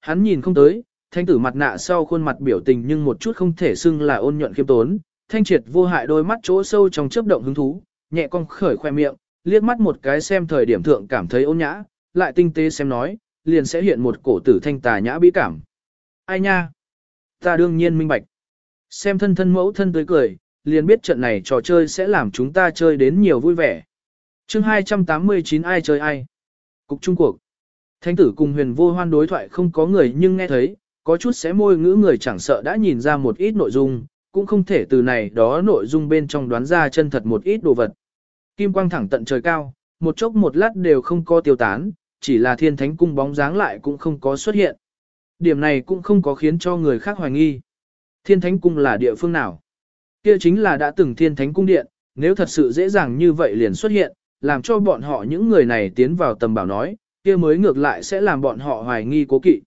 Hắn nhìn không tới, thanh tử mặt nạ sau khuôn mặt biểu tình nhưng một chút không thể xưng là ôn nhuận khiêm tốn, thanh triệt vô hại đôi mắt chỗ sâu trong chớp động hứng thú, nhẹ cong khởi khoe miệng, liếc mắt một cái xem thời điểm thượng cảm thấy ôn nhã, lại tinh tế xem nói, liền sẽ hiện một cổ tử thanh tà nhã bí cảm. Ai nha? Ta đương nhiên minh bạch. Xem thân thân mẫu thân tới cười, liền biết trận này trò chơi sẽ làm chúng ta chơi đến nhiều vui vẻ. chương 289 ai chơi ai? Cục Trung Quốc. Thánh tử cùng huyền vô hoan đối thoại không có người nhưng nghe thấy, có chút sẽ môi ngữ người chẳng sợ đã nhìn ra một ít nội dung, cũng không thể từ này đó nội dung bên trong đoán ra chân thật một ít đồ vật. Kim quang thẳng tận trời cao, một chốc một lát đều không có tiêu tán, chỉ là thiên thánh cung bóng dáng lại cũng không có xuất hiện. Điểm này cũng không có khiến cho người khác hoài nghi. Thiên thánh cung là địa phương nào? Kia chính là đã từng thiên thánh cung điện, nếu thật sự dễ dàng như vậy liền xuất hiện, làm cho bọn họ những người này tiến vào tầm bảo nói, kia mới ngược lại sẽ làm bọn họ hoài nghi cố kỵ.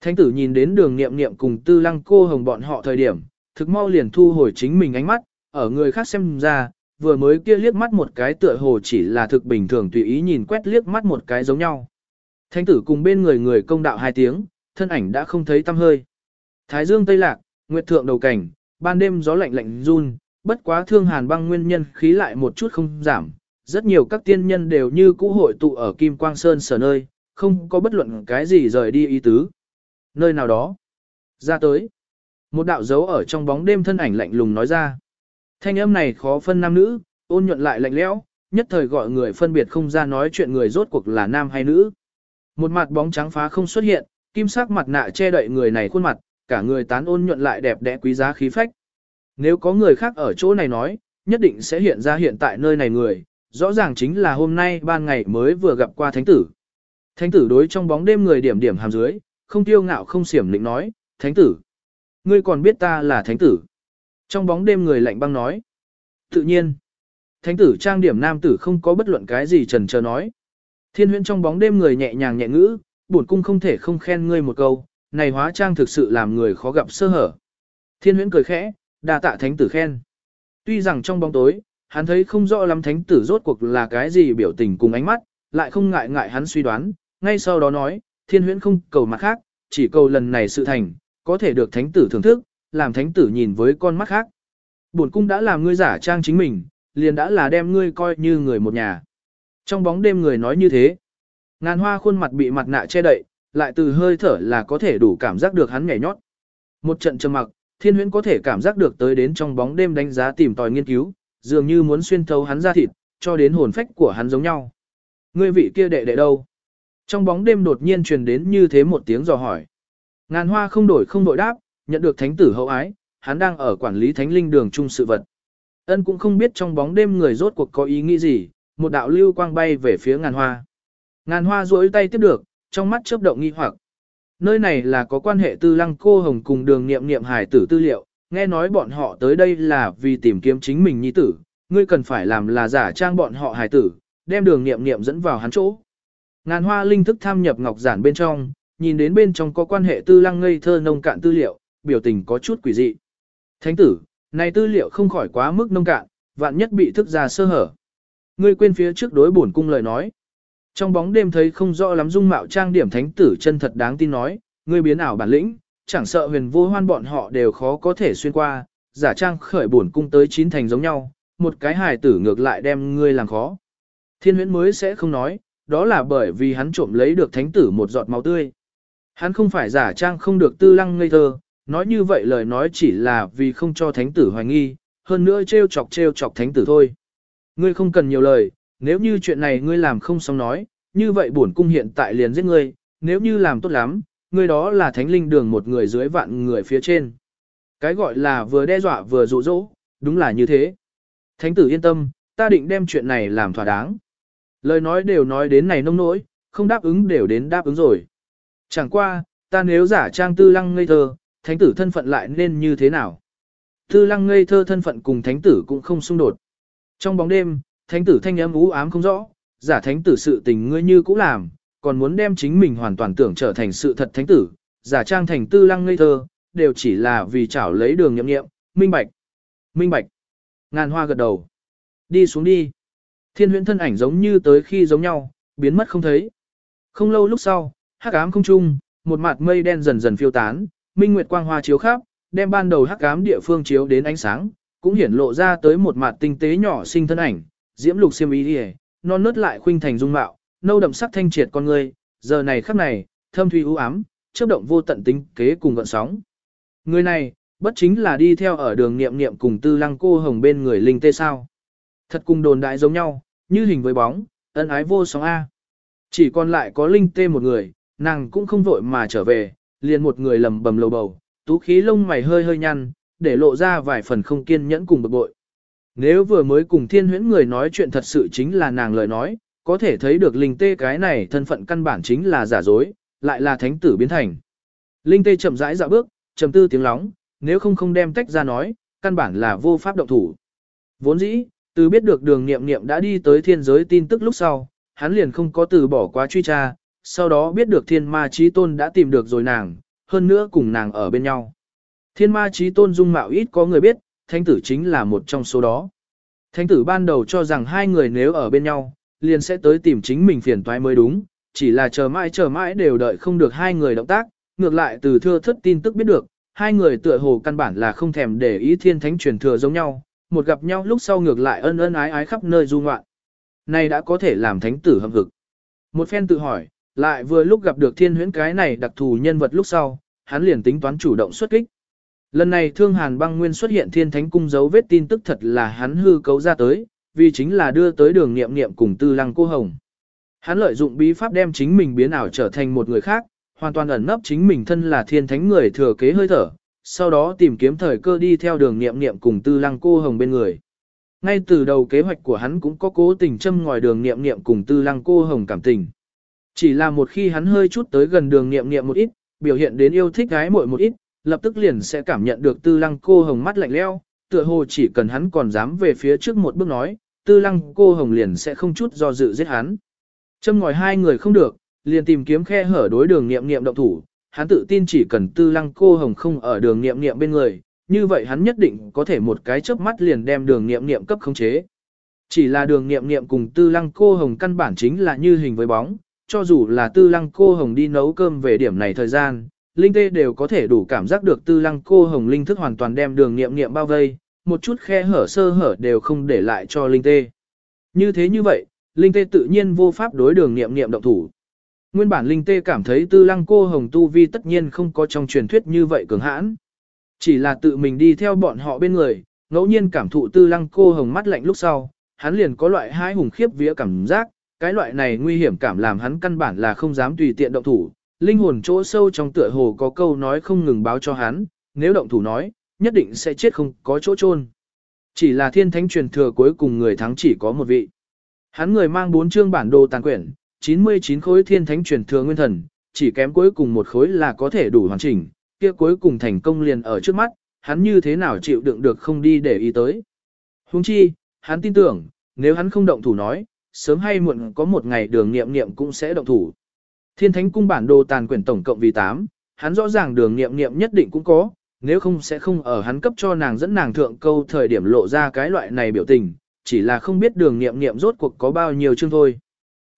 Thánh tử nhìn đến đường nghiệm nghiệm cùng tư lăng cô hồng bọn họ thời điểm, thực mau liền thu hồi chính mình ánh mắt, ở người khác xem ra, vừa mới kia liếc mắt một cái tựa hồ chỉ là thực bình thường tùy ý nhìn quét liếc mắt một cái giống nhau. Thánh tử cùng bên người người công đạo hai tiếng, thân ảnh đã không thấy tăm hơi. Thái dương tây lạc, nguyệt thượng đầu cảnh, ban đêm gió lạnh lạnh run, bất quá thương hàn băng nguyên nhân khí lại một chút không giảm. Rất nhiều các tiên nhân đều như cũ hội tụ ở Kim Quang Sơn sở nơi, không có bất luận cái gì rời đi ý tứ. Nơi nào đó, ra tới. Một đạo dấu ở trong bóng đêm thân ảnh lạnh lùng nói ra. Thanh âm này khó phân nam nữ, ôn nhuận lại lạnh lẽo, nhất thời gọi người phân biệt không ra nói chuyện người rốt cuộc là nam hay nữ. Một mặt bóng trắng phá không xuất hiện, kim sắc mặt nạ che đậy người này khuôn mặt, cả người tán ôn nhuận lại đẹp đẽ quý giá khí phách. Nếu có người khác ở chỗ này nói, nhất định sẽ hiện ra hiện tại nơi này người, rõ ràng chính là hôm nay ban ngày mới vừa gặp qua thánh tử. Thánh tử đối trong bóng đêm người điểm điểm hàm dưới, không tiêu ngạo không xiểm lĩnh nói, thánh tử. Ngươi còn biết ta là thánh tử. Trong bóng đêm người lạnh băng nói. Tự nhiên. Thánh tử trang điểm nam tử không có bất luận cái gì trần chờ nói. Thiên huyễn trong bóng đêm người nhẹ nhàng nhẹ ngữ, bổn cung không thể không khen ngươi một câu, này hóa trang thực sự làm người khó gặp sơ hở. Thiên huyễn cười khẽ, đa tạ thánh tử khen. Tuy rằng trong bóng tối, hắn thấy không rõ lắm thánh tử rốt cuộc là cái gì biểu tình cùng ánh mắt, lại không ngại ngại hắn suy đoán, ngay sau đó nói, thiên huyễn không cầu mặt khác, chỉ cầu lần này sự thành, có thể được thánh tử thưởng thức, làm thánh tử nhìn với con mắt khác. Bổn cung đã làm ngươi giả trang chính mình, liền đã là đem ngươi coi như người một nhà. Trong bóng đêm người nói như thế, ngàn hoa khuôn mặt bị mặt nạ che đậy, lại từ hơi thở là có thể đủ cảm giác được hắn nhảy nhót. Một trận trầm mặc, thiên huyễn có thể cảm giác được tới đến trong bóng đêm đánh giá tìm tòi nghiên cứu, dường như muốn xuyên thấu hắn ra thịt, cho đến hồn phách của hắn giống nhau. Ngươi vị kia đệ đệ đâu? Trong bóng đêm đột nhiên truyền đến như thế một tiếng dò hỏi. Ngàn hoa không đổi không đổi đáp, nhận được thánh tử hậu ái, hắn đang ở quản lý thánh linh đường chung sự vật. Ân cũng không biết trong bóng đêm người rốt cuộc có ý nghĩ gì, một đạo lưu quang bay về phía ngàn hoa. Ngàn hoa duỗi tay tiếp được, trong mắt chớp động nghi hoặc. Nơi này là có quan hệ tư lăng cô hồng cùng đường nghiệm nghiệm Hải tử tư liệu, nghe nói bọn họ tới đây là vì tìm kiếm chính mình nhi tử, ngươi cần phải làm là giả trang bọn họ hài tử, đem đường nghiệm nghiệm dẫn vào hắn chỗ. Ngàn hoa linh thức tham nhập ngọc giản bên trong, nhìn đến bên trong có quan hệ tư lăng ngây thơ nông cạn tư liệu, biểu tình có chút quỷ dị. Thánh tử, này tư liệu không khỏi quá mức nông cạn, vạn nhất bị thức ra sơ hở. Ngươi quên phía trước đối bổn cung lời nói. Trong bóng đêm thấy không rõ lắm dung mạo trang điểm thánh tử chân thật đáng tin nói, ngươi biến ảo bản lĩnh, chẳng sợ huyền vô hoan bọn họ đều khó có thể xuyên qua, giả trang khởi bổn cung tới chín thành giống nhau, một cái hài tử ngược lại đem ngươi làm khó. Thiên huyễn mới sẽ không nói, đó là bởi vì hắn trộm lấy được thánh tử một giọt máu tươi. Hắn không phải giả trang không được tư lăng ngây thơ, nói như vậy lời nói chỉ là vì không cho thánh tử hoài nghi, hơn nữa trêu chọc trêu chọc thánh tử thôi. Ngươi không cần nhiều lời, nếu như chuyện này ngươi làm không xong nói, như vậy bổn cung hiện tại liền giết ngươi, nếu như làm tốt lắm, ngươi đó là thánh linh đường một người dưới vạn người phía trên. Cái gọi là vừa đe dọa vừa dụ dỗ, đúng là như thế. Thánh tử yên tâm, ta định đem chuyện này làm thỏa đáng. Lời nói đều nói đến này nông nỗi, không đáp ứng đều đến đáp ứng rồi. Chẳng qua, ta nếu giả trang tư lăng ngây thơ, thánh tử thân phận lại nên như thế nào? Tư lăng ngây thơ thân phận cùng thánh tử cũng không xung đột. Trong bóng đêm, thánh tử thanh âm ú ám không rõ, giả thánh tử sự tình ngươi như cũ làm, còn muốn đem chính mình hoàn toàn tưởng trở thành sự thật thánh tử, giả trang thành tư lăng ngây thơ, đều chỉ là vì chảo lấy đường nhậm nghiệm, minh bạch. Minh bạch. Ngàn hoa gật đầu. Đi xuống đi. Thiên huyễn thân ảnh giống như tới khi giống nhau, biến mất không thấy. Không lâu lúc sau, hắc ám không trung, một mặt mây đen dần dần phiêu tán, minh nguyệt quang hoa chiếu khắp, đem ban đầu hắc ám địa phương chiếu đến ánh sáng, cũng hiển lộ ra tới một mặt tinh tế nhỏ sinh thân ảnh, diễm lục xiêm y non nớt lại khuynh thành dung mạo, nâu đậm sắc thanh triệt con người, giờ này khắc này, thâm thủy u ám, chớp động vô tận tính kế cùng gợn sóng. Người này, bất chính là đi theo ở đường niệm niệm cùng tư lăng cô hồng bên người linh tê sao. Thật cùng đồn đại giống nhau, như hình với bóng, ân ái vô sóng A. Chỉ còn lại có linh tê một người, nàng cũng không vội mà trở về, liền một người lầm bầm lầu bầu, tú khí lông mày hơi hơi nhăn, để lộ ra vài phần không kiên nhẫn cùng bực bội. Nếu vừa mới cùng thiên huyễn người nói chuyện thật sự chính là nàng lời nói, có thể thấy được linh tê cái này thân phận căn bản chính là giả dối, lại là thánh tử biến thành. Linh tê chậm rãi dạo bước, trầm tư tiếng lóng, nếu không không đem tách ra nói, căn bản là vô pháp động thủ. Vốn dĩ, từ biết được đường nghiệm nghiệm đã đi tới thiên giới tin tức lúc sau, hắn liền không có từ bỏ qua truy tra, sau đó biết được thiên ma trí tôn đã tìm được rồi nàng, hơn nữa cùng nàng ở bên nhau. Thiên ma trí tôn dung mạo ít có người biết, thánh tử chính là một trong số đó. Thánh tử ban đầu cho rằng hai người nếu ở bên nhau, liền sẽ tới tìm chính mình phiền toái mới đúng, chỉ là chờ mãi chờ mãi đều đợi không được hai người động tác, ngược lại từ thưa thất tin tức biết được, hai người tựa hồ căn bản là không thèm để ý thiên thánh truyền thừa giống nhau, một gặp nhau lúc sau ngược lại ân ân ái ái khắp nơi du ngoạn. Này đã có thể làm thánh tử hâm hực. Một phen tự hỏi, lại vừa lúc gặp được thiên huyễn cái này đặc thù nhân vật lúc sau, hắn liền tính toán chủ động xuất kích. Lần này thương hàn băng nguyên xuất hiện thiên thánh cung dấu vết tin tức thật là hắn hư cấu ra tới, vì chính là đưa tới đường nghiệm nghiệm cùng tư lăng cô hồng. Hắn lợi dụng bí pháp đem chính mình biến ảo trở thành một người khác, hoàn toàn ẩn nấp chính mình thân là thiên thánh người thừa kế hơi thở, sau đó tìm kiếm thời cơ đi theo đường nghiệm nghiệm cùng tư lăng cô hồng bên người. Ngay từ đầu kế hoạch của hắn cũng có cố tình châm ngòi đường nghiệm nghiệm cùng tư lăng cô hồng cảm tình. Chỉ là một khi hắn hơi chút tới gần đường nghiệm nghiệm một ít, biểu hiện đến yêu thích gái muội một ít, lập tức liền sẽ cảm nhận được tư lăng cô hồng mắt lạnh leo, tựa hồ chỉ cần hắn còn dám về phía trước một bước nói, tư lăng cô hồng liền sẽ không chút do dự giết hắn. Châm ngòi hai người không được, liền tìm kiếm khe hở đối đường nghiệm nghiệm động thủ, hắn tự tin chỉ cần tư lăng cô hồng không ở đường nghiệm nghiệm bên người, như vậy hắn nhất định có thể một cái chớp mắt liền đem đường nghiệm nghiệm cấp khống chế. Chỉ là đường nghiệm nghiệm cùng tư lăng cô hồng căn bản chính là như hình với bóng, cho dù là tư lăng cô hồng đi nấu cơm về điểm này thời gian, linh tê đều có thể đủ cảm giác được tư lăng cô hồng linh thức hoàn toàn đem đường nghiệm nghiệm bao vây, một chút khe hở sơ hở đều không để lại cho linh tê. Như thế như vậy, linh tê tự nhiên vô pháp đối đường nghiệm nghiệm động thủ. Nguyên bản linh tê cảm thấy tư lăng cô hồng tu vi tất nhiên không có trong truyền thuyết như vậy cường hãn. Chỉ là tự mình đi theo bọn họ bên người, ngẫu nhiên cảm thụ tư lăng cô hồng mắt lạnh lúc sau, hắn liền có loại hai hùng khiếp vía cảm giác, cái loại này nguy hiểm cảm làm hắn căn bản là không dám tùy tiện động thủ, linh hồn chỗ sâu trong tựa hồ có câu nói không ngừng báo cho hắn, nếu động thủ nói, nhất định sẽ chết không có chỗ chôn. Chỉ là thiên thánh truyền thừa cuối cùng người thắng chỉ có một vị. Hắn người mang bốn chương bản đồ tàn quyển, 99 khối thiên thánh truyền thừa nguyên thần, chỉ kém cuối cùng một khối là có thể đủ hoàn chỉnh, kia cuối cùng thành công liền ở trước mắt, hắn như thế nào chịu đựng được không đi để ý tới. Huống chi, hắn tin tưởng, nếu hắn không động thủ nói, sớm hay muộn có một ngày đường nghiệm nghiệm cũng sẽ động thủ. Thiên thánh cung bản đồ tàn quyển tổng cộng vì 8, hắn rõ ràng đường nghiệm nghiệm nhất định cũng có, nếu không sẽ không ở hắn cấp cho nàng dẫn nàng thượng câu thời điểm lộ ra cái loại này biểu tình, chỉ là không biết đường nghiệm nghiệm rốt cuộc có bao nhiêu chương thôi.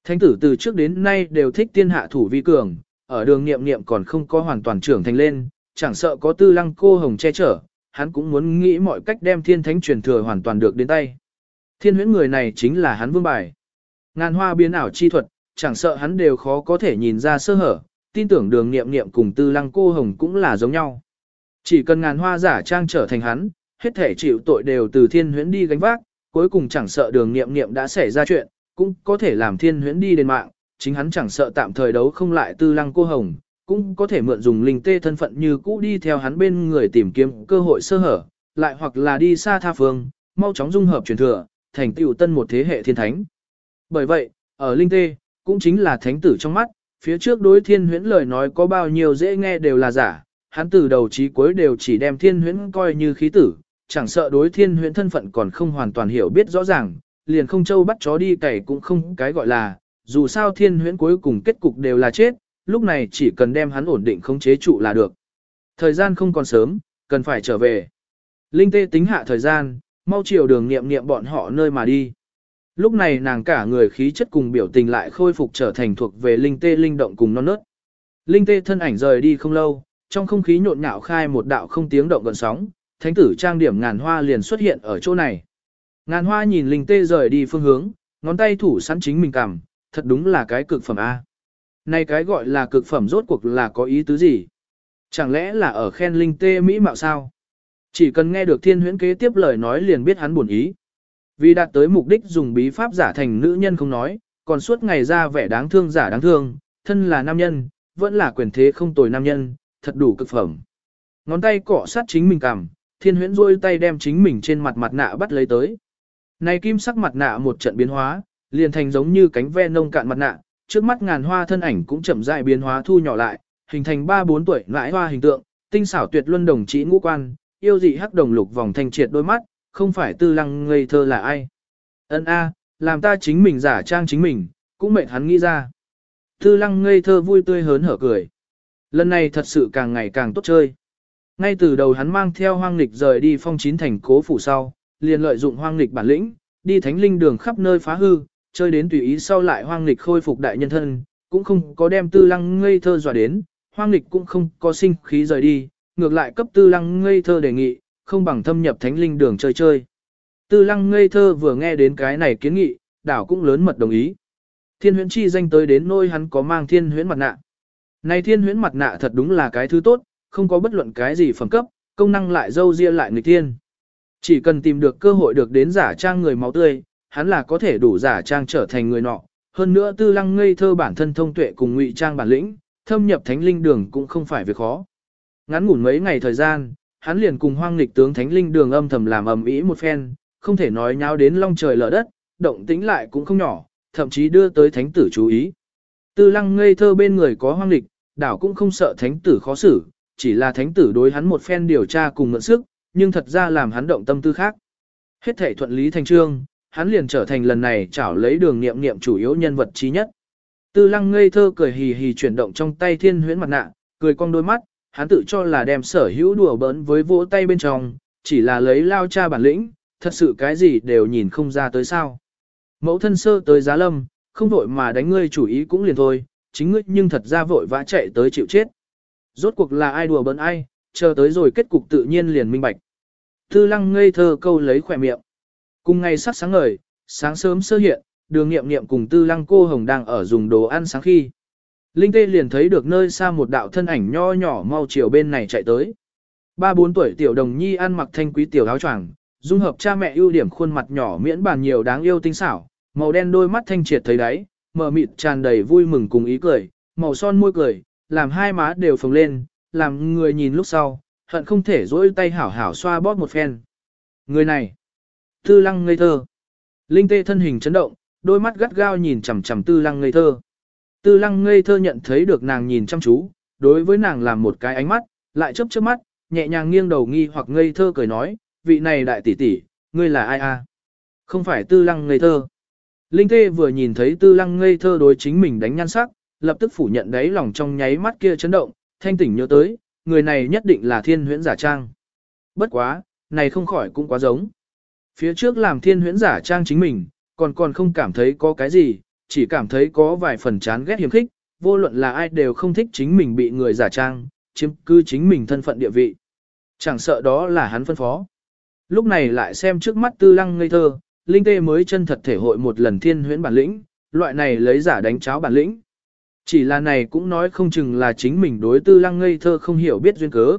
Thánh tử từ trước đến nay đều thích tiên hạ thủ vi cường, ở đường nghiệm nghiệm còn không có hoàn toàn trưởng thành lên, chẳng sợ có tư lăng cô hồng che chở, hắn cũng muốn nghĩ mọi cách đem thiên thánh truyền thừa hoàn toàn được đến tay. Thiên huyễn người này chính là hắn vương bài. Ngàn hoa biến ảo chi thuật, chẳng sợ hắn đều khó có thể nhìn ra sơ hở, tin tưởng đường nghiệm nghiệm cùng tư lăng cô hồng cũng là giống nhau. Chỉ cần ngàn hoa giả trang trở thành hắn, hết thể chịu tội đều từ thiên huyễn đi gánh vác, cuối cùng chẳng sợ đường nghiệm nghiệm đã xảy ra chuyện, cũng có thể làm thiên huyễn đi đến mạng, chính hắn chẳng sợ tạm thời đấu không lại tư lăng cô hồng, cũng có thể mượn dùng linh tê thân phận như cũ đi theo hắn bên người tìm kiếm cơ hội sơ hở, lại hoặc là đi xa tha phương, mau chóng dung hợp truyền thừa, thành tựu tân một thế hệ thiên thánh. Bởi vậy, ở linh tê, cũng chính là thánh tử trong mắt, phía trước đối thiên huyễn lời nói có bao nhiêu dễ nghe đều là giả, hắn từ đầu chí cuối đều chỉ đem thiên huyễn coi như khí tử, chẳng sợ đối thiên huyễn thân phận còn không hoàn toàn hiểu biết rõ ràng, liền không châu bắt chó đi cày cũng không cái gọi là, dù sao thiên huyễn cuối cùng kết cục đều là chết, lúc này chỉ cần đem hắn ổn định khống chế trụ là được. Thời gian không còn sớm, cần phải trở về. Linh tê tính hạ thời gian, mau chiều đường nghiệm nghiệm bọn họ nơi mà đi. Lúc này nàng cả người khí chất cùng biểu tình lại khôi phục trở thành thuộc về linh tê linh động cùng non nớt. Linh tê thân ảnh rời đi không lâu, trong không khí nhộn nhạo khai một đạo không tiếng động gần sóng, thánh tử trang điểm ngàn hoa liền xuất hiện ở chỗ này. Ngàn hoa nhìn linh tê rời đi phương hướng, ngón tay thủ sẵn chính mình cầm, thật đúng là cái cực phẩm A. Này cái gọi là cực phẩm rốt cuộc là có ý tứ gì? Chẳng lẽ là ở khen linh tê mỹ mạo sao? Chỉ cần nghe được thiên huyễn kế tiếp lời nói liền biết hắn buồn ý. Vì đạt tới mục đích dùng bí pháp giả thành nữ nhân không nói, còn suốt ngày ra vẻ đáng thương giả đáng thương, thân là nam nhân, vẫn là quyền thế không tồi nam nhân, thật đủ cực phẩm. Ngón tay cọ sát chính mình cằm, thiên huyễn rôi tay đem chính mình trên mặt mặt nạ bắt lấy tới. Này kim sắc mặt nạ một trận biến hóa, liền thành giống như cánh ve nông cạn mặt nạ, trước mắt ngàn hoa thân ảnh cũng chậm rãi biến hóa thu nhỏ lại, hình thành 3-4 tuổi lại hoa hình tượng, tinh xảo tuyệt luân đồng chí ngũ quan, yêu dị hắc đồng lục vòng thanh triệt đôi mắt, không phải tư lăng ngây thơ là ai. Ân a, làm ta chính mình giả trang chính mình, cũng mệt hắn nghĩ ra. Tư lăng ngây thơ vui tươi hớn hở cười. Lần này thật sự càng ngày càng tốt chơi. Ngay từ đầu hắn mang theo hoang lịch rời đi phong chín thành cố phủ sau, liền lợi dụng hoang lịch bản lĩnh, đi thánh linh đường khắp nơi phá hư, chơi đến tùy ý sau lại hoang lịch khôi phục đại nhân thân, cũng không có đem tư lăng ngây thơ dọa đến, hoang lịch cũng không có sinh khí rời đi, ngược lại cấp tư lăng ngây thơ đề nghị, không bằng thâm nhập thánh linh đường chơi chơi. Tư lăng ngây thơ vừa nghe đến cái này kiến nghị, đảo cũng lớn mật đồng ý. Thiên huyễn chi danh tới đến nôi hắn có mang thiên huyễn mặt nạ. Này thiên huyễn mặt nạ thật đúng là cái thứ tốt, không có bất luận cái gì phẩm cấp, công năng lại dâu ria lại người thiên. Chỉ cần tìm được cơ hội được đến giả trang người máu tươi, hắn là có thể đủ giả trang trở thành người nọ. Hơn nữa tư lăng ngây thơ bản thân thông tuệ cùng ngụy trang bản lĩnh, thâm nhập thánh linh đường cũng không phải việc khó. Ngắn ngủn mấy ngày thời gian, hắn liền cùng hoang lịch tướng thánh linh đường âm thầm làm ầm ĩ một phen, không thể nói nháo đến long trời lở đất, động tĩnh lại cũng không nhỏ, thậm chí đưa tới thánh tử chú ý. Tư lăng ngây thơ bên người có hoang lịch, đảo cũng không sợ thánh tử khó xử, chỉ là thánh tử đối hắn một phen điều tra cùng mượn sức, nhưng thật ra làm hắn động tâm tư khác. Hết thể thuận lý thành trương, hắn liền trở thành lần này chảo lấy đường nghiệm nghiệm chủ yếu nhân vật trí nhất. Tư lăng ngây thơ cười hì hì chuyển động trong tay thiên huyễn mặt nạ, cười cong đôi mắt, hắn tự cho là đem sở hữu đùa bỡn với vỗ tay bên trong, chỉ là lấy lao cha bản lĩnh, thật sự cái gì đều nhìn không ra tới sao. Mẫu thân sơ tới giá lâm, không vội mà đánh ngươi chủ ý cũng liền thôi, chính ngươi nhưng thật ra vội vã chạy tới chịu chết. Rốt cuộc là ai đùa bỡn ai, chờ tới rồi kết cục tự nhiên liền minh bạch. Tư lăng ngây thơ câu lấy khỏe miệng. Cùng ngày sắc sáng ngời, sáng sớm sơ hiện, đường nghiệm nghiệm cùng tư lăng cô hồng đang ở dùng đồ ăn sáng khi. Linh tê liền thấy được nơi xa một đạo thân ảnh nho nhỏ mau chiều bên này chạy tới. Ba bốn tuổi tiểu đồng nhi ăn mặc thanh quý tiểu áo choàng, dung hợp cha mẹ ưu điểm khuôn mặt nhỏ miễn bàn nhiều đáng yêu tinh xảo, màu đen đôi mắt thanh triệt thấy đáy, mờ mịt tràn đầy vui mừng cùng ý cười, màu son môi cười, làm hai má đều phồng lên, làm người nhìn lúc sau, hận không thể dỗi tay hảo hảo xoa bóp một phen. Người này, tư lăng ngây thơ. Linh tê thân hình chấn động, đôi mắt gắt gao nhìn chằm chằm tư lăng ngây thơ. Tư lăng ngây thơ nhận thấy được nàng nhìn chăm chú, đối với nàng làm một cái ánh mắt, lại chớp chớp mắt, nhẹ nhàng nghiêng đầu nghi hoặc ngây thơ cười nói, vị này đại tỷ tỷ, ngươi là ai a? Không phải tư lăng ngây thơ. Linh tê vừa nhìn thấy tư lăng ngây thơ đối chính mình đánh nhan sắc, lập tức phủ nhận đấy lòng trong nháy mắt kia chấn động, thanh tỉnh nhớ tới, người này nhất định là thiên huyễn giả trang. Bất quá, này không khỏi cũng quá giống. Phía trước làm thiên huyễn giả trang chính mình, còn còn không cảm thấy có cái gì, chỉ cảm thấy có vài phần chán ghét hiểm khích, vô luận là ai đều không thích chính mình bị người giả trang, chiếm cư chính mình thân phận địa vị. Chẳng sợ đó là hắn phân phó. Lúc này lại xem trước mắt tư lăng ngây thơ, Linh Tê mới chân thật thể hội một lần thiên huyễn bản lĩnh, loại này lấy giả đánh cháo bản lĩnh. Chỉ là này cũng nói không chừng là chính mình đối tư lăng ngây thơ không hiểu biết duyên cớ.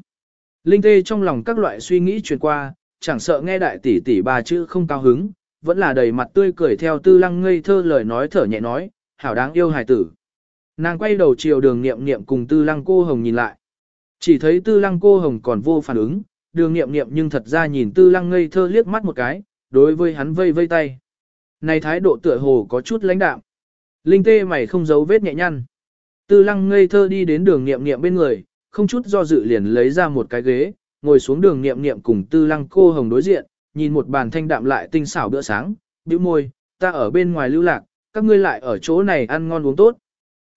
Linh Tê trong lòng các loại suy nghĩ truyền qua, chẳng sợ nghe đại tỷ tỷ bà chữ không cao hứng, vẫn là đầy mặt tươi cười theo tư lăng ngây thơ lời nói thở nhẹ nói, hảo đáng yêu hài tử. Nàng quay đầu chiều đường nghiệm nghiệm cùng tư lăng cô hồng nhìn lại. Chỉ thấy tư lăng cô hồng còn vô phản ứng, đường nghiệm nghiệm nhưng thật ra nhìn tư lăng ngây thơ liếc mắt một cái, đối với hắn vây vây tay. Này thái độ tựa hồ có chút lãnh đạm. Linh tê mày không giấu vết nhẹ nhăn. Tư lăng ngây thơ đi đến đường nghiệm nghiệm bên người, không chút do dự liền lấy ra một cái ghế, ngồi xuống đường nghiệm nghiệm cùng tư lăng cô hồng đối diện, nhìn một bàn thanh đạm lại tinh xảo bữa sáng, bĩu môi, ta ở bên ngoài lưu lạc, các ngươi lại ở chỗ này ăn ngon uống tốt.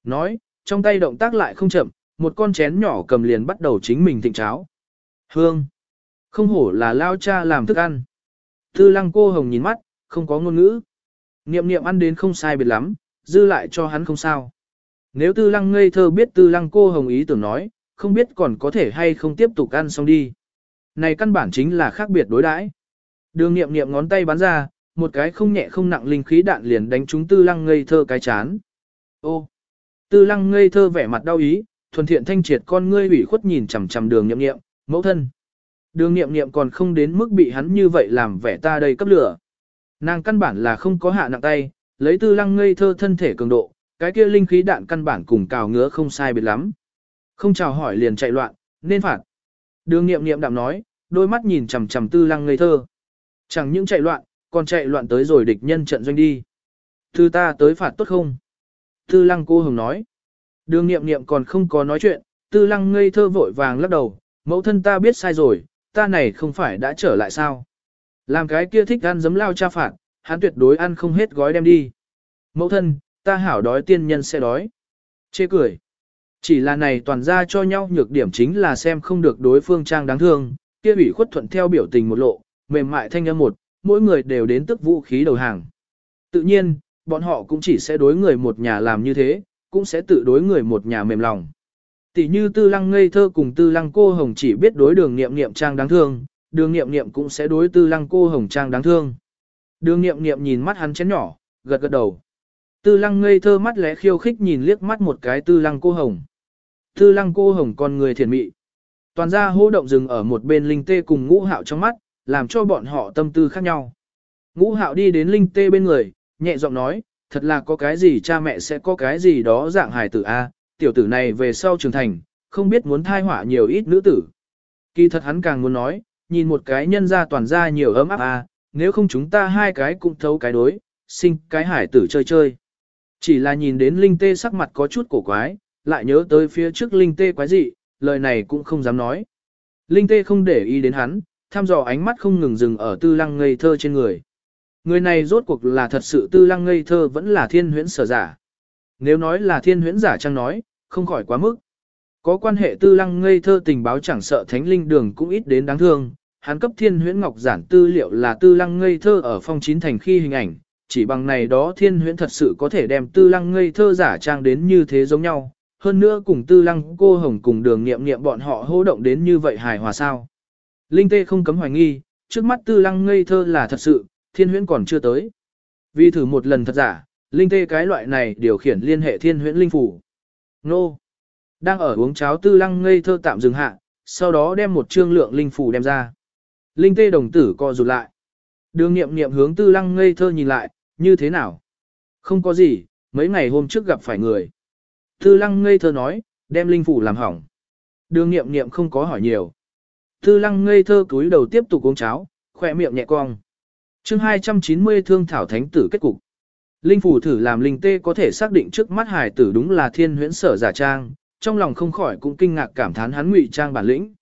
Nói, trong tay động tác lại không chậm, một con chén nhỏ cầm liền bắt đầu chính mình thịnh cháo. Hương! Không hổ là lao cha làm thức ăn. Tư lăng cô hồng nhìn mắt, không có ngôn ngữ. Niệm niệm ăn đến không sai biệt lắm, dư lại cho hắn không sao. Nếu tư lăng ngây thơ biết tư lăng cô hồng ý tưởng nói, không biết còn có thể hay không tiếp tục ăn xong đi. Này căn bản chính là khác biệt đối đãi. Đường Niệm Niệm ngón tay bắn ra, một cái không nhẹ không nặng linh khí đạn liền đánh trúng tư lăng ngây thơ cái chán. Ô! Tư lăng ngây thơ vẻ mặt đau ý, thuần thiện thanh triệt con ngươi ủy khuất nhìn chằm chằm đường Niệm Niệm, mẫu thân. Đường nghiệm nghiệm còn không đến mức bị hắn như vậy làm vẻ ta đây cấp lửa. Nàng căn bản là không có hạ nặng tay, lấy tư lăng ngây thơ thân thể cường độ, cái kia linh khí đạn căn bản cùng cào ngứa không sai biệt lắm. Không chào hỏi liền chạy loạn, nên phạt. Đường nghiệm nghiệm đạm nói, đôi mắt nhìn chằm chằm tư lăng ngây thơ. Chẳng những chạy loạn, còn chạy loạn tới rồi địch nhân trận doanh đi. Thư ta tới phạt tốt không? Tư lăng cô hồng nói. Đường nghiệm nghiệm còn không có nói chuyện, tư lăng ngây thơ vội vàng lắc đầu, mẫu thân ta biết sai rồi, ta này không phải đã trở lại sao? Làm cái kia thích ăn giấm lao cha phạt, hắn tuyệt đối ăn không hết gói đem đi. Mẫu thân, ta hảo đói tiên nhân sẽ đói. Chê cười. Chỉ là này toàn ra cho nhau nhược điểm chính là xem không được đối phương trang đáng thương, kia ủy khuất thuận theo biểu tình một lộ, mềm mại thanh âm một, mỗi người đều đến tức vũ khí đầu hàng. Tự nhiên, bọn họ cũng chỉ sẽ đối người một nhà làm như thế, cũng sẽ tự đối người một nhà mềm lòng. Tỷ như tư lăng ngây thơ cùng tư lăng cô hồng chỉ biết đối đường nghiệm nghiệm trang đáng thương, đường nghiệm nghiệm cũng sẽ đối tư lăng cô hồng trang đáng thương. Đường nghiệm nghiệm nhìn mắt hắn chén nhỏ, gật gật đầu. Tư lăng ngây thơ mắt lẽ khiêu khích nhìn liếc mắt một cái tư lăng cô hồng. Tư lăng cô hồng con người thiền mị. Toàn ra hô động dừng ở một bên linh tê cùng ngũ hạo trong mắt, làm cho bọn họ tâm tư khác nhau. Ngũ hạo đi đến linh tê bên người, nhẹ giọng nói, thật là có cái gì cha mẹ sẽ có cái gì đó dạng hài tử A, tiểu tử này về sau trưởng thành, không biết muốn thai họa nhiều ít nữ tử. Kỳ thật hắn càng muốn nói, nhìn một cái nhân ra toàn ra nhiều ấm áp à, nếu không chúng ta hai cái cũng thấu cái đối, sinh cái hải tử chơi chơi. Chỉ là nhìn đến linh tê sắc mặt có chút cổ quái, lại nhớ tới phía trước linh tê quái dị, lời này cũng không dám nói. Linh tê không để ý đến hắn, tham dò ánh mắt không ngừng dừng ở tư lăng ngây thơ trên người. Người này rốt cuộc là thật sự tư lăng ngây thơ vẫn là thiên huyễn sở giả. Nếu nói là thiên huyễn giả chăng nói, không khỏi quá mức. Có quan hệ tư lăng ngây thơ tình báo chẳng sợ thánh linh đường cũng ít đến đáng thương. Hắn cấp thiên huyễn ngọc giản tư liệu là tư lăng ngây thơ ở phong chín thành khi hình ảnh, chỉ bằng này đó thiên huyễn thật sự có thể đem tư lăng ngây thơ giả trang đến như thế giống nhau, hơn nữa cùng tư lăng cô hồng cùng đường nghiệm nghiệm bọn họ hô động đến như vậy hài hòa sao. Linh tê không cấm hoài nghi, trước mắt tư lăng ngây thơ là thật sự, thiên huyễn còn chưa tới. Vì thử một lần thật giả, linh tê cái loại này điều khiển liên hệ thiên huyễn linh phủ. Nô! Đang ở uống cháo tư lăng ngây thơ tạm dừng hạ, sau đó đem một trương lượng linh phủ đem ra. Linh tê đồng tử co rụt lại. Đường nghiệm nghiệm hướng tư lăng ngây thơ nhìn lại, như thế nào? Không có gì, mấy ngày hôm trước gặp phải người. Tư lăng ngây thơ nói, đem linh phủ làm hỏng. Đường nghiệm nghiệm không có hỏi nhiều. Tư lăng ngây thơ cúi đầu tiếp tục uống cháo, khỏe miệng nhẹ cong. chương 290 thương thảo thánh tử kết cục. Linh phủ thử làm linh tê có thể xác định trước mắt hải tử đúng là thiên huyễn sở giả trang, trong lòng không khỏi cũng kinh ngạc cảm thán hắn ngụy trang bản lĩnh.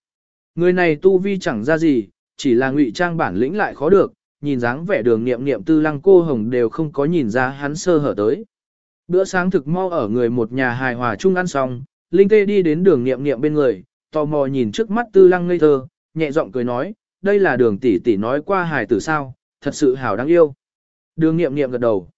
Người này tu vi chẳng ra gì, chỉ là ngụy trang bản lĩnh lại khó được, nhìn dáng vẻ đường nghiệm nghiệm tư lăng cô hồng đều không có nhìn ra hắn sơ hở tới. Bữa sáng thực mau ở người một nhà hài hòa chung ăn xong, Linh Tê đi đến đường nghiệm nghiệm bên người, tò mò nhìn trước mắt tư lăng ngây thơ, nhẹ giọng cười nói, đây là đường tỷ tỷ nói qua hài tử sao, thật sự hảo đáng yêu. Đường nghiệm nghiệm gật đầu.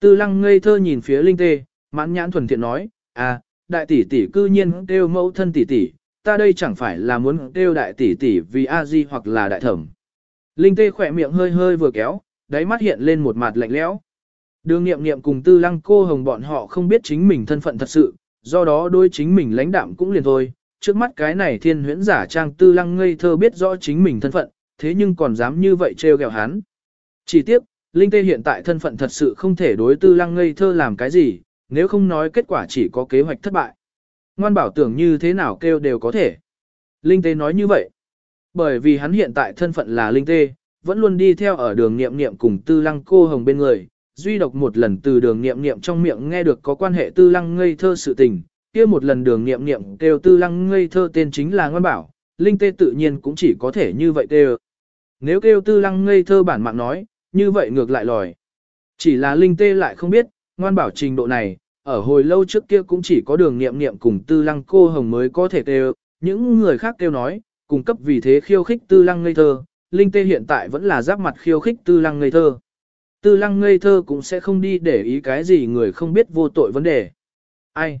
Tư lăng ngây thơ nhìn phía Linh Tê, mãn nhãn thuần thiện nói, à, đại tỷ tỷ cư nhiên kêu mẫu thân tỷ tỷ, ta đây chẳng phải là muốn kêu đại tỷ tỷ vì a di hoặc là đại thẩm. Linh Tê khỏe miệng hơi hơi vừa kéo, đáy mắt hiện lên một mặt lạnh lẽo. Đường nghiệm nghiệm cùng tư lăng cô hồng bọn họ không biết chính mình thân phận thật sự, do đó đôi chính mình lãnh đạm cũng liền thôi. Trước mắt cái này thiên huyễn giả trang tư lăng ngây thơ biết rõ chính mình thân phận, thế nhưng còn dám như vậy trêu ghẹo hắn. Chỉ tiếc, Linh Tê hiện tại thân phận thật sự không thể đối tư lăng ngây thơ làm cái gì, nếu không nói kết quả chỉ có kế hoạch thất bại. Ngoan bảo tưởng như thế nào kêu đều có thể. Linh Tê nói như vậy. Bởi vì hắn hiện tại thân phận là Linh Tê, vẫn luôn đi theo ở đường nghiệm nghiệm cùng tư lăng cô hồng bên người, duy độc một lần từ đường nghiệm nghiệm trong miệng nghe được có quan hệ tư lăng ngây thơ sự tình, kia một lần đường nghiệm nghiệm kêu tư lăng ngây thơ tên chính là ngoan bảo, Linh Tê tự nhiên cũng chỉ có thể như vậy kêu. Nếu kêu tư lăng ngây thơ bản mạng nói, như vậy ngược lại lòi. Chỉ là Linh Tê lại không biết, ngoan bảo trình độ này, ở hồi lâu trước kia cũng chỉ có đường nghiệm nghiệm cùng tư lăng cô hồng mới có thể kêu, những người khác kêu nói, cung cấp vì thế khiêu khích tư lăng ngây thơ, Linh Tê hiện tại vẫn là giáp mặt khiêu khích tư lăng ngây thơ. Tư lăng ngây thơ cũng sẽ không đi để ý cái gì người không biết vô tội vấn đề. Ai?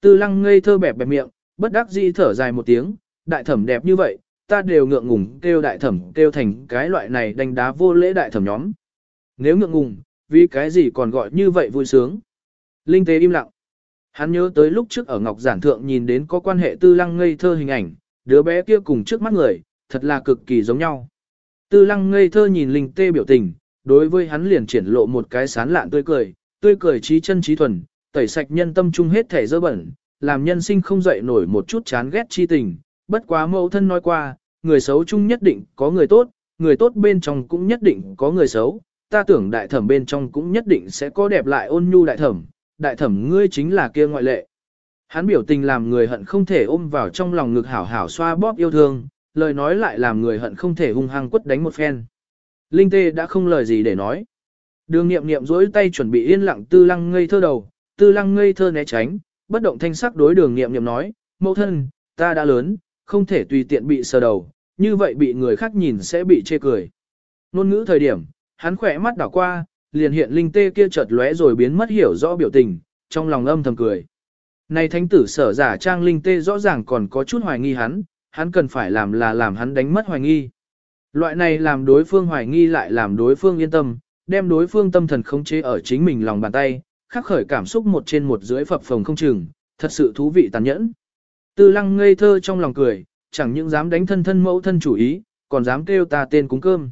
Tư lăng ngây thơ bẹp bẹp miệng, bất đắc dĩ thở dài một tiếng, đại thẩm đẹp như vậy, ta đều ngượng ngùng kêu đại thẩm kêu thành cái loại này đánh đá vô lễ đại thẩm nhóm. Nếu ngượng ngùng, vì cái gì còn gọi như vậy vui sướng. Linh tế im lặng. Hắn nhớ tới lúc trước ở Ngọc Giản Thượng nhìn đến có quan hệ tư lăng ngây thơ hình ảnh, đứa bé kia cùng trước mắt người, thật là cực kỳ giống nhau. Tư lăng ngây thơ nhìn Linh tê biểu tình, đối với hắn liền triển lộ một cái sán lạn tươi cười, tươi cười trí chân trí thuần, tẩy sạch nhân tâm trung hết thể dơ bẩn, làm nhân sinh không dậy nổi một chút chán ghét chi tình. Bất quá mẫu thân nói qua, người xấu chung nhất định có người tốt, người tốt bên trong cũng nhất định có người xấu, ta tưởng đại thẩm bên trong cũng nhất định sẽ có đẹp lại ôn nhu đại thẩm, đại thẩm ngươi chính là kia ngoại lệ. Hắn biểu tình làm người hận không thể ôm vào trong lòng ngực hảo hảo xoa bóp yêu thương, lời nói lại làm người hận không thể hung hăng quất đánh một phen. Linh tê đã không lời gì để nói. Đường nghiệm nghiệm duỗi tay chuẩn bị yên lặng tư lăng ngây thơ đầu, tư lăng ngây thơ né tránh, bất động thanh sắc đối đường nghiệm nghiệm nói, mẫu thân, ta đã lớn, không thể tùy tiện bị sờ đầu, như vậy bị người khác nhìn sẽ bị chê cười. Nôn ngữ thời điểm, hắn khỏe mắt đảo qua, liền hiện linh tê kia chợt lóe rồi biến mất hiểu rõ biểu tình, trong lòng âm thầm cười. Này thánh tử sở giả trang linh tê rõ ràng còn có chút hoài nghi hắn, hắn cần phải làm là làm hắn đánh mất hoài nghi. Loại này làm đối phương hoài nghi lại làm đối phương yên tâm, đem đối phương tâm thần khống chế ở chính mình lòng bàn tay, khắc khởi cảm xúc một trên một dưới phập phồng không chừng, thật sự thú vị tàn nhẫn. Tư lăng ngây thơ trong lòng cười, chẳng những dám đánh thân thân mẫu thân chủ ý, còn dám kêu ta tên cúng cơm.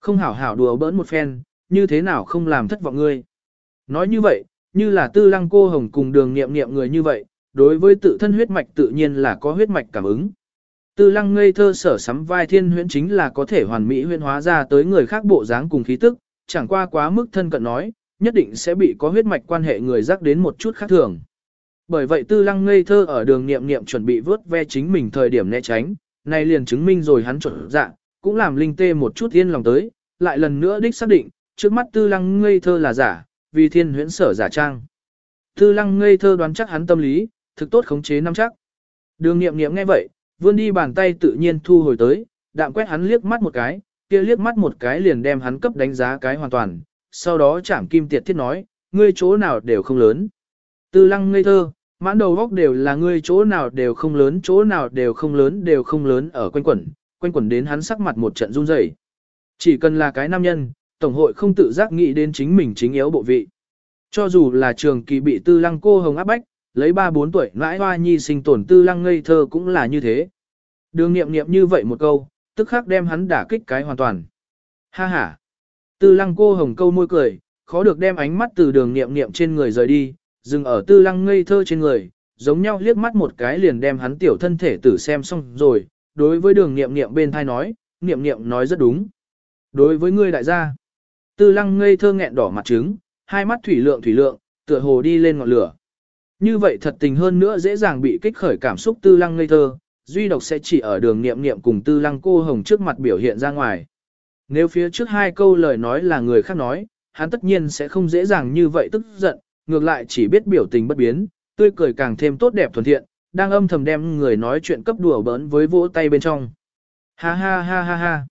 Không hảo hảo đùa bỡn một phen, như thế nào không làm thất vọng ngươi. Nói như vậy, như là tư lăng cô hồng cùng đường nghiệm nghiệm người như vậy, đối với tự thân huyết mạch tự nhiên là có huyết mạch cảm ứng. Tư lăng ngây thơ sở sắm vai thiên huyễn chính là có thể hoàn mỹ huyễn hóa ra tới người khác bộ dáng cùng khí tức, chẳng qua quá mức thân cận nói, nhất định sẽ bị có huyết mạch quan hệ người rắc đến một chút khác thường. Bởi vậy tư lăng ngây thơ ở đường nghiệm nghiệm chuẩn bị vớt ve chính mình thời điểm né tránh, này liền chứng minh rồi hắn chuẩn dạ, cũng làm linh tê một chút yên lòng tới, lại lần nữa đích xác định, trước mắt tư lăng ngây thơ là giả, vì thiên huyễn sở giả trang. Tư lăng ngây thơ đoán chắc hắn tâm lý, thực tốt khống chế năm chắc. Đường nghiệm nghiệm nghe vậy, vươn đi bàn tay tự nhiên thu hồi tới, đạm quét hắn liếc mắt một cái, kia liếc mắt một cái liền đem hắn cấp đánh giá cái hoàn toàn, sau đó chạm kim tiệt thiết nói, ngươi chỗ nào đều không lớn. Tư lăng ngây thơ, mãn đầu góc đều là ngươi chỗ nào đều không lớn, chỗ nào đều không lớn, đều không lớn ở quanh quẩn, quanh quẩn đến hắn sắc mặt một trận run rẩy. Chỉ cần là cái nam nhân, Tổng hội không tự giác nghĩ đến chính mình chính yếu bộ vị. Cho dù là trường kỳ bị tư lăng cô hồng áp bách, lấy 3-4 tuổi ngãi hoa nhi sinh tổn tư lăng ngây thơ cũng là như thế. Đường nghiệm nghiệm như vậy một câu, tức khắc đem hắn đả kích cái hoàn toàn. Ha ha! Tư lăng cô hồng câu môi cười, khó được đem ánh mắt từ đường nghiệm nghiệm trên người rời đi, dừng ở tư lăng ngây thơ trên người, giống nhau liếc mắt một cái liền đem hắn tiểu thân thể tử xem xong rồi, đối với đường nghiệm nghiệm bên thai nói, nghiệm nghiệm nói rất đúng. Đối với ngươi đại gia, tư lăng ngây thơ nghẹn đỏ mặt trứng, hai mắt thủy lượng thủy lượng, tựa hồ đi lên ngọn lửa. Như vậy thật tình hơn nữa dễ dàng bị kích khởi cảm xúc tư lăng ngây thơ, duy độc sẽ chỉ ở đường nghiệm nghiệm cùng tư lăng cô hồng trước mặt biểu hiện ra ngoài. Nếu phía trước hai câu lời nói là người khác nói, hắn tất nhiên sẽ không dễ dàng như vậy tức giận, ngược lại chỉ biết biểu tình bất biến, tươi cười càng thêm tốt đẹp thuần thiện, đang âm thầm đem người nói chuyện cấp đùa bỡn với vỗ tay bên trong. Ha ha ha ha ha.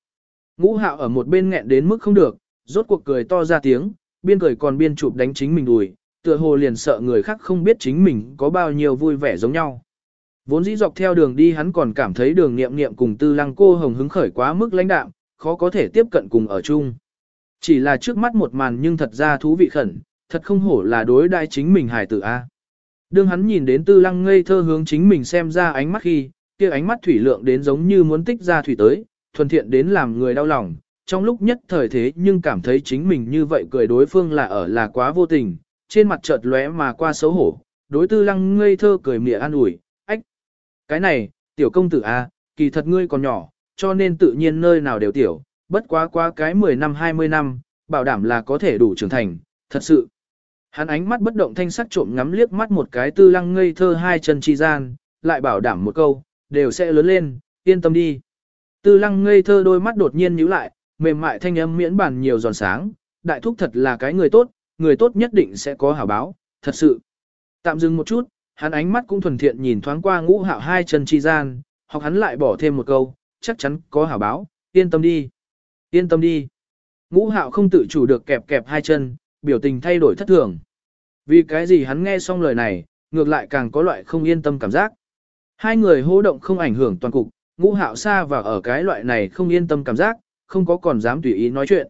Ngũ hạo ở một bên nghẹn đến mức không được, rốt cuộc cười to ra tiếng, biên cười còn biên chụp đánh chính mình đùi, tựa hồ liền sợ người khác không biết chính mình có bao nhiêu vui vẻ giống nhau. Vốn dĩ dọc theo đường đi hắn còn cảm thấy đường nghiệm nghiệm cùng tư lăng cô hồng hứng khởi quá mức lãnh đạm, khó có thể tiếp cận cùng ở chung. Chỉ là trước mắt một màn nhưng thật ra thú vị khẩn, thật không hổ là đối đai chính mình hài tử A. Đương hắn nhìn đến tư lăng ngây thơ hướng chính mình xem ra ánh mắt khi, kia ánh mắt thủy lượng đến giống như muốn tích ra thủy tới, thuần thiện đến làm người đau lòng, trong lúc nhất thời thế nhưng cảm thấy chính mình như vậy cười đối phương là ở là quá vô tình, trên mặt chợt lóe mà qua xấu hổ, đối tư lăng ngây thơ cười mỉa an ủi, ách, cái này, tiểu công tử A, kỳ thật ngươi còn nhỏ, cho nên tự nhiên nơi nào đều tiểu, bất quá quá cái 10 năm 20 năm, bảo đảm là có thể đủ trưởng thành, thật sự. Hắn ánh mắt bất động thanh sắc trộm ngắm liếc mắt một cái tư lăng ngây thơ hai chân chi gian, lại bảo đảm một câu, đều sẽ lớn lên, yên tâm đi. Tư lăng ngây thơ đôi mắt đột nhiên nhíu lại, mềm mại thanh âm miễn bản nhiều giòn sáng, đại thúc thật là cái người tốt, người tốt nhất định sẽ có hảo báo, thật sự. Tạm dừng một chút, hắn ánh mắt cũng thuần thiện nhìn thoáng qua ngũ hạo hai chân chi gian, hoặc hắn lại bỏ thêm một câu, chắc chắn có hảo báo, yên tâm đi. Yên tâm đi. Ngũ hạo không tự chủ được kẹp kẹp hai chân, biểu tình thay đổi thất thường. Vì cái gì hắn nghe xong lời này, ngược lại càng có loại không yên tâm cảm giác. Hai người hô động không ảnh hưởng toàn cục, ngũ hạo xa và ở cái loại này không yên tâm cảm giác, không có còn dám tùy ý nói chuyện.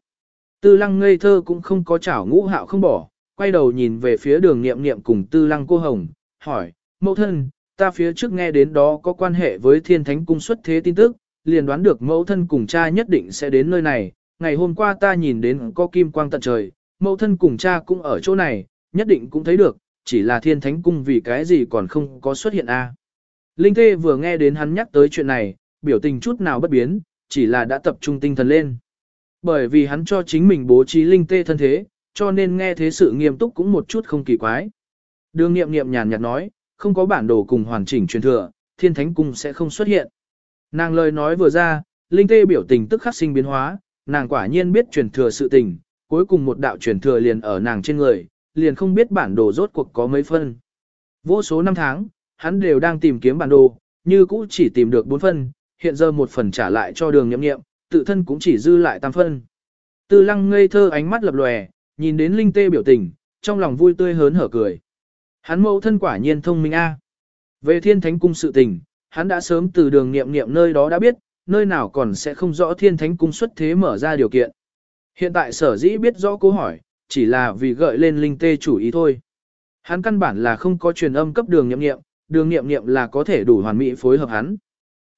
Tư lăng ngây thơ cũng không có chảo ngũ hạo không bỏ, quay đầu nhìn về phía đường nghiệm nghiệm cùng tư lăng cô hồng, hỏi, mẫu thân, ta phía trước nghe đến đó có quan hệ với thiên thánh cung xuất thế tin tức, liền đoán được mẫu thân cùng cha nhất định sẽ đến nơi này, ngày hôm qua ta nhìn đến có kim quang tận trời, mẫu thân cùng cha cũng ở chỗ này, nhất định cũng thấy được, chỉ là thiên thánh cung vì cái gì còn không có xuất hiện a. Linh Tê vừa nghe đến hắn nhắc tới chuyện này, biểu tình chút nào bất biến, chỉ là đã tập trung tinh thần lên. Bởi vì hắn cho chính mình bố trí Linh Tê thân thế, cho nên nghe thế sự nghiêm túc cũng một chút không kỳ quái. Đường nghiệm nghiệm nhàn nhạt nói, không có bản đồ cùng hoàn chỉnh truyền thừa, thiên thánh cung sẽ không xuất hiện. Nàng lời nói vừa ra, Linh Tê biểu tình tức khắc sinh biến hóa, nàng quả nhiên biết truyền thừa sự tình, cuối cùng một đạo truyền thừa liền ở nàng trên người, liền không biết bản đồ rốt cuộc có mấy phân. Vô số năm tháng, hắn đều đang tìm kiếm bản đồ, như cũ chỉ tìm được 4 phân, hiện giờ một phần trả lại cho đường nhậm nghiệm, tự thân cũng chỉ dư lại tam phân. Tư lăng ngây thơ ánh mắt lập lòe, nhìn đến Linh Tê biểu tình, trong lòng vui tươi hớn hở cười. Hắn mẫu thân quả nhiên thông minh a. Về thiên thánh cung sự tình, hắn đã sớm từ đường nghiệm nghiệm nơi đó đã biết, nơi nào còn sẽ không rõ thiên thánh cung xuất thế mở ra điều kiện. Hiện tại sở dĩ biết rõ câu hỏi, chỉ là vì gợi lên linh tê chủ ý thôi. Hắn căn bản là không có truyền âm cấp đường nghiệm nghiệm, đường nghiệm nghiệm là có thể đủ hoàn mỹ phối hợp hắn.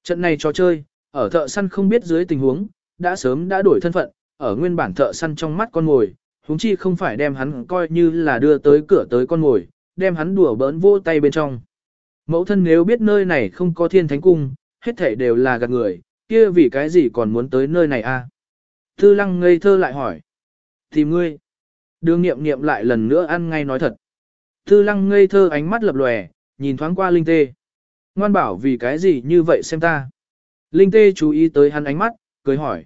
Trận này trò chơi, ở thợ săn không biết dưới tình huống, đã sớm đã đổi thân phận, ở nguyên bản thợ săn trong mắt con mồi, huống chi không phải đem hắn coi như là đưa tới cửa tới con mồi, đem hắn đùa bỡn vô tay bên trong. Mẫu thân nếu biết nơi này không có thiên thánh cung, hết thảy đều là gạt người, kia vì cái gì còn muốn tới nơi này a? À? Tư lăng ngây thơ lại hỏi. Tìm ngươi. Đường nghiệm nghiệm lại lần nữa ăn ngay nói thật. Tư lăng ngây thơ ánh mắt lập lòe, nhìn thoáng qua Linh Tê. Ngoan bảo vì cái gì như vậy xem ta. Linh Tê chú ý tới hắn ánh mắt, cười hỏi.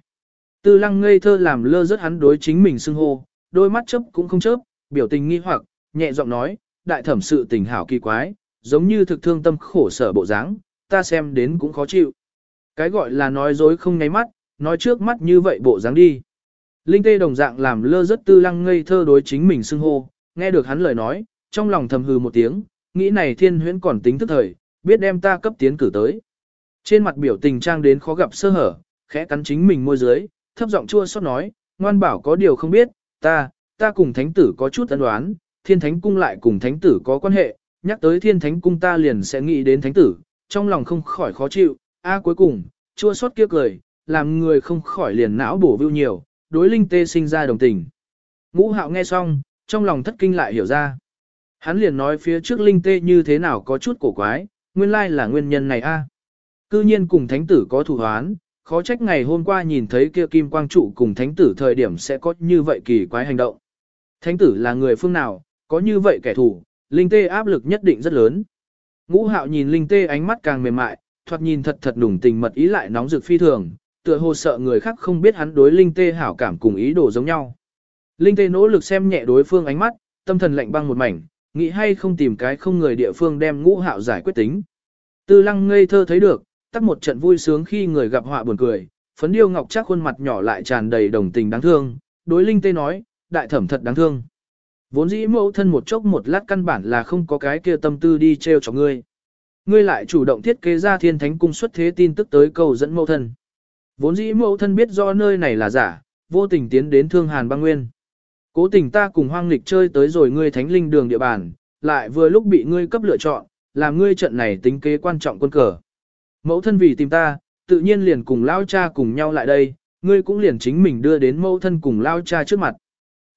Tư lăng ngây thơ làm lơ rất hắn đối chính mình xưng hô, đôi mắt chớp cũng không chớp, biểu tình nghi hoặc, nhẹ giọng nói, đại thẩm sự tình hảo kỳ quái, giống như thực thương tâm khổ sở bộ dáng, ta xem đến cũng khó chịu. Cái gọi là nói dối không nháy mắt, nói trước mắt như vậy bộ dáng đi. Linh tê đồng dạng làm lơ rất tư lăng ngây thơ đối chính mình xưng hô, nghe được hắn lời nói, trong lòng thầm hừ một tiếng, nghĩ này thiên huyễn còn tính thức thời, biết đem ta cấp tiến cử tới. Trên mặt biểu tình trang đến khó gặp sơ hở, khẽ cắn chính mình môi dưới, thấp giọng chua xót nói, ngoan bảo có điều không biết, ta, ta cùng thánh tử có chút ân đoán, thiên thánh cung lại cùng thánh tử có quan hệ, nhắc tới thiên thánh cung ta liền sẽ nghĩ đến thánh tử, trong lòng không khỏi khó chịu, a à, cuối cùng, chua xót kia cười, làm người không khỏi liền não bổ vưu nhiều, đối linh tê sinh ra đồng tình. Ngũ hạo nghe xong, trong lòng thất kinh lại hiểu ra. Hắn liền nói phía trước linh tê như thế nào có chút cổ quái, nguyên lai là nguyên nhân này a. Cư nhiên cùng thánh tử có thù hoán, khó trách ngày hôm qua nhìn thấy kia kim quang trụ cùng thánh tử thời điểm sẽ có như vậy kỳ quái hành động. Thánh tử là người phương nào, có như vậy kẻ thù, linh tê áp lực nhất định rất lớn. Ngũ hạo nhìn linh tê ánh mắt càng mềm mại, thoạt nhìn thật thật đủng tình mật ý lại nóng rực phi thường, tựa hồ sợ người khác không biết hắn đối linh tê hảo cảm cùng ý đồ giống nhau. Linh tê nỗ lực xem nhẹ đối phương ánh mắt, tâm thần lạnh băng một mảnh, nghĩ hay không tìm cái không người địa phương đem ngũ hạo giải quyết tính. Tư lăng ngây thơ thấy được, tắt một trận vui sướng khi người gặp họa buồn cười, phấn điêu ngọc chắc khuôn mặt nhỏ lại tràn đầy đồng tình đáng thương, đối linh tê nói, đại thẩm thật đáng thương. Vốn dĩ mẫu thân một chốc một lát căn bản là không có cái kia tâm tư đi treo cho ngươi. Ngươi lại chủ động thiết kế ra thiên thánh cung xuất thế tin tức tới cầu dẫn mẫu thân. Vốn dĩ mẫu thân biết do nơi này là giả, vô tình tiến đến thương hàn băng nguyên. Cố tình ta cùng hoang lịch chơi tới rồi ngươi thánh linh đường địa bàn, lại vừa lúc bị ngươi cấp lựa chọn, làm ngươi trận này tính kế quan trọng quân cờ. Mẫu thân vì tìm ta, tự nhiên liền cùng lao cha cùng nhau lại đây, ngươi cũng liền chính mình đưa đến mẫu thân cùng lao cha trước mặt.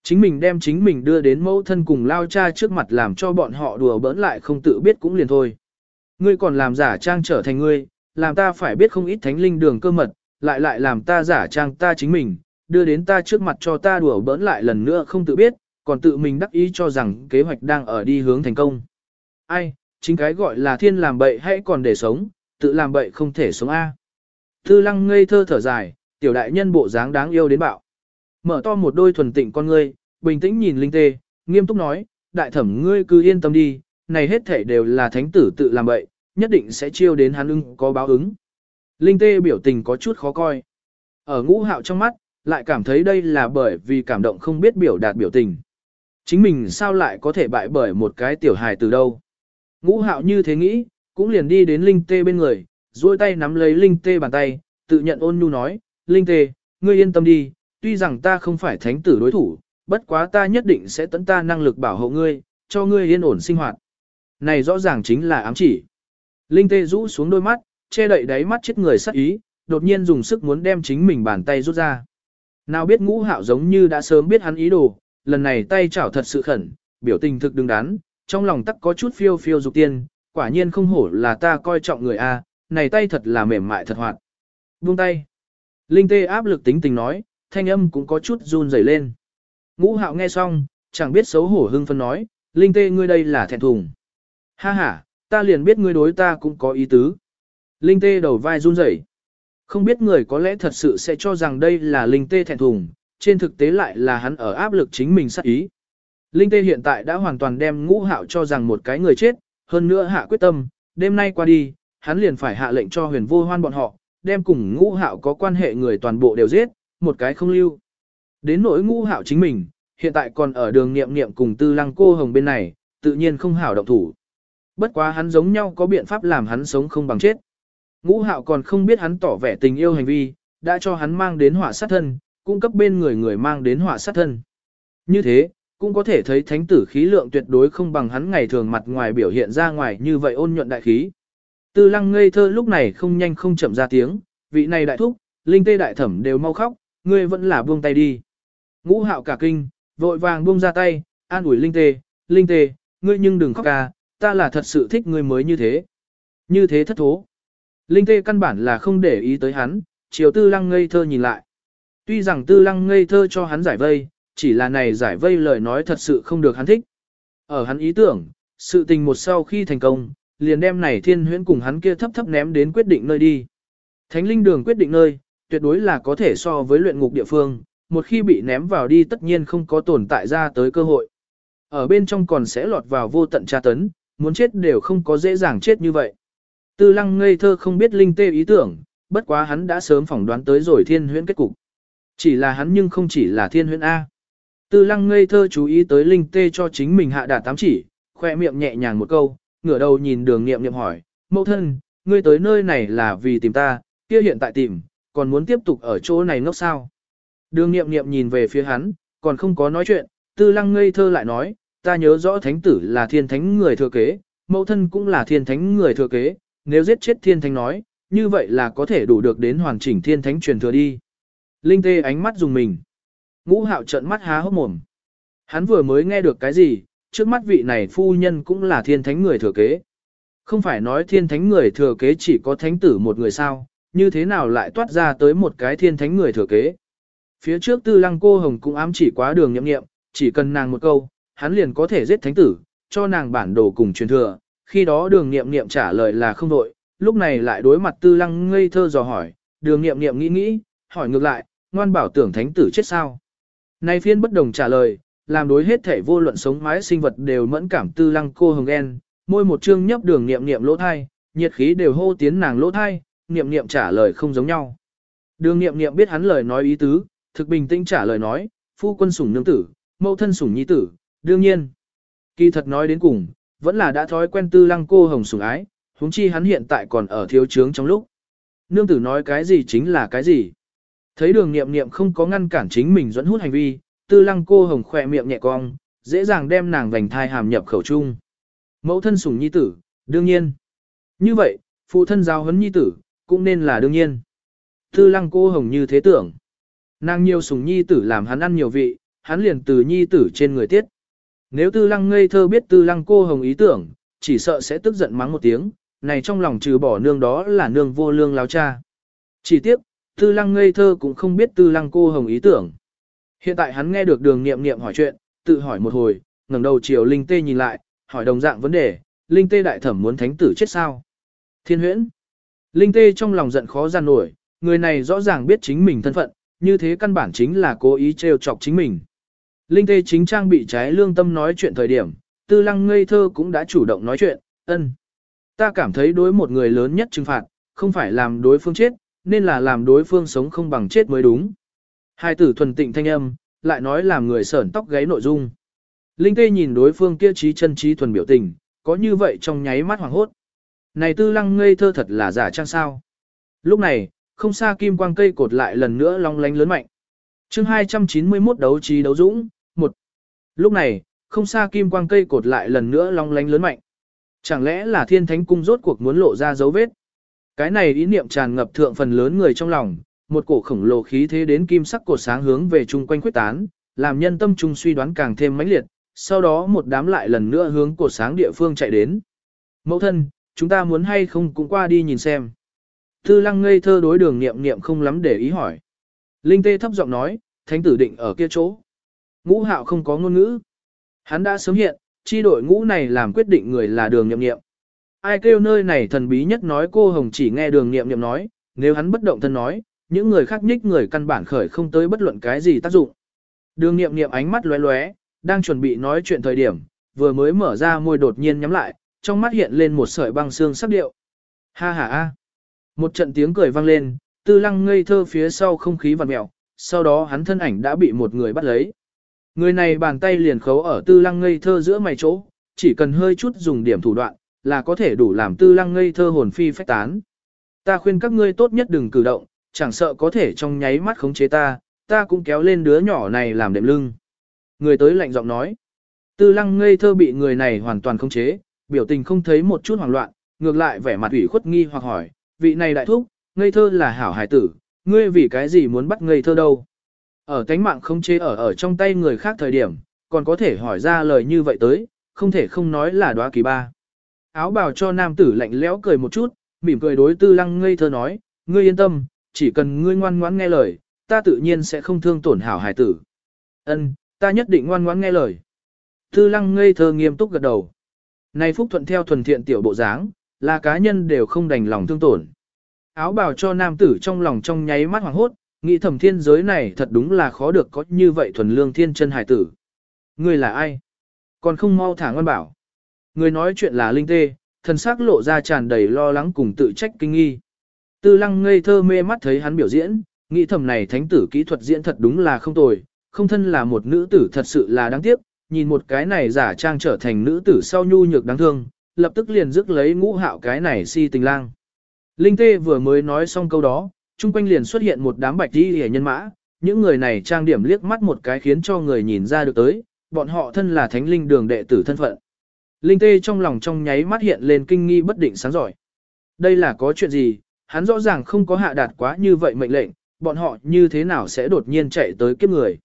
Chính mình đem chính mình đưa đến mẫu thân cùng lao cha trước mặt làm cho bọn họ đùa bỡn lại không tự biết cũng liền thôi. Ngươi còn làm giả trang trở thành ngươi, làm ta phải biết không ít thánh linh đường cơ mật, lại lại làm ta giả trang ta chính mình, đưa đến ta trước mặt cho ta đùa bỡn lại lần nữa không tự biết, còn tự mình đắc ý cho rằng kế hoạch đang ở đi hướng thành công. Ai, chính cái gọi là thiên làm bậy hãy còn để sống, tự làm bậy không thể sống A. Tư lăng ngây thơ thở dài, tiểu đại nhân bộ dáng đáng yêu đến bạo. Mở to một đôi thuần tịnh con ngươi, bình tĩnh nhìn Linh Tê, nghiêm túc nói, đại thẩm ngươi cứ yên tâm đi, này hết thể đều là thánh tử tự làm bậy, nhất định sẽ chiêu đến hắn ưng có báo ứng. Linh Tê biểu tình có chút khó coi. Ở ngũ hạo trong mắt, lại cảm thấy đây là bởi vì cảm động không biết biểu đạt biểu tình. Chính mình sao lại có thể bại bởi một cái tiểu hài từ đâu. Ngũ hạo như thế nghĩ, cũng liền đi đến Linh Tê bên người, duỗi tay nắm lấy Linh Tê bàn tay, tự nhận ôn nhu nói, Linh Tê, ngươi yên tâm đi, tuy rằng ta không phải thánh tử đối thủ, bất quá ta nhất định sẽ tận ta năng lực bảo hộ ngươi, cho ngươi yên ổn sinh hoạt. Này rõ ràng chính là ám chỉ. Linh Tê rũ xuống đôi mắt, che đậy đáy mắt chết người sắc ý, đột nhiên dùng sức muốn đem chính mình bàn tay rút ra. Nào biết ngũ hạo giống như đã sớm biết hắn ý đồ, lần này tay chảo thật sự khẩn, biểu tình thực đứng đắn, trong lòng tắc có chút phiêu phiêu dục tiên, quả nhiên không hổ là ta coi trọng người A, này tay thật là mềm mại thật hoạt. Buông tay. Linh tê áp lực tính tình nói, thanh âm cũng có chút run rẩy lên. Ngũ hạo nghe xong, chẳng biết xấu hổ hưng phân nói, Linh tê ngươi đây là thẹn thùng. Ha ha, ta liền biết ngươi đối ta cũng có ý tứ. Linh tê đầu vai run rẩy. Không biết người có lẽ thật sự sẽ cho rằng đây là linh tê thẹn thùng, trên thực tế lại là hắn ở áp lực chính mình sát ý. Linh tê hiện tại đã hoàn toàn đem ngũ hạo cho rằng một cái người chết, hơn nữa hạ quyết tâm, đêm nay qua đi, hắn liền phải hạ lệnh cho huyền vô hoan bọn họ, đem cùng ngũ hạo có quan hệ người toàn bộ đều giết, một cái không lưu. Đến nỗi ngũ hạo chính mình, hiện tại còn ở đường nghiệm nghiệm cùng tư lăng cô hồng bên này, tự nhiên không hảo động thủ. Bất quá hắn giống nhau có biện pháp làm hắn sống không bằng chết. Ngũ hạo còn không biết hắn tỏ vẻ tình yêu hành vi, đã cho hắn mang đến hỏa sát thân, cung cấp bên người người mang đến hỏa sát thân. Như thế, cũng có thể thấy thánh tử khí lượng tuyệt đối không bằng hắn ngày thường mặt ngoài biểu hiện ra ngoài như vậy ôn nhuận đại khí. Tư lăng ngây thơ lúc này không nhanh không chậm ra tiếng, vị này đại thúc, linh tê đại thẩm đều mau khóc, ngươi vẫn là buông tay đi. Ngũ hạo cả kinh, vội vàng buông ra tay, an ủi linh tê, linh tê, ngươi nhưng đừng khóc ca, ta là thật sự thích ngươi mới như thế. Như thế thất thố. Linh tê căn bản là không để ý tới hắn, chiều tư lăng ngây thơ nhìn lại. Tuy rằng tư lăng ngây thơ cho hắn giải vây, chỉ là này giải vây lời nói thật sự không được hắn thích. Ở hắn ý tưởng, sự tình một sau khi thành công, liền đem này thiên huyễn cùng hắn kia thấp thấp ném đến quyết định nơi đi. Thánh linh đường quyết định nơi, tuyệt đối là có thể so với luyện ngục địa phương, một khi bị ném vào đi tất nhiên không có tồn tại ra tới cơ hội. Ở bên trong còn sẽ lọt vào vô tận tra tấn, muốn chết đều không có dễ dàng chết như vậy. Tư lăng ngây thơ không biết linh tê ý tưởng, bất quá hắn đã sớm phỏng đoán tới rồi thiên huyễn kết cục. Chỉ là hắn nhưng không chỉ là thiên huyễn A. Tư lăng ngây thơ chú ý tới linh tê cho chính mình hạ đạt tám chỉ, khoe miệng nhẹ nhàng một câu, ngửa đầu nhìn đường nghiệm nghiệm hỏi, mẫu thân, ngươi tới nơi này là vì tìm ta, kia hiện tại tìm, còn muốn tiếp tục ở chỗ này ngốc sao. Đường nghiệm nghiệm nhìn về phía hắn, còn không có nói chuyện, tư lăng ngây thơ lại nói, ta nhớ rõ thánh tử là thiên thánh người thừa kế, mẫu thân cũng là thiên thánh người thừa kế, nếu giết chết thiên thánh nói, như vậy là có thể đủ được đến hoàn chỉnh thiên thánh truyền thừa đi. Linh tê ánh mắt dùng mình. Ngũ hạo trợn mắt há hốc mồm. Hắn vừa mới nghe được cái gì, trước mắt vị này phu nhân cũng là thiên thánh người thừa kế. Không phải nói thiên thánh người thừa kế chỉ có thánh tử một người sao, như thế nào lại toát ra tới một cái thiên thánh người thừa kế. Phía trước tư lăng cô hồng cũng ám chỉ quá đường nhậm nghiệm, chỉ cần nàng một câu, hắn liền có thể giết thánh tử, cho nàng bản đồ cùng truyền thừa, khi đó đường nghiệm nghiệm trả lời là không đội, lúc này lại đối mặt tư lăng ngây thơ dò hỏi, đường nghiệm nghiệm nghĩ nghĩ, hỏi ngược lại, ngoan bảo tưởng thánh tử chết sao. Nay phiên bất đồng trả lời, làm đối hết thể vô luận sống mái sinh vật đều mẫn cảm tư lăng cô hồng en. môi một chương nhấp đường nghiệm nghiệm lỗ thai, nhiệt khí đều hô tiến nàng lỗ thai, nghiệm nghiệm trả lời không giống nhau. Đường nghiệm nghiệm biết hắn lời nói ý tứ, thực bình tĩnh trả lời nói, phu quân sủng nương tử, mẫu thân sủng nhi tử, đương nhiên. Kỳ thật nói đến cùng, vẫn là đã thói quen tư lăng cô hồng sủng ái, huống chi hắn hiện tại còn ở thiếu trướng trong lúc. Nương tử nói cái gì chính là cái gì. Thấy đường nghiệm nghiệm không có ngăn cản chính mình dẫn hút hành vi, tư lăng cô hồng khỏe miệng nhẹ cong, dễ dàng đem nàng vành thai hàm nhập khẩu trung. Mẫu thân sủng nhi tử, đương nhiên. Như vậy, phụ thân giáo huấn nhi tử, cũng nên là đương nhiên. Tư lăng cô hồng như thế tưởng. Nàng nhiều sủng nhi tử làm hắn ăn nhiều vị, hắn liền từ nhi tử trên người tiết. Nếu tư lăng ngây thơ biết tư lăng cô hồng ý tưởng, chỉ sợ sẽ tức giận mắng một tiếng, này trong lòng trừ bỏ nương đó là nương vô lương lao cha. Chỉ tiếc, tư lăng ngây thơ cũng không biết tư lăng cô hồng ý tưởng. Hiện tại hắn nghe được đường nghiệm nghiệm hỏi chuyện, tự hỏi một hồi, ngẩng đầu chiều Linh Tê nhìn lại, hỏi đồng dạng vấn đề, Linh Tê đại thẩm muốn thánh tử chết sao? Thiên huyễn. Linh Tê trong lòng giận khó gian nổi, người này rõ ràng biết chính mình thân phận, như thế căn bản chính là cố ý trêu chọc chính mình. Linh Tê chính trang bị trái lương tâm nói chuyện thời điểm, tư lăng ngây thơ cũng đã chủ động nói chuyện, ân. Ta cảm thấy đối một người lớn nhất trừng phạt, không phải làm đối phương chết, nên là làm đối phương sống không bằng chết mới đúng. Hai tử thuần tịnh thanh âm, lại nói làm người sởn tóc gáy nội dung. Linh Tê nhìn đối phương kia trí chân trí thuần biểu tình, có như vậy trong nháy mắt hoàng hốt. Này tư lăng ngây thơ thật là giả trang sao. Lúc này, không xa kim quang cây cột lại lần nữa long lánh lớn mạnh. chương 291 đấu trí đấu dũng, Lúc này, không xa kim quang cây cột lại lần nữa long lánh lớn mạnh. Chẳng lẽ là thiên thánh cung rốt cuộc muốn lộ ra dấu vết? Cái này ý niệm tràn ngập thượng phần lớn người trong lòng, một cổ khổng lồ khí thế đến kim sắc cột sáng hướng về chung quanh quyết tán, làm nhân tâm trung suy đoán càng thêm mãnh liệt, sau đó một đám lại lần nữa hướng cột sáng địa phương chạy đến. Mẫu thân, chúng ta muốn hay không cũng qua đi nhìn xem. Tư lăng ngây thơ đối đường niệm niệm không lắm để ý hỏi. Linh tê thấp giọng nói, thánh tử định ở kia chỗ. Ngũ hạo không có ngôn ngữ. Hắn đã sớm hiện, chi đội ngũ này làm quyết định người là đường nhậm nghiệm. Ai kêu nơi này thần bí nhất nói cô Hồng chỉ nghe đường nghiệm nghiệm nói, nếu hắn bất động thân nói, những người khác nhích người căn bản khởi không tới bất luận cái gì tác dụng. Đường nghiệm nghiệm ánh mắt lóe lóe, đang chuẩn bị nói chuyện thời điểm, vừa mới mở ra môi đột nhiên nhắm lại, trong mắt hiện lên một sợi băng xương sắc điệu. Ha ha ha. Một trận tiếng cười vang lên, tư lăng ngây thơ phía sau không khí vặn mẹo, sau đó hắn thân ảnh đã bị một người bắt lấy. Người này bàn tay liền khấu ở tư lăng ngây thơ giữa mày chỗ, chỉ cần hơi chút dùng điểm thủ đoạn, là có thể đủ làm tư lăng ngây thơ hồn phi phách tán. Ta khuyên các ngươi tốt nhất đừng cử động, chẳng sợ có thể trong nháy mắt khống chế ta, ta cũng kéo lên đứa nhỏ này làm đệm lưng. Người tới lạnh giọng nói. Tư lăng ngây thơ bị người này hoàn toàn khống chế, biểu tình không thấy một chút hoảng loạn, ngược lại vẻ mặt ủy khuất nghi hoặc hỏi, vị này đại thúc, ngây thơ là hảo hải tử, ngươi vì cái gì muốn bắt ngây thơ đâu? Ở cánh mạng không chế ở ở trong tay người khác thời điểm, còn có thể hỏi ra lời như vậy tới, không thể không nói là đoá kỳ ba. Áo bào cho nam tử lạnh lẽo cười một chút, mỉm cười đối tư lăng ngây thơ nói, ngươi yên tâm, chỉ cần ngươi ngoan ngoãn nghe lời, ta tự nhiên sẽ không thương tổn hảo hải tử. Ân, ta nhất định ngoan ngoãn nghe lời. Tư lăng ngây thơ nghiêm túc gật đầu. Này phúc thuận theo thuần thiện tiểu bộ dáng, là cá nhân đều không đành lòng thương tổn. Áo bào cho nam tử trong lòng trong nháy mắt hoàng hốt, nghĩ thẩm thiên giới này thật đúng là khó được có như vậy thuần lương thiên chân hải tử. Người là ai? Còn không mau thả ngon bảo. Người nói chuyện là linh tê, thần sắc lộ ra tràn đầy lo lắng cùng tự trách kinh nghi. Tư lăng ngây thơ mê mắt thấy hắn biểu diễn, nghĩ thầm này thánh tử kỹ thuật diễn thật đúng là không tồi, không thân là một nữ tử thật sự là đáng tiếc, nhìn một cái này giả trang trở thành nữ tử sau nhu nhược đáng thương, lập tức liền dứt lấy ngũ hạo cái này si tình lang. Linh tê vừa mới nói xong câu đó, chung quanh liền xuất hiện một đám bạch đi hề nhân mã, những người này trang điểm liếc mắt một cái khiến cho người nhìn ra được tới, bọn họ thân là thánh linh đường đệ tử thân phận. Linh tê trong lòng trong nháy mắt hiện lên kinh nghi bất định sáng giỏi. Đây là có chuyện gì, hắn rõ ràng không có hạ đạt quá như vậy mệnh lệnh, bọn họ như thế nào sẽ đột nhiên chạy tới kiếp người.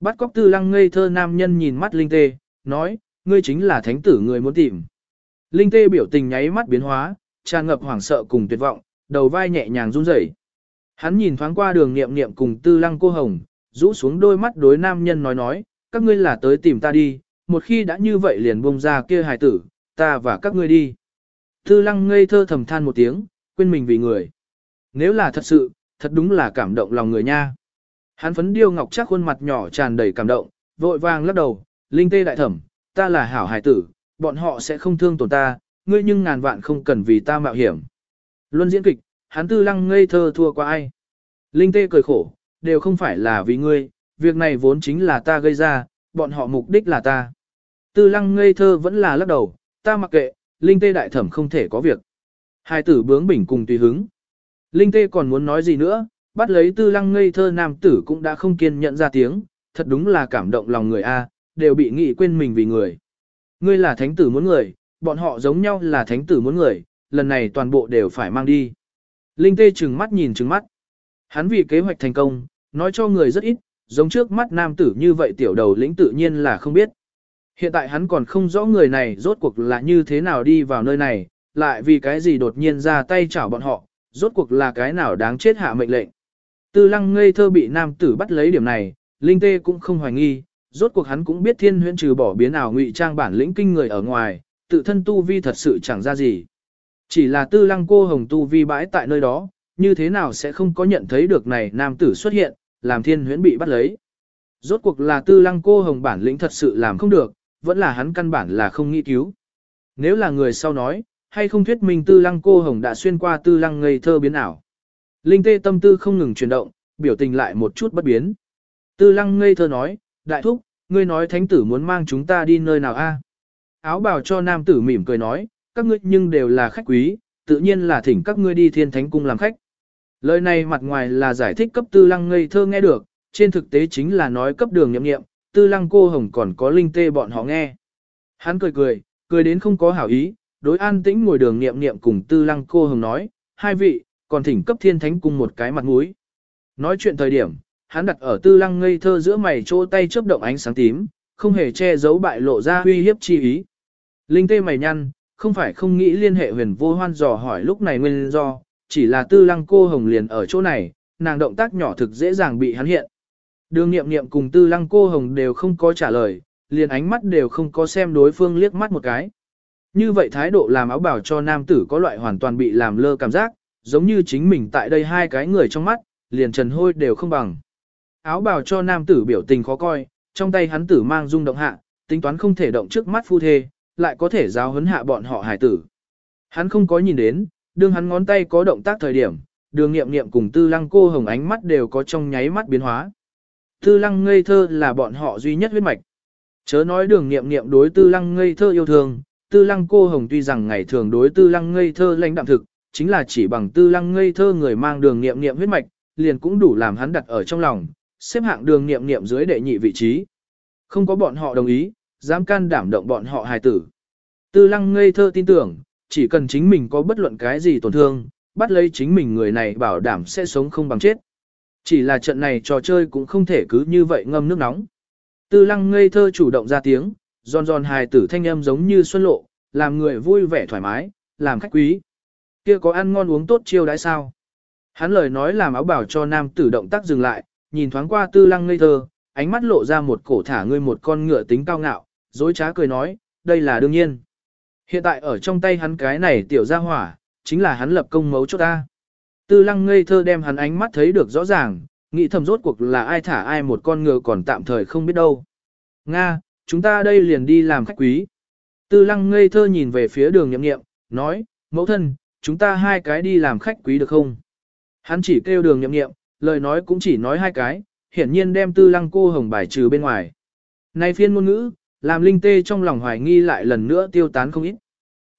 Bắt cóc tư lăng ngây thơ nam nhân nhìn mắt Linh tê, nói, ngươi chính là thánh tử người muốn tìm. Linh tê biểu tình nháy mắt biến hóa, tràn ngập hoảng sợ cùng tuyệt vọng, đầu vai nhẹ nhàng run rẩy. Hắn nhìn thoáng qua đường nghiệm nghiệm cùng tư lăng cô hồng, rũ xuống đôi mắt đối nam nhân nói nói, các ngươi là tới tìm ta đi, một khi đã như vậy liền buông ra kia hài tử, ta và các ngươi đi. Tư lăng ngây thơ thầm than một tiếng, quên mình vì người. Nếu là thật sự, thật đúng là cảm động lòng người nha. Hắn phấn điêu ngọc chắc khuôn mặt nhỏ tràn đầy cảm động, vội vàng lắc đầu, linh tê đại thẩm, ta là hảo hài tử, bọn họ sẽ không thương tổn ta, ngươi nhưng ngàn vạn không cần vì ta mạo hiểm. Luân diễn kịch, hắn tư lăng ngây thơ thua qua ai. Linh tê cười khổ, đều không phải là vì ngươi, việc này vốn chính là ta gây ra, bọn họ mục đích là ta. Tư lăng ngây thơ vẫn là lắc đầu, ta mặc kệ, linh tê đại thẩm không thể có việc. Hai tử bướng bỉnh cùng tùy hứng. Linh tê còn muốn nói gì nữa, bắt lấy tư lăng ngây thơ nam tử cũng đã không kiên nhận ra tiếng, thật đúng là cảm động lòng người A, đều bị nghĩ quên mình vì người. Ngươi là thánh tử muốn người, bọn họ giống nhau là thánh tử muốn người, lần này toàn bộ đều phải mang đi. Linh tê trừng mắt nhìn trừng mắt. Hắn vì kế hoạch thành công, nói cho người rất ít, giống trước mắt nam tử như vậy tiểu đầu lĩnh tự nhiên là không biết. Hiện tại hắn còn không rõ người này rốt cuộc là như thế nào đi vào nơi này, lại vì cái gì đột nhiên ra tay chảo bọn họ, rốt cuộc là cái nào đáng chết hạ mệnh lệnh. Tư lăng ngây thơ bị nam tử bắt lấy điểm này, Linh Tê cũng không hoài nghi, rốt cuộc hắn cũng biết thiên huyễn trừ bỏ biến ảo ngụy trang bản lĩnh kinh người ở ngoài, tự thân tu vi thật sự chẳng ra gì. Chỉ là tư lăng cô hồng tu vi bãi tại nơi đó, như thế nào sẽ không có nhận thấy được này nam tử xuất hiện, làm thiên huyễn bị bắt lấy. Rốt cuộc là tư lăng cô hồng bản lĩnh thật sự làm không được, vẫn là hắn căn bản là không nghĩ cứu. Nếu là người sau nói, hay không thuyết minh tư lăng cô hồng đã xuyên qua tư lăng ngây thơ biến ảo. Linh tê tâm tư không ngừng chuyển động, biểu tình lại một chút bất biến. Tư lăng ngây thơ nói, đại thúc, ngươi nói thánh tử muốn mang chúng ta đi nơi nào a? áo bào cho nam tử mỉm cười nói, các ngươi nhưng đều là khách quý, tự nhiên là thỉnh các ngươi đi thiên thánh cung làm khách. Lời này mặt ngoài là giải thích cấp tư lăng ngây thơ nghe được, trên thực tế chính là nói cấp đường nhậm nghiệm, tư lăng cô hồng còn có linh tê bọn họ nghe. Hắn cười cười, cười đến không có hảo ý, đối an tĩnh ngồi đường nghiệm nghiệm cùng tư lăng cô hồng nói, hai vị, còn thỉnh cấp thiên thánh cung một cái mặt mũi. Nói chuyện thời điểm, hắn đặt ở tư lăng ngây thơ giữa mày chỗ tay chớp động ánh sáng tím, không hề che giấu bại lộ ra uy hiếp chi ý. Linh tê mày nhăn, không phải không nghĩ liên hệ huyền vô hoan dò hỏi lúc này nguyên do, chỉ là tư lăng cô hồng liền ở chỗ này, nàng động tác nhỏ thực dễ dàng bị hắn hiện. Đường nghiệm nghiệm cùng tư lăng cô hồng đều không có trả lời, liền ánh mắt đều không có xem đối phương liếc mắt một cái. Như vậy thái độ làm áo bảo cho nam tử có loại hoàn toàn bị làm lơ cảm giác, giống như chính mình tại đây hai cái người trong mắt, liền trần hôi đều không bằng. Áo bảo cho nam tử biểu tình khó coi, trong tay hắn tử mang rung động hạ, tính toán không thể động trước mắt phu thê, lại có thể giáo huấn hạ bọn họ hải tử. Hắn không có nhìn đến, đương hắn ngón tay có động tác thời điểm, đường nghiệm nghiệm cùng tư lăng cô hồng ánh mắt đều có trong nháy mắt biến hóa. Tư lăng ngây thơ là bọn họ duy nhất huyết mạch. Chớ nói đường nghiệm nghiệm đối tư lăng ngây thơ yêu thương, tư lăng cô hồng tuy rằng ngày thường đối tư lăng ngây thơ lãnh đạm thực, chính là chỉ bằng tư lăng ngây thơ người mang đường nghiệm nghiệm huyết mạch, liền cũng đủ làm hắn đặt ở trong lòng, xếp hạng đường nghiệm nghiệm dưới đệ nhị vị trí. Không có bọn họ đồng ý, dám can đảm động bọn họ hài tử. Tư lăng ngây thơ tin tưởng, chỉ cần chính mình có bất luận cái gì tổn thương, bắt lấy chính mình người này bảo đảm sẽ sống không bằng chết. Chỉ là trận này trò chơi cũng không thể cứ như vậy ngâm nước nóng. Tư lăng ngây thơ chủ động ra tiếng, giòn giòn hài tử thanh âm giống như xuân lộ, làm người vui vẻ thoải mái, làm khách quý. Kia có ăn ngon uống tốt chiêu đãi sao? Hắn lời nói làm áo bảo cho nam tử động tác dừng lại, nhìn thoáng qua tư lăng ngây thơ, ánh mắt lộ ra một cổ thả ngươi một con ngựa tính cao ngạo, dối trá cười nói, đây là đương nhiên. Hiện tại ở trong tay hắn cái này tiểu ra hỏa, chính là hắn lập công mấu chốt ta. Tư lăng ngây thơ đem hắn ánh mắt thấy được rõ ràng, nghĩ thầm rốt cuộc là ai thả ai một con ngựa còn tạm thời không biết đâu. Nga, chúng ta đây liền đi làm khách quý. Tư lăng ngây thơ nhìn về phía đường nhậm nghiệm, nói, mẫu thân, chúng ta hai cái đi làm khách quý được không? Hắn chỉ kêu đường nhậm nghiệm, lời nói cũng chỉ nói hai cái, hiển nhiên đem tư lăng cô hồng bài trừ bên ngoài. Này phiên ngôn ngữ, làm linh tê trong lòng hoài nghi lại lần nữa tiêu tán không ít.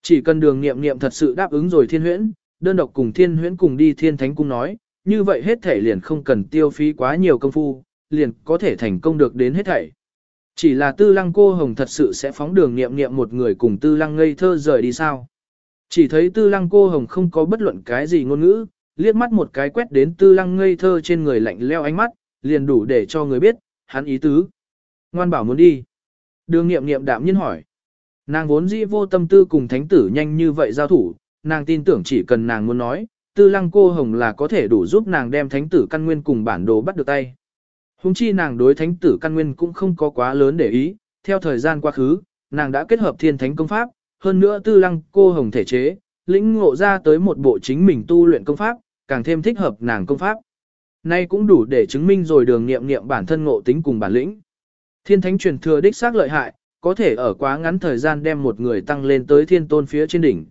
Chỉ cần đường nghiệm nghiệm thật sự đáp ứng rồi thiên huyễn, đơn độc cùng thiên huyễn cùng đi thiên thánh cung nói, như vậy hết thể liền không cần tiêu phí quá nhiều công phu, liền có thể thành công được đến hết thảy. Chỉ là tư lăng cô hồng thật sự sẽ phóng đường nghiệm nghiệm một người cùng tư lăng ngây thơ rời đi sao. Chỉ thấy tư lăng cô hồng không có bất luận cái gì ngôn ngữ, liếc mắt một cái quét đến tư lăng ngây thơ trên người lạnh leo ánh mắt, liền đủ để cho người biết, hắn ý tứ. Ngoan bảo muốn đi. Đường nghiệm nghiệm đạm nhiên hỏi. Nàng vốn dĩ vô tâm tư cùng thánh tử nhanh như vậy giao thủ, nàng tin tưởng chỉ cần nàng muốn nói, tư lăng cô hồng là có thể đủ giúp nàng đem thánh tử căn nguyên cùng bản đồ bắt được tay. Hùng chi nàng đối thánh tử căn nguyên cũng không có quá lớn để ý, theo thời gian quá khứ, nàng đã kết hợp thiên thánh công pháp, hơn nữa tư lăng cô hồng thể chế, lĩnh ngộ ra tới một bộ chính mình tu luyện công pháp, càng thêm thích hợp nàng công pháp. Nay cũng đủ để chứng minh rồi đường nghiệm nghiệm bản thân ngộ tính cùng bản lĩnh. Thiên thánh truyền thừa đích xác lợi hại, có thể ở quá ngắn thời gian đem một người tăng lên tới thiên tôn phía trên đỉnh.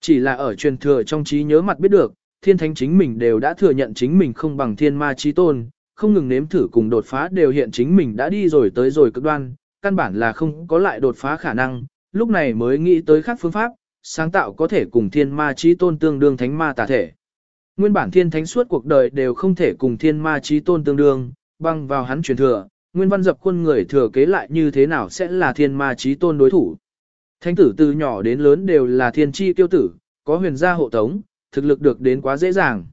Chỉ là ở truyền thừa trong trí nhớ mặt biết được, thiên thánh chính mình đều đã thừa nhận chính mình không bằng thiên ma trí tôn, không ngừng nếm thử cùng đột phá đều hiện chính mình đã đi rồi tới rồi cực đoan, căn bản là không có lại đột phá khả năng, lúc này mới nghĩ tới khác phương pháp, sáng tạo có thể cùng thiên ma trí tôn tương đương thánh ma tà thể. Nguyên bản thiên thánh suốt cuộc đời đều không thể cùng thiên ma trí tôn tương đương, băng vào hắn truyền thừa, nguyên văn dập quân người thừa kế lại như thế nào sẽ là thiên ma trí tôn đối thủ. Thánh tử từ nhỏ đến lớn đều là thiên chi tiêu tử, có huyền gia hộ tống, thực lực được đến quá dễ dàng.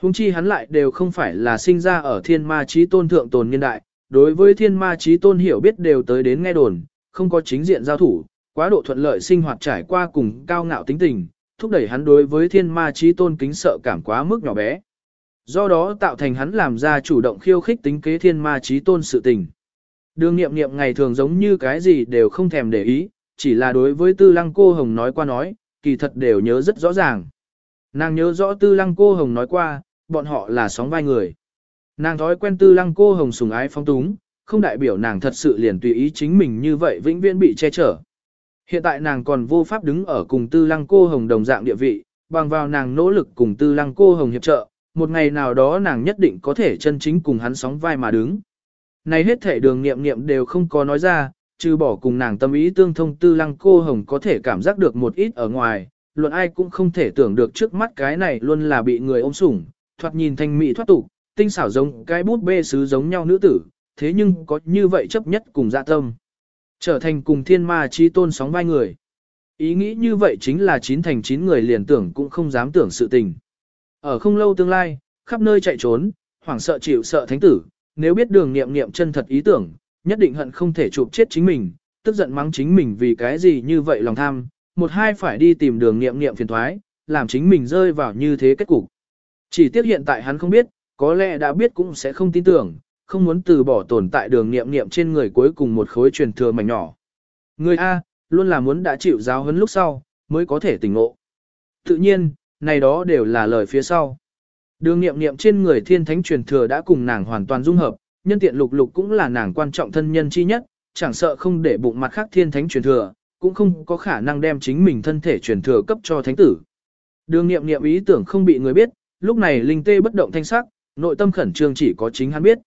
Hùng chi hắn lại đều không phải là sinh ra ở thiên ma trí tôn thượng tồn nhân đại, đối với thiên ma trí tôn hiểu biết đều tới đến nghe đồn, không có chính diện giao thủ, quá độ thuận lợi sinh hoạt trải qua cùng cao ngạo tính tình, thúc đẩy hắn đối với thiên ma trí tôn kính sợ cảm quá mức nhỏ bé. Do đó tạo thành hắn làm ra chủ động khiêu khích tính kế thiên ma trí tôn sự tình. Đường nghiệm nghiệm ngày thường giống như cái gì đều không thèm để ý, chỉ là đối với tư lăng cô hồng nói qua nói, kỳ thật đều nhớ rất rõ ràng. Nàng nhớ rõ tư lăng cô hồng nói qua, bọn họ là sóng vai người. Nàng thói quen tư lăng cô hồng sùng ái phong túng, không đại biểu nàng thật sự liền tùy ý chính mình như vậy vĩnh viễn bị che chở. Hiện tại nàng còn vô pháp đứng ở cùng tư lăng cô hồng đồng dạng địa vị, bằng vào nàng nỗ lực cùng tư lăng cô hồng hiệp trợ, một ngày nào đó nàng nhất định có thể chân chính cùng hắn sóng vai mà đứng. Này hết thể đường nghiệm nghiệm đều không có nói ra, trừ bỏ cùng nàng tâm ý tương thông tư lăng cô hồng có thể cảm giác được một ít ở ngoài, luận ai cũng không thể tưởng được trước mắt cái này luôn là bị người ôm sủng, thoạt nhìn thanh mỹ thoát tục, tinh xảo giống cái bút bê sứ giống nhau nữ tử, thế nhưng có như vậy chấp nhất cùng dạ tâm. Trở thành cùng thiên ma chi tôn sóng vai người. Ý nghĩ như vậy chính là chín thành chín người liền tưởng cũng không dám tưởng sự tình. Ở không lâu tương lai, khắp nơi chạy trốn, hoảng sợ chịu sợ thánh tử, nếu biết đường nghiệm nghiệm chân thật ý tưởng, nhất định hận không thể chụp chết chính mình, tức giận mắng chính mình vì cái gì như vậy lòng tham, một hai phải đi tìm đường nghiệm nghiệm phiền thoái, làm chính mình rơi vào như thế kết cục. Chỉ tiếc hiện tại hắn không biết, có lẽ đã biết cũng sẽ không tin tưởng, không muốn từ bỏ tồn tại đường nghiệm nghiệm trên người cuối cùng một khối truyền thừa mảnh nhỏ. Người A, luôn là muốn đã chịu giáo huấn lúc sau, mới có thể tỉnh ngộ. Tự nhiên, này đó đều là lời phía sau. Đường nghiệm nghiệm trên người thiên thánh truyền thừa đã cùng nàng hoàn toàn dung hợp, nhân tiện lục lục cũng là nàng quan trọng thân nhân chi nhất, chẳng sợ không để bụng mặt khác thiên thánh truyền thừa, cũng không có khả năng đem chính mình thân thể truyền thừa cấp cho thánh tử. Đường nghiệm nghiệm ý tưởng không bị người biết, lúc này linh tê bất động thanh sắc, nội tâm khẩn trương chỉ có chính hắn biết.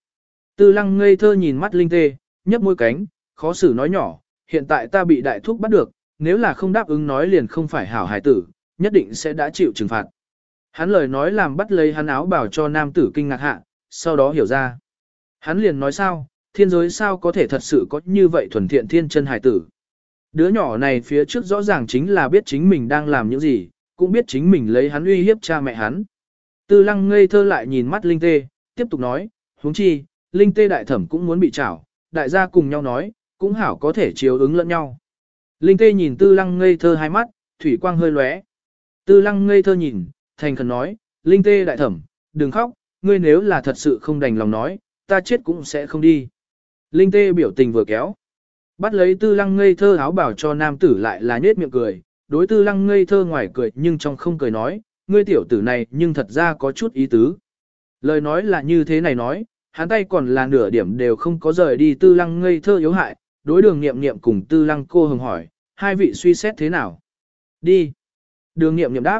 Tư lăng ngây thơ nhìn mắt linh tê, nhấp môi cánh, khó xử nói nhỏ, hiện tại ta bị đại thúc bắt được, nếu là không đáp ứng nói liền không phải hảo hài tử, nhất định sẽ đã chịu trừng phạt. Hắn lời nói làm bắt lấy hắn áo bảo cho nam tử kinh ngạc hạ, sau đó hiểu ra. Hắn liền nói sao, thiên giới sao có thể thật sự có như vậy thuần thiện thiên chân hài tử. Đứa nhỏ này phía trước rõ ràng chính là biết chính mình đang làm những gì, cũng biết chính mình lấy hắn uy hiếp cha mẹ hắn. Tư lăng ngây thơ lại nhìn mắt Linh Tê, tiếp tục nói, huống chi, Linh Tê đại thẩm cũng muốn bị trảo, đại gia cùng nhau nói, cũng hảo có thể chiếu ứng lẫn nhau. Linh Tê nhìn tư lăng ngây thơ hai mắt, thủy quang hơi lóe. Tư lăng ngây thơ nhìn, thành khẩn nói, Linh Tê đại thẩm, đừng khóc, ngươi nếu là thật sự không đành lòng nói, ta chết cũng sẽ không đi. Linh Tê biểu tình vừa kéo. Bắt lấy tư lăng ngây thơ áo bảo cho nam tử lại là nhết miệng cười, đối tư lăng ngây thơ ngoài cười nhưng trong không cười nói, ngươi tiểu tử này nhưng thật ra có chút ý tứ. Lời nói là như thế này nói, hắn tay còn là nửa điểm đều không có rời đi tư lăng ngây thơ yếu hại, đối đường nghiệm nghiệm cùng tư lăng cô hồng hỏi, hai vị suy xét thế nào? Đi. Đường nghiệm nghiệm đáp.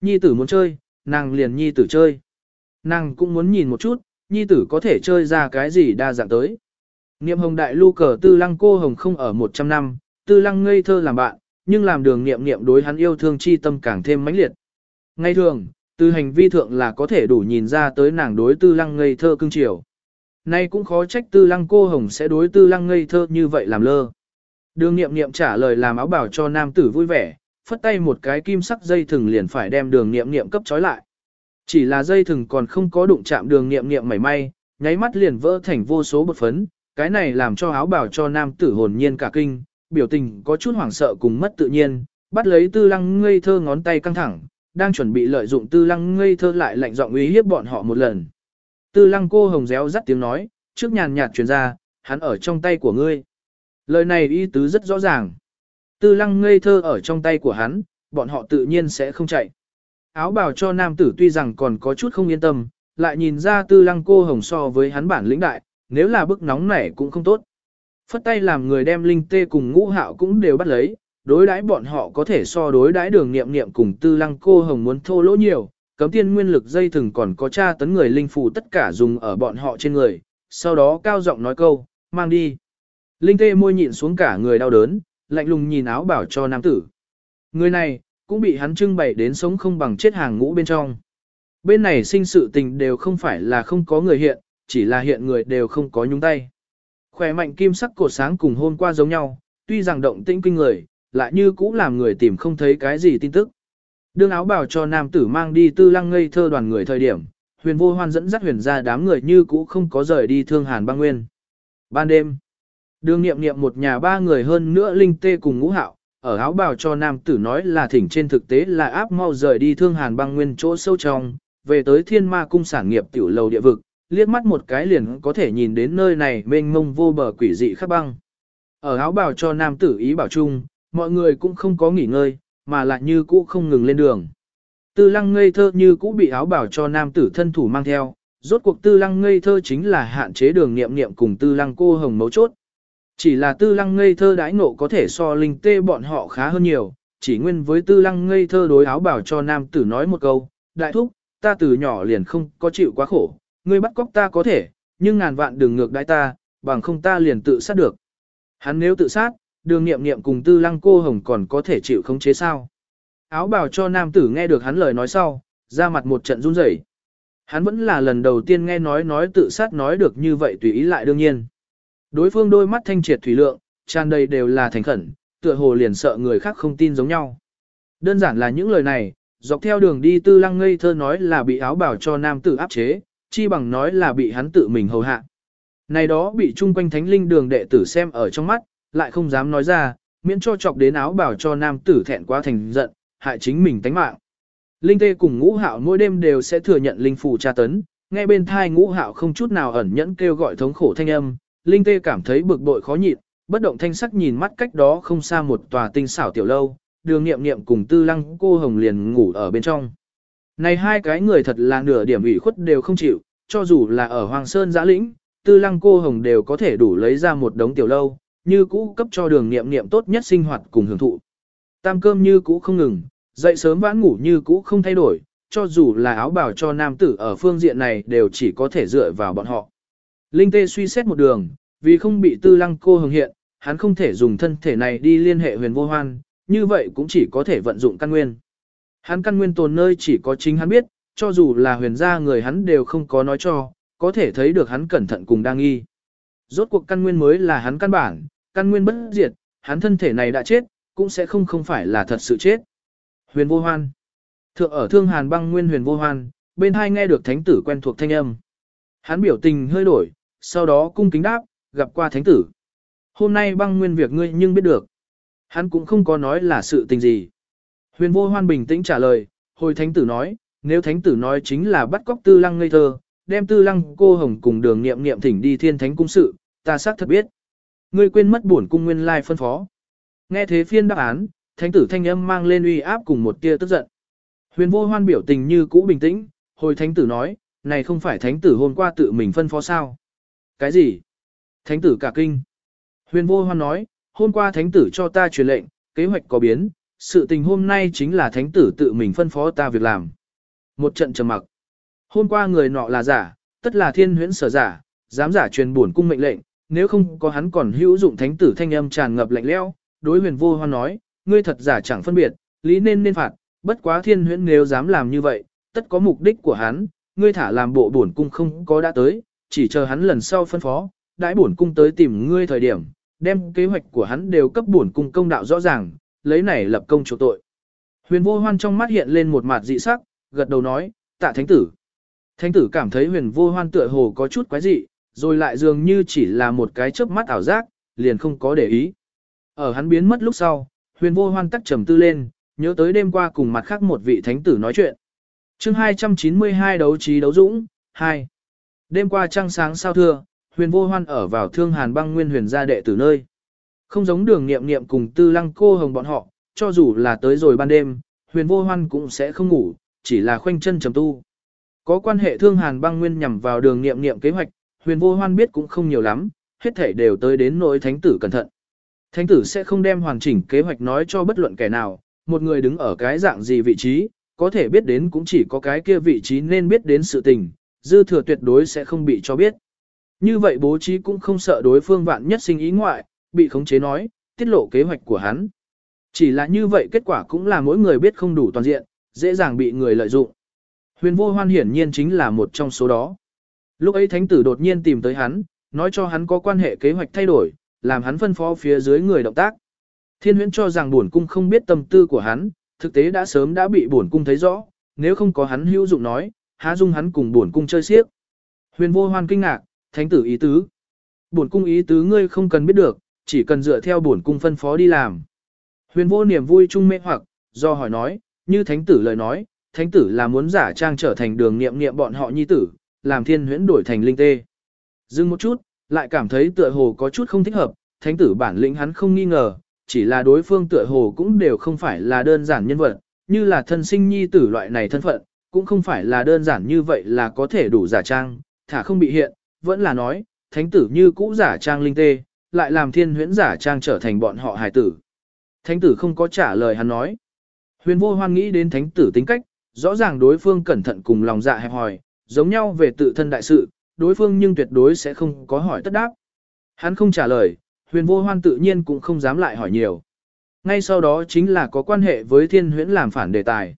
Nhi tử muốn chơi, nàng liền nhi tử chơi. Nàng cũng muốn nhìn một chút, nhi tử có thể chơi ra cái gì đa dạng tới. Niệm hồng đại lưu cờ tư lăng cô hồng không ở 100 năm, tư lăng ngây thơ làm bạn, nhưng làm đường niệm niệm đối hắn yêu thương chi tâm càng thêm mãnh liệt. Ngay thường, từ hành vi thượng là có thể đủ nhìn ra tới nàng đối tư lăng ngây thơ cưng chiều. Nay cũng khó trách tư lăng cô hồng sẽ đối tư lăng ngây thơ như vậy làm lơ. Đường niệm niệm trả lời làm áo bảo cho nam tử vui vẻ, phất tay một cái kim sắc dây thừng liền phải đem đường niệm niệm cấp trói lại. Chỉ là dây thừng còn không có đụng chạm đường niệm niệm mảy may, nháy mắt liền vỡ thành vô số bột phấn, cái này làm cho áo bảo cho nam tử hồn nhiên cả kinh, biểu tình có chút hoảng sợ cùng mất tự nhiên, bắt lấy tư lăng ngây thơ ngón tay căng thẳng, đang chuẩn bị lợi dụng tư lăng ngây thơ lại lạnh giọng uy hiếp bọn họ một lần. Tư lăng cô hồng réo rắt tiếng nói, trước nhàn nhạt truyền ra, hắn ở trong tay của ngươi. Lời này ý tứ rất rõ ràng. Tư lăng ngây thơ ở trong tay của hắn, bọn họ tự nhiên sẽ không chạy. Áo bào cho nam tử tuy rằng còn có chút không yên tâm, lại nhìn ra tư lăng cô hồng so với hắn bản lĩnh đại, nếu là bức nóng này cũng không tốt. Phất tay làm người đem linh tê cùng ngũ hạo cũng đều bắt lấy, đối đãi bọn họ có thể so đối đãi đường nghiệm nghiệm cùng tư lăng cô hồng muốn thô lỗ nhiều, cấm tiên nguyên lực dây thừng còn có tra tấn người linh phù tất cả dùng ở bọn họ trên người, sau đó cao giọng nói câu, mang đi. Linh tê môi nhịn xuống cả người đau đớn, lạnh lùng nhìn áo bảo cho nam tử. Người này, cũng bị hắn trưng bày đến sống không bằng chết hàng ngũ bên trong. Bên này sinh sự tình đều không phải là không có người hiện, chỉ là hiện người đều không có nhúng tay. Khỏe mạnh kim sắc cột sáng cùng hôm qua giống nhau, tuy rằng động tĩnh kinh người, lại như cũ làm người tìm không thấy cái gì tin tức. Đương áo bảo cho nam tử mang đi tư lăng ngây thơ đoàn người thời điểm, huyền vô hoan dẫn dắt huyền ra đám người như cũ không có rời đi thương hàn băng nguyên. Ban đêm, đường niệm niệm một nhà ba người hơn nữa linh tê cùng ngũ hạo, ở áo bào cho nam tử nói là thỉnh trên thực tế là áp mau rời đi thương hàn băng nguyên chỗ sâu trong, về tới thiên ma cung sản nghiệp tiểu lầu địa vực, liếc mắt một cái liền có thể nhìn đến nơi này mênh mông vô bờ quỷ dị khắp băng. Ở áo bào cho nam tử ý bảo chung, mọi người cũng không có nghỉ ngơi, mà lại như cũ không ngừng lên đường. Tư lăng ngây thơ như cũ bị áo bảo cho nam tử thân thủ mang theo, rốt cuộc tư lăng ngây thơ chính là hạn chế đường nghiệm nghiệm cùng tư lăng cô hồng mấu chốt. Chỉ là tư lăng ngây thơ đãi ngộ có thể so linh tê bọn họ khá hơn nhiều, chỉ nguyên với tư lăng ngây thơ đối áo bảo cho nam tử nói một câu, đại thúc, ta từ nhỏ liền không có chịu quá khổ, ngươi bắt cóc ta có thể, nhưng ngàn vạn đừng ngược đãi ta, bằng không ta liền tự sát được. Hắn nếu tự sát, đường nghiệm nghiệm cùng tư lăng cô hồng còn có thể chịu khống chế sao. Áo Bảo cho nam tử nghe được hắn lời nói sau, ra mặt một trận run rẩy. Hắn vẫn là lần đầu tiên nghe nói nói tự sát nói được như vậy tùy ý lại đương nhiên. Đối phương đôi mắt thanh triệt thủy lượng, tràn đầy đều là thành khẩn, tựa hồ liền sợ người khác không tin giống nhau. Đơn giản là những lời này, dọc theo đường đi tư lăng ngây thơ nói là bị áo bảo cho nam tử áp chế, chi bằng nói là bị hắn tự mình hầu hạ. Này đó bị chung quanh thánh linh đường đệ tử xem ở trong mắt, lại không dám nói ra, miễn cho chọc đến áo bảo cho nam tử thẹn quá thành giận, hại chính mình tánh mạng. Linh tê cùng ngũ hạo mỗi đêm đều sẽ thừa nhận linh phù tra tấn, nghe bên thai ngũ hạo không chút nào ẩn nhẫn kêu gọi thống khổ thanh âm, linh tê cảm thấy bực bội khó nhịn, bất động thanh sắc nhìn mắt cách đó không xa một tòa tinh xảo tiểu lâu, đường nghiệm nghiệm cùng tư lăng cô hồng liền ngủ ở bên trong. Này hai cái người thật là nửa điểm ủy khuất đều không chịu, cho dù là ở Hoàng Sơn giã lĩnh, tư lăng cô hồng đều có thể đủ lấy ra một đống tiểu lâu, như cũ cấp cho đường nghiệm nghiệm tốt nhất sinh hoạt cùng hưởng thụ. Tam cơm như cũ không ngừng, dậy sớm vãn ngủ như cũ không thay đổi, cho dù là áo bào cho nam tử ở phương diện này đều chỉ có thể dựa vào bọn họ. Linh Tê suy xét một đường, vì không bị tư lăng cô hồng hiện, hắn không thể dùng thân thể này đi liên hệ huyền vô hoan, như vậy cũng chỉ có thể vận dụng căn nguyên. Hắn căn nguyên tồn nơi chỉ có chính hắn biết, cho dù là huyền gia người hắn đều không có nói cho, có thể thấy được hắn cẩn thận cùng đang nghi. Rốt cuộc căn nguyên mới là hắn căn bản, căn nguyên bất diệt, hắn thân thể này đã chết, cũng sẽ không không phải là thật sự chết. Huyền vô hoan. Thượng ở thương hàn băng nguyên huyền vô hoan, bên hai nghe được thánh tử quen thuộc thanh âm. Hắn biểu tình hơi đổi, sau đó cung kính đáp, gặp qua thánh tử. Hôm nay băng nguyên việc ngươi nhưng biết được. Hắn cũng không có nói là sự tình gì. Huyền vô hoan bình tĩnh trả lời, hồi thánh tử nói, nếu thánh tử nói chính là bắt cóc tư lăng ngây thơ, đem tư lăng cô hồng cùng đường nghiệm nghiệm thỉnh đi thiên thánh cung sự, ta xác thật biết. Ngươi quên mất bổn cung nguyên lai phân phó. Nghe thế phiên đáp án, thánh tử thanh âm mang lên uy áp cùng một tia tức giận. Huyền vô hoan biểu tình như cũ bình tĩnh, hồi thánh tử nói, này không phải thánh tử hôm qua tự mình phân phó sao. Cái gì? Thánh tử cả kinh. Huyền vô hoan nói, hôm qua thánh tử cho ta truyền lệnh, kế hoạch có biến, sự tình hôm nay chính là thánh tử tự mình phân phó ta việc làm. Một trận trầm mặc. Hôm qua người nọ là giả, tất là thiên huyễn sở giả, dám giả truyền buồn cung mệnh lệnh, nếu không có hắn còn hữu dụng thánh tử thanh âm tràn ngập lạnh lẽo, đối huyền vô hoan nói, ngươi thật giả chẳng phân biệt, lý nên nên phạt, bất quá thiên huyễn nếu dám làm như vậy, tất có mục đích của hắn, ngươi thả làm bộ bổn cung không có đã tới, chỉ chờ hắn lần sau phân phó, đãi bổn cung tới tìm ngươi thời điểm, đem kế hoạch của hắn đều cấp bổn cung công đạo rõ ràng, lấy này lập công chỗ tội. Huyền vô hoan trong mắt hiện lên một mặt dị sắc, gật đầu nói, tạ thánh tử. Thánh tử cảm thấy huyền vô hoan tựa hồ có chút quái dị, rồi lại dường như chỉ là một cái chớp mắt ảo giác, liền không có để ý. Ở hắn biến mất lúc sau, huyền vô hoan tắc trầm tư lên, nhớ tới đêm qua cùng mặt khác một vị thánh tử nói chuyện. chương 292 đấu trí đấu dũng, 2. Đêm qua trăng sáng sao thưa, huyền vô hoan ở vào thương hàn băng nguyên huyền gia đệ tử nơi. Không giống đường nghiệm nghiệm cùng tư lăng cô hồng bọn họ, cho dù là tới rồi ban đêm, huyền vô hoan cũng sẽ không ngủ, chỉ là khoanh chân trầm tu. Có quan hệ thương hàn băng nguyên nhằm vào đường nghiệm nghiệm kế hoạch, huyền vô hoan biết cũng không nhiều lắm, hết thể đều tới đến nỗi thánh tử cẩn thận. Thánh tử sẽ không đem hoàn chỉnh kế hoạch nói cho bất luận kẻ nào, một người đứng ở cái dạng gì vị trí, có thể biết đến cũng chỉ có cái kia vị trí nên biết đến sự tình, dư thừa tuyệt đối sẽ không bị cho biết. Như vậy bố trí cũng không sợ đối phương vạn nhất sinh ý ngoại, bị khống chế nói, tiết lộ kế hoạch của hắn. Chỉ là như vậy kết quả cũng là mỗi người biết không đủ toàn diện, dễ dàng bị người lợi dụng. Huyền vô hoan hiển nhiên chính là một trong số đó. Lúc ấy thánh tử đột nhiên tìm tới hắn, nói cho hắn có quan hệ kế hoạch thay đổi, làm hắn phân phó phía dưới người động tác. Thiên huyễn cho rằng bổn cung không biết tâm tư của hắn, thực tế đã sớm đã bị bổn cung thấy rõ, nếu không có hắn hữu dụng nói, há dung hắn cùng bổn cung chơi xiếc. Huyền vô hoan kinh ngạc, thánh tử ý tứ. Bổn cung ý tứ ngươi không cần biết được, chỉ cần dựa theo bổn cung phân phó đi làm. Huyền vô niềm vui chung mê hoặc, do hỏi nói, như thánh tử lời nói, thánh tử là muốn giả trang trở thành đường nghiệm nghiệm bọn họ nhi tử, làm thiên huyễn đổi thành linh tê. Dừng một chút, lại cảm thấy tựa hồ có chút không thích hợp, thánh tử bản lĩnh hắn không nghi ngờ, chỉ là đối phương tựa hồ cũng đều không phải là đơn giản nhân vật, như là thân sinh nhi tử loại này thân phận, cũng không phải là đơn giản như vậy là có thể đủ giả trang, thả không bị hiện, vẫn là nói, thánh tử như cũ giả trang linh tê, lại làm thiên huyễn giả trang trở thành bọn họ hài tử. Thánh tử không có trả lời hắn nói. Huyền vô hoan nghĩ đến thánh tử tính cách, rõ ràng đối phương cẩn thận cùng lòng dạ hẹp hòi, giống nhau về tự thân đại sự, đối phương nhưng tuyệt đối sẽ không có hỏi tất đáp. Hắn không trả lời, huyền vô hoan tự nhiên cũng không dám lại hỏi nhiều. Ngay sau đó chính là có quan hệ với thiên huyễn làm phản đề tài.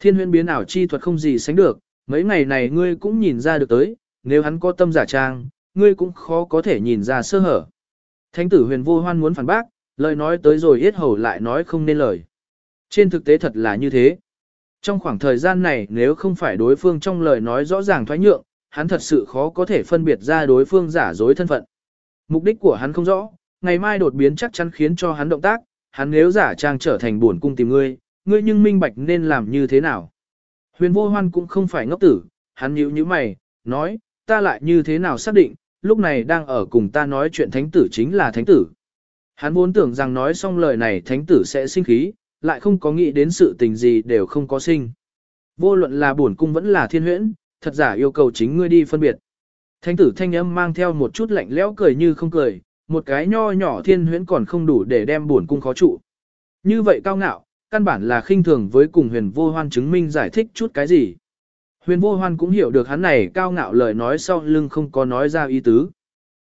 Thiên huyễn biến ảo chi thuật không gì sánh được, mấy ngày này ngươi cũng nhìn ra được tới, nếu hắn có tâm giả trang, ngươi cũng khó có thể nhìn ra sơ hở. Thánh tử huyền vô hoan muốn phản bác, lời nói tới rồi yết hầu lại nói không nên lời. Trên thực tế thật là như thế. Trong khoảng thời gian này nếu không phải đối phương trong lời nói rõ ràng thoái nhượng, hắn thật sự khó có thể phân biệt ra đối phương giả dối thân phận. Mục đích của hắn không rõ, ngày mai đột biến chắc chắn khiến cho hắn động tác, hắn nếu giả trang trở thành buồn cung tìm ngươi, ngươi nhưng minh bạch nên làm như thế nào. Huyền vô hoan cũng không phải ngốc tử, hắn nhíu như mày, nói, ta lại như thế nào xác định, lúc này đang ở cùng ta nói chuyện thánh tử chính là thánh tử. Hắn vốn tưởng rằng nói xong lời này thánh tử sẽ sinh khí, lại không có nghĩ đến sự tình gì đều không có sinh. Vô luận là buồn cung vẫn là thiên huyễn, thật giả yêu cầu chính ngươi đi phân biệt. Thánh tử thanh âm mang theo một chút lạnh lẽo cười như không cười, một cái nho nhỏ thiên huyễn còn không đủ để đem buồn cung khó trụ. Như vậy cao ngạo, căn bản là khinh thường với cùng huyền vô hoan chứng minh giải thích chút cái gì. Huyền vô hoan cũng hiểu được hắn này cao ngạo lời nói sau lưng không có nói ra ý tứ.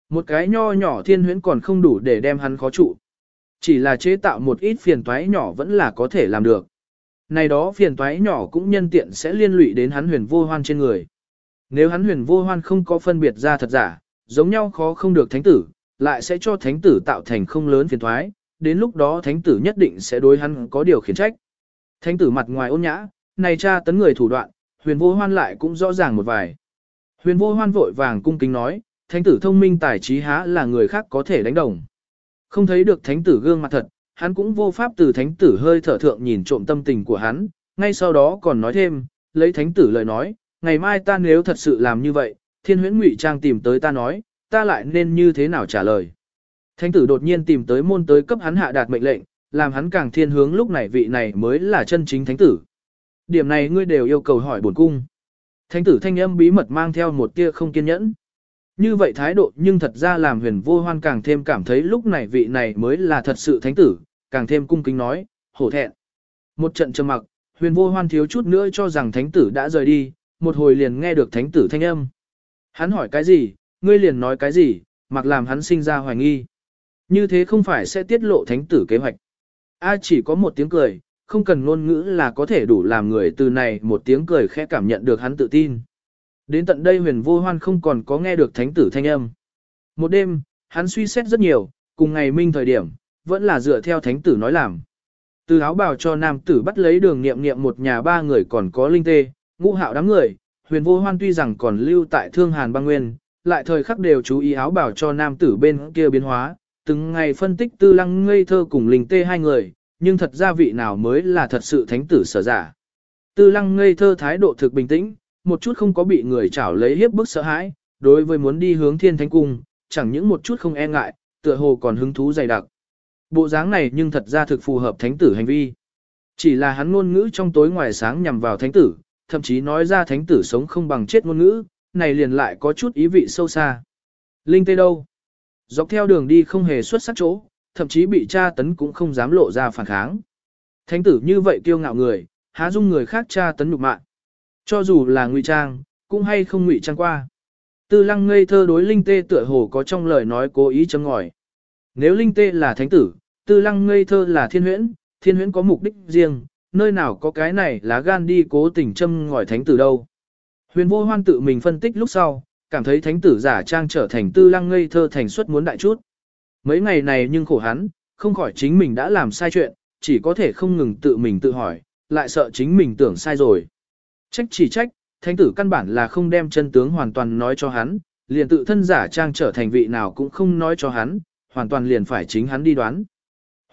Một cái nho nhỏ thiên huyễn còn không đủ để đem hắn khó trụ. Chỉ là chế tạo một ít phiền toái nhỏ vẫn là có thể làm được. Này đó phiền toái nhỏ cũng nhân tiện sẽ liên lụy đến hắn huyền vô hoan trên người. Nếu hắn huyền vô hoan không có phân biệt ra thật giả, giống nhau khó không được thánh tử, lại sẽ cho thánh tử tạo thành không lớn phiền toái, đến lúc đó thánh tử nhất định sẽ đối hắn có điều khiển trách. Thánh tử mặt ngoài ôn nhã, này cha tấn người thủ đoạn, huyền vô hoan lại cũng rõ ràng một vài. Huyền vô hoan vội vàng cung kính nói, thánh tử thông minh tài trí há là người khác có thể đánh đồng. Không thấy được thánh tử gương mặt thật, hắn cũng vô pháp từ thánh tử hơi thở thượng nhìn trộm tâm tình của hắn, ngay sau đó còn nói thêm, lấy thánh tử lời nói, ngày mai ta nếu thật sự làm như vậy, thiên huyễn ngụy trang tìm tới ta nói, ta lại nên như thế nào trả lời. Thánh tử đột nhiên tìm tới môn tới cấp hắn hạ đạt mệnh lệnh, làm hắn càng thiên hướng lúc này vị này mới là chân chính thánh tử. Điểm này ngươi đều yêu cầu hỏi bổn cung. Thánh tử thanh âm bí mật mang theo một tia không kiên nhẫn. Như vậy thái độ nhưng thật ra làm huyền vô hoan càng thêm cảm thấy lúc này vị này mới là thật sự thánh tử, càng thêm cung kính nói, hổ thẹn. Một trận trầm mặc, huyền vô hoan thiếu chút nữa cho rằng thánh tử đã rời đi, một hồi liền nghe được thánh tử thanh âm. Hắn hỏi cái gì, ngươi liền nói cái gì, mặc làm hắn sinh ra hoài nghi. Như thế không phải sẽ tiết lộ thánh tử kế hoạch. A chỉ có một tiếng cười, không cần ngôn ngữ là có thể đủ làm người từ này một tiếng cười khẽ cảm nhận được hắn tự tin. Đến tận đây huyền vô hoan không còn có nghe được thánh tử thanh âm. Một đêm, hắn suy xét rất nhiều, cùng ngày minh thời điểm, vẫn là dựa theo thánh tử nói làm. Từ áo bào cho nam tử bắt lấy đường nghiệm nghiệm một nhà ba người còn có linh tê, ngũ hạo đám người, huyền vô hoan tuy rằng còn lưu tại thương hàn băng nguyên, lại thời khắc đều chú ý áo bào cho nam tử bên kia biến hóa, từng ngày phân tích tư lăng ngây thơ cùng linh tê hai người, nhưng thật ra vị nào mới là thật sự thánh tử sở giả. Tư lăng ngây thơ thái độ thực bình tĩnh, một chút không có bị người chảo lấy hiếp bức sợ hãi, đối với muốn đi hướng thiên thánh cung, chẳng những một chút không e ngại, tựa hồ còn hứng thú dày đặc. Bộ dáng này nhưng thật ra thực phù hợp thánh tử hành vi. Chỉ là hắn ngôn ngữ trong tối ngoài sáng nhằm vào thánh tử, thậm chí nói ra thánh tử sống không bằng chết ngôn ngữ, này liền lại có chút ý vị sâu xa. Linh tê đâu? Dọc theo đường đi không hề xuất sắc chỗ, thậm chí bị tra tấn cũng không dám lộ ra phản kháng. Thánh tử như vậy kiêu ngạo người, há dung người khác tra tấn nhục mạng. Cho dù là ngụy trang, cũng hay không ngụy trang qua. Tư lăng ngây thơ đối linh tê tựa hồ có trong lời nói cố ý chấm ngòi. Nếu linh tê là thánh tử, tư lăng ngây thơ là thiên huyễn, thiên huyễn có mục đích riêng, nơi nào có cái này là gan đi cố tình châm ngòi thánh tử đâu. Huyền vô hoan tự mình phân tích lúc sau, cảm thấy thánh tử giả trang trở thành tư lăng ngây thơ thành suất muốn đại chút. Mấy ngày này nhưng khổ hắn, không khỏi chính mình đã làm sai chuyện, chỉ có thể không ngừng tự mình tự hỏi, lại sợ chính mình tưởng sai rồi. Trách chỉ trách, thánh tử căn bản là không đem chân tướng hoàn toàn nói cho hắn, liền tự thân giả trang trở thành vị nào cũng không nói cho hắn, hoàn toàn liền phải chính hắn đi đoán.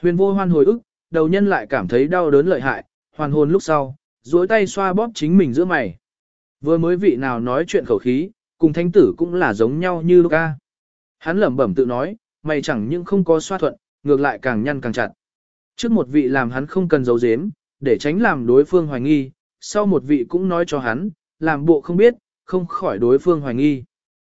Huyền vô hoan hồi ức, đầu nhân lại cảm thấy đau đớn lợi hại, hoàn hồn lúc sau, duỗi tay xoa bóp chính mình giữa mày. Vừa mới vị nào nói chuyện khẩu khí, cùng thánh tử cũng là giống nhau như Luca. Hắn lẩm bẩm tự nói, mày chẳng những không có xoa thuận, ngược lại càng nhăn càng chặt. Trước một vị làm hắn không cần giấu giếm, để tránh làm đối phương hoài nghi, sau một vị cũng nói cho hắn, làm bộ không biết, không khỏi đối phương hoài nghi.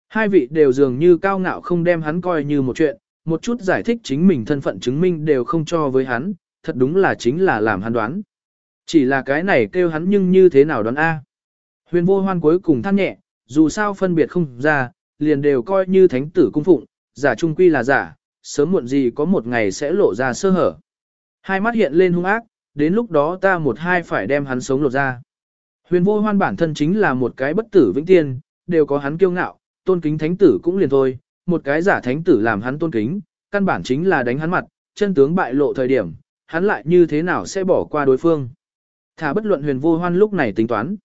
Hai vị đều dường như cao ngạo không đem hắn coi như một chuyện, một chút giải thích chính mình thân phận chứng minh đều không cho với hắn, thật đúng là chính là làm hắn đoán. Chỉ là cái này kêu hắn nhưng như thế nào đoán A. Huyền vô hoan cuối cùng than nhẹ, dù sao phân biệt không ra, liền đều coi như thánh tử cung phụng, giả trung quy là giả, sớm muộn gì có một ngày sẽ lộ ra sơ hở. Hai mắt hiện lên hung ác, đến lúc đó ta một hai phải đem hắn sống lột ra. Huyền vô hoan bản thân chính là một cái bất tử vĩnh tiên, đều có hắn kiêu ngạo, tôn kính thánh tử cũng liền thôi, một cái giả thánh tử làm hắn tôn kính, căn bản chính là đánh hắn mặt, chân tướng bại lộ thời điểm, hắn lại như thế nào sẽ bỏ qua đối phương. Thả bất luận huyền vô hoan lúc này tính toán.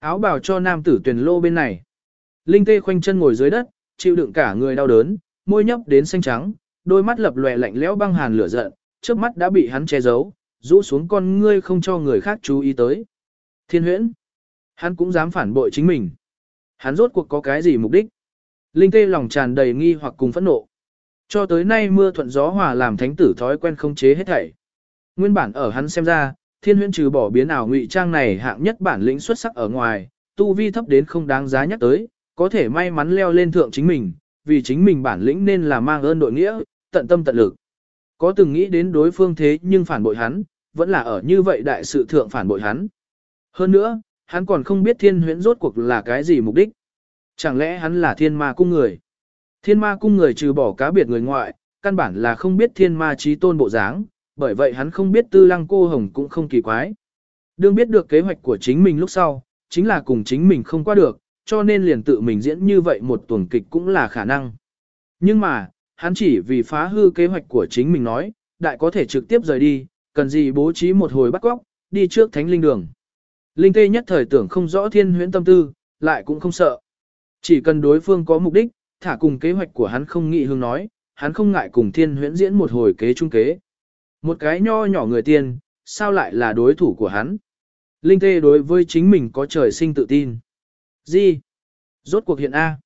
Áo bào cho nam tử tuyển lô bên này. Linh tê khoanh chân ngồi dưới đất, chịu đựng cả người đau đớn, môi nhấp đến xanh trắng, đôi mắt lập lòe lạnh lẽo băng hàn lửa giận, trước mắt đã bị hắn che giấu, rũ xuống con ngươi không cho người khác chú ý tới. Thiên huyễn, hắn cũng dám phản bội chính mình. Hắn rốt cuộc có cái gì mục đích? Linh tê lòng tràn đầy nghi hoặc cùng phẫn nộ. Cho tới nay mưa thuận gió hòa làm thánh tử thói quen không chế hết thảy. Nguyên bản ở hắn xem ra, thiên huyễn trừ bỏ biến ảo ngụy trang này hạng nhất bản lĩnh xuất sắc ở ngoài, tu vi thấp đến không đáng giá nhắc tới, có thể may mắn leo lên thượng chính mình, vì chính mình bản lĩnh nên là mang ơn đội nghĩa, tận tâm tận lực. Có từng nghĩ đến đối phương thế nhưng phản bội hắn, vẫn là ở như vậy đại sự thượng phản bội hắn. Hơn nữa, hắn còn không biết thiên huyễn rốt cuộc là cái gì mục đích. Chẳng lẽ hắn là thiên ma cung người? Thiên ma cung người trừ bỏ cá biệt người ngoại, căn bản là không biết thiên ma trí tôn bộ dáng, bởi vậy hắn không biết tư lăng cô hồng cũng không kỳ quái. Đương biết được kế hoạch của chính mình lúc sau, chính là cùng chính mình không qua được, cho nên liền tự mình diễn như vậy một tuần kịch cũng là khả năng. Nhưng mà, hắn chỉ vì phá hư kế hoạch của chính mình nói, đại có thể trực tiếp rời đi, cần gì bố trí một hồi bắt góc, đi trước thánh linh đường. Linh tê nhất thời tưởng không rõ thiên huyễn tâm tư, lại cũng không sợ. Chỉ cần đối phương có mục đích, thả cùng kế hoạch của hắn không nghị hương nói, hắn không ngại cùng thiên huyễn diễn một hồi kế trung kế. Một cái nho nhỏ người tiên, sao lại là đối thủ của hắn? Linh tê đối với chính mình có trời sinh tự tin. Gì? Rốt cuộc hiện A.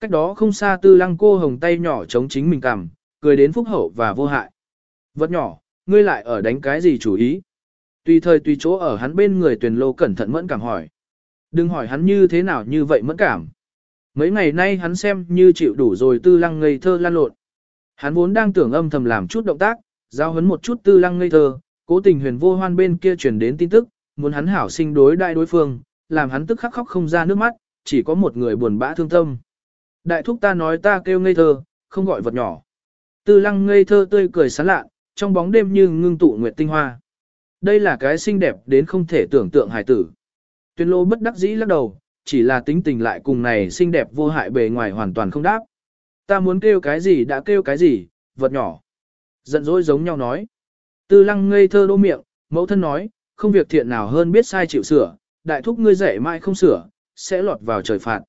Cách đó không xa tư lăng cô hồng tay nhỏ chống chính mình cằm, cười đến phúc hậu và vô hại. Vật nhỏ, ngươi lại ở đánh cái gì chủ ý? Tùy thời tùy chỗ ở hắn bên người tuyển lô cẩn thận mẫn cảm hỏi. Đừng hỏi hắn như thế nào như vậy mẫn cảm. Mấy ngày nay hắn xem như chịu đủ rồi tư lăng ngây thơ lan lộn. Hắn vốn đang tưởng âm thầm làm chút động tác, giao hấn một chút tư lăng ngây thơ, cố tình huyền vô hoan bên kia truyền đến tin tức, muốn hắn hảo sinh đối đại đối phương, làm hắn tức khắc khóc không ra nước mắt, chỉ có một người buồn bã thương tâm. Đại thúc ta nói ta kêu ngây thơ, không gọi vật nhỏ. Tư lăng ngây thơ tươi cười sán lạ, trong bóng đêm như ngưng tụ nguyệt tinh hoa. Đây là cái xinh đẹp đến không thể tưởng tượng hải tử. Tuyên lô bất đắc dĩ lắc đầu, chỉ là tính tình lại cùng này xinh đẹp vô hại bề ngoài hoàn toàn không đáp. Ta muốn kêu cái gì đã kêu cái gì, vật nhỏ. Giận dỗi giống nhau nói. Tư lăng ngây thơ đô miệng, mẫu thân nói, không việc thiện nào hơn biết sai chịu sửa, đại thúc ngươi dạy mãi không sửa, sẽ lọt vào trời phạt.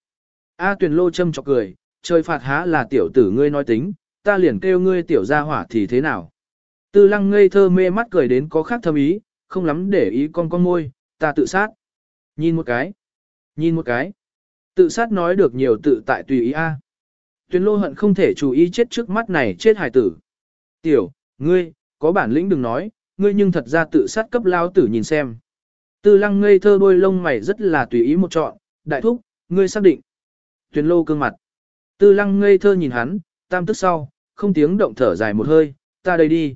A tuyển lô châm chọc cười, trời phạt há là tiểu tử ngươi nói tính, ta liền kêu ngươi tiểu gia hỏa thì thế nào. Tư lăng ngây thơ mê mắt cười đến có khác thâm ý, không lắm để ý con con môi, ta tự sát. Nhìn một cái, nhìn một cái. Tự sát nói được nhiều tự tại tùy ý a. Tuyển lô hận không thể chú ý chết trước mắt này chết hài tử. Tiểu, ngươi, có bản lĩnh đừng nói, ngươi nhưng thật ra tự sát cấp lao tử nhìn xem. Tư lăng ngây thơ đôi lông mày rất là tùy ý một chọn, đại thúc, ngươi xác định. Tuyền lô cương mặt. Tư lăng ngây thơ nhìn hắn, tam tức sau, không tiếng động thở dài một hơi, ta đây đi.